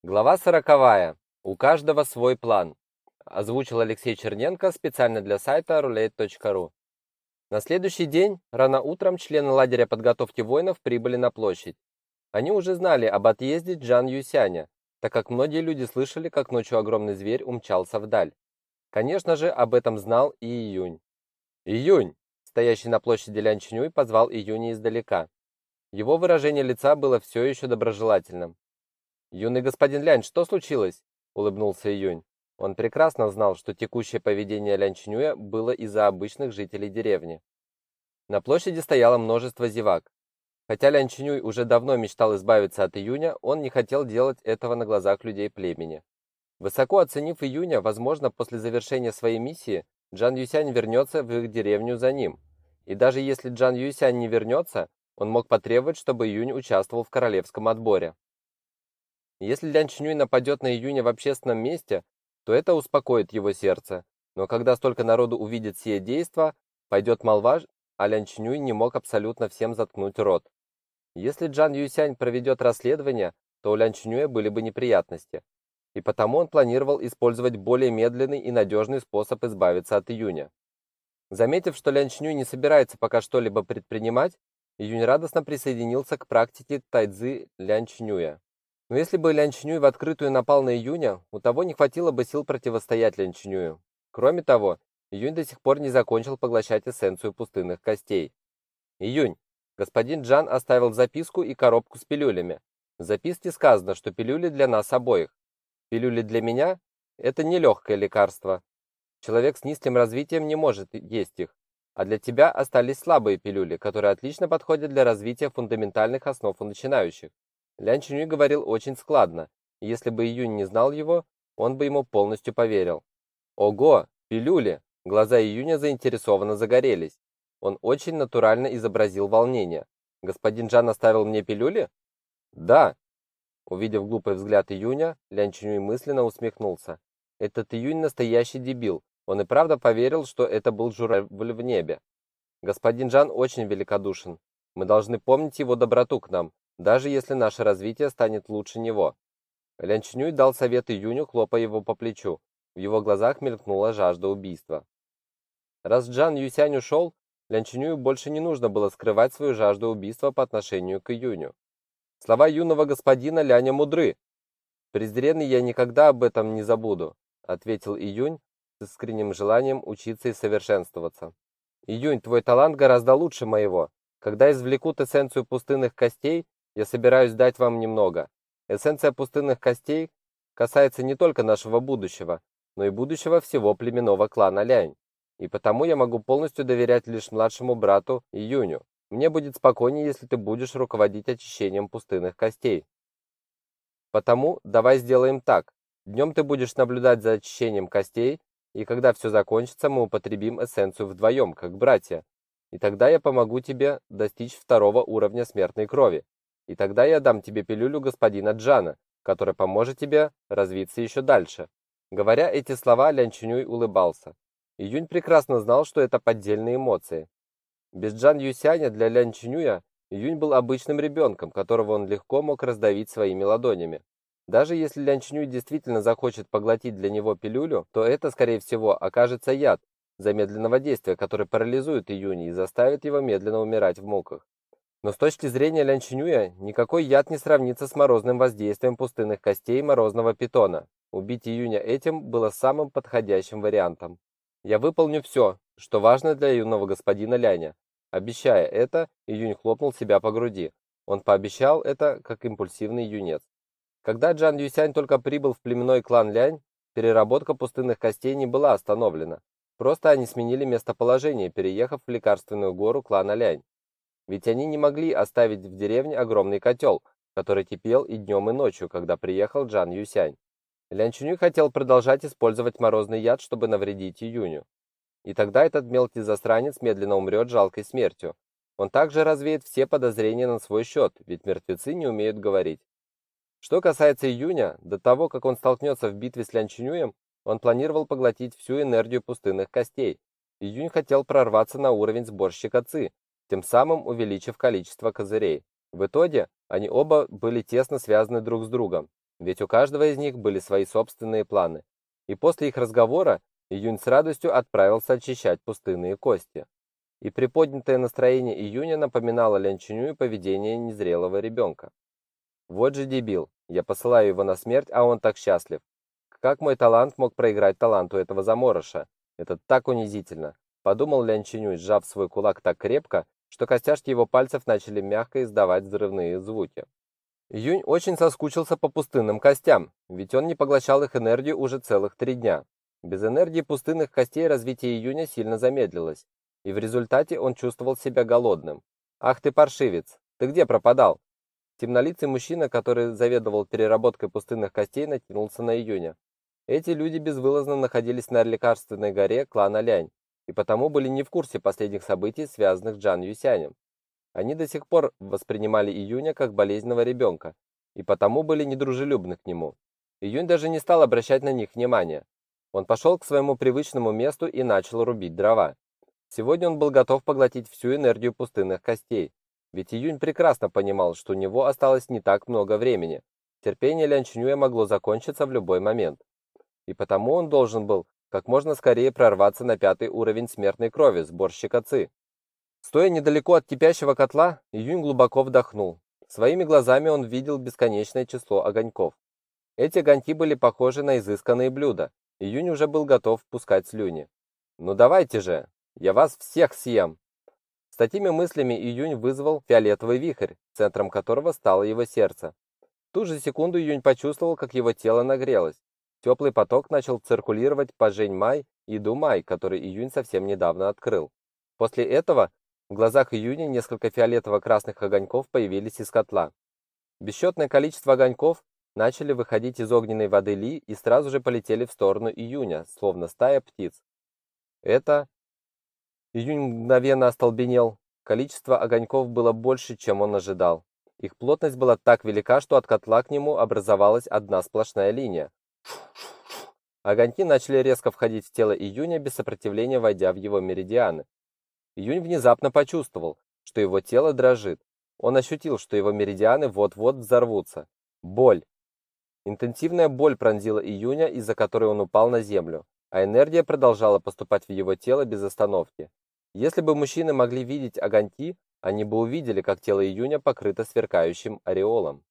Глава сороковая. У каждого свой план. Озвучил Алексей Черненко специально для сайта roulette.ru. На следующий день, рано утром, члены лагеря подготовки воинов прибыли на площадь. Они уже знали об отъезде Джан Юсяня, так как многие люди слышали, как ночью огромный зверь умчался вдаль. Конечно же, об этом знал и Июнь. «Июнь!» Стоящий на площади Лян Чинюй позвал Июня издалека. Его выражение лица было все еще доброжелательным. «Юный господин Лянь, что случилось?» — улыбнулся Июнь. Он прекрасно знал, что текущее поведение Лянчнюя было из-за обычных жителей деревни. На площади стояло множество зевак. Хотя Лянчнюй уже давно мечтал избавиться от Июня, он не хотел делать этого на глазах людей племени. Высоко оценив Июня, возможно, после завершения своей миссии Джан Юсянь вернется в их деревню за ним. И даже если Джан Юсянь не вернется, он мог потребовать, чтобы Июнь участвовал в королевском отборе. Если Лян Чинюй нападет на Июня в общественном месте, то это успокоит его сердце. Но когда столько народу увидит сие действо, пойдет молва, а Лян Чинюй не мог абсолютно всем заткнуть рот. Если Джан Юсянь проведет расследование, то у Лян Чинюя были бы неприятности. И потому он планировал использовать более медленный и надежный способ избавиться от Июня. Заметив, что Лян Чинюй не собирается пока что-либо предпринимать, Июнь радостно присоединился к практике тайцзы Лян Чинюя. Но если бы Лян Чинюй в открытую напал на Июня, у того не хватило бы сил противостоять Лян Чинюю. Кроме того, Июнь до сих пор не закончил поглощать эссенцию пустынных костей. Июнь. Господин Джан оставил записку и коробку с пилюлями. В записке сказано, что пилюли для нас обоих. Пилюли для меня – это нелегкое лекарство. Человек с низким развитием не может есть их. А для тебя остались слабые пилюли, которые отлично подходят для развития фундаментальных основ у начинающих. Лян Чинюй говорил очень складно, и если бы Июнь не знал его, он бы ему полностью поверил. Ого, пилюли! Глаза Июня заинтересованно загорелись. Он очень натурально изобразил волнение. Господин Джан оставил мне пилюли? Да. Увидев глупый взгляд Июня, Лян Чинюй мысленно усмехнулся. Этот Июнь настоящий дебил. Он и правда поверил, что это был журавль в небе. Господин Джан очень великодушен. Мы должны помнить его доброту к нам, даже если наше развитие станет лучше него. Лян Чинюй дал совет Июню, хлопая его по плечу. В его глазах мелькнула жажда убийства. Раз Джан Юсянь ушел, Лян Чинюю больше не нужно было скрывать свою жажду убийства по отношению к Июню. Слова юного господина Ляня мудры. Презренный я никогда об этом не забуду. ответил Июнь с искренним желанием учиться и совершенствоваться. Июнь, твой талант гораздо лучше моего. Когда извлекут эссенцию пустынных костей, я собираюсь дать вам немного. Эссенция пустынных костей касается не только нашего будущего, но и будущего всего племенного клана Лянь. И потому я могу полностью доверять лишь младшему брату Июню. Мне будет спокойнее, если ты будешь руководить очищением пустынных костей. Потому давай сделаем так. Днем ты будешь наблюдать за очищением костей, и когда все закончится, мы употребим эссенцию вдвоем, как братья. И тогда я помогу тебе достичь второго уровня смертной крови. И тогда я дам тебе пилюлю господина Джана, которая поможет тебе развиться еще дальше. Говоря эти слова, Лян Чунюй улыбался. Июнь прекрасно знал, что это поддельные эмоции. Без Джан Юсяня для Лян Чунюя Июнь был обычным ребенком, которого он легко мог раздавить своими ладонями. Даже если Лян Чунюй действительно захочет поглотить для него пилюлю, то это, скорее всего, окажется яд замедленного действия, который парализует Июня и заставит его медленно умирать в муках. Но с точки зрения Лян Чунюя, никакой яд не сравнится с морозным воздействием пустынных костей морозного питона. Убить Июня этим было самым подходящим вариантом. Я выполню все, что важно для юного господина Ляня. Обещая это, Июнь хлопнул себя по груди. Он пообещал это, как импульсивный юнец. Когда Джан Юсянь только прибыл в племенной клан Лянь, переработка пустынных костей не была остановлена. Просто они сменили местоположение, переехав в лекарственную гору клана Лянь. Ведь они не могли оставить в деревне огромный котел, который кипел и днем, и ночью, когда приехал Джан Юсянь. Лян Чуню хотел продолжать использовать морозный яд, чтобы навредить Июню. И тогда этот мелкий засранец медленно умрет жалкой смертью. Он также развеет все подозрения на свой счет, ведь мертвецы не умеют говорить. Что касается Июня, до того, как он столкнется в битве с Лян Чунюем, он планировал поглотить всю энергию пустынных костей. Июнь хотел прорваться на уровень сборщика ЦИ, тем самым увеличив количество козырей. В итоге они оба были тесно связаны друг с другом, ведь у каждого из них были свои собственные планы. И после их разговора Июнь с радостью отправился очищать пустынные кости. И приподнятое настроение Июня напоминало Лян Чуню поведение незрелого ребенка. Вот же дебил. Я посылаю его на смерть, а он так счастлив. Как мой талант мог проиграть таланту этого заморыша? Это так унизительно. Подумал Лян Чинюй, сжав свой кулак так крепко, что костяшки его пальцев начали мягко издавать взрывные звуки. Юнь очень соскучился по пустынным костям, ведь он не поглощал их энергию уже целых три дня. Без энергии пустынных костей развитие Июня сильно замедлилось, и в результате он чувствовал себя голодным. «Ах ты паршивец! Ты где пропадал?» Темнолицый мужчина, который заведовал переработкой пустынных костей, накинулся на Июня. Эти люди безвылазно находились на лекарственной горе клана Лянь, и потому были не в курсе последних событий, связанных с Джан Юсянем. Они до сих пор воспринимали Июня как болезненного ребенка, и потому были недружелюбны к нему. Июнь даже не стал обращать на них внимания. Он пошел к своему привычному месту и начал рубить дрова. Сегодня он был готов поглотить всю энергию пустынных костей, ведь Июнь прекрасно понимал, что у него осталось не так много времени. Терпение Лян Чунюя могло закончиться в любой момент. И потому он должен был как можно скорее прорваться на пятый уровень смертной крови сборщика ЦИ. Стоя недалеко от кипящего котла, Июнь глубоко вдохнул. Своими глазами он видел бесконечное число огоньков. Эти огоньки были похожи на изысканные блюда. Июнь уже был готов пускать слюни. «Ну давайте же! Я вас всех съем!» С такими мыслями Июнь вызвал фиолетовый вихрь, центром которого стало его сердце. В ту же секунду Июнь почувствовал, как его тело нагрелось. Теплый поток начал циркулировать по Жень-Май и Ду-Май, который Июнь совсем недавно открыл. После этого в глазах Июня несколько фиолетово-красных огоньков появились из котла. Бесчетное количество огоньков начали выходить из огненной воды Ли и сразу же полетели в сторону Июня, словно стая птиц. Это... Июнь мгновенно остолбенел. Количество огоньков было больше, чем он ожидал. Их плотность была так велика, что от котла к нему образовалась одна сплошная линия. Огоньки начали резко входить в тело Июня без сопротивления, войдя в его меридианы. Июнь внезапно почувствовал, что его тело дрожит. Он ощутил, что его меридианы вот-вот взорвутся. Боль. Интенсивная боль пронзила Июня, из-за которой он упал на землю, а энергия продолжала поступать в его тело без остановки. Если бы мужчины могли видеть огоньки, они бы увидели, как тело Июня покрыто сверкающим ореолом.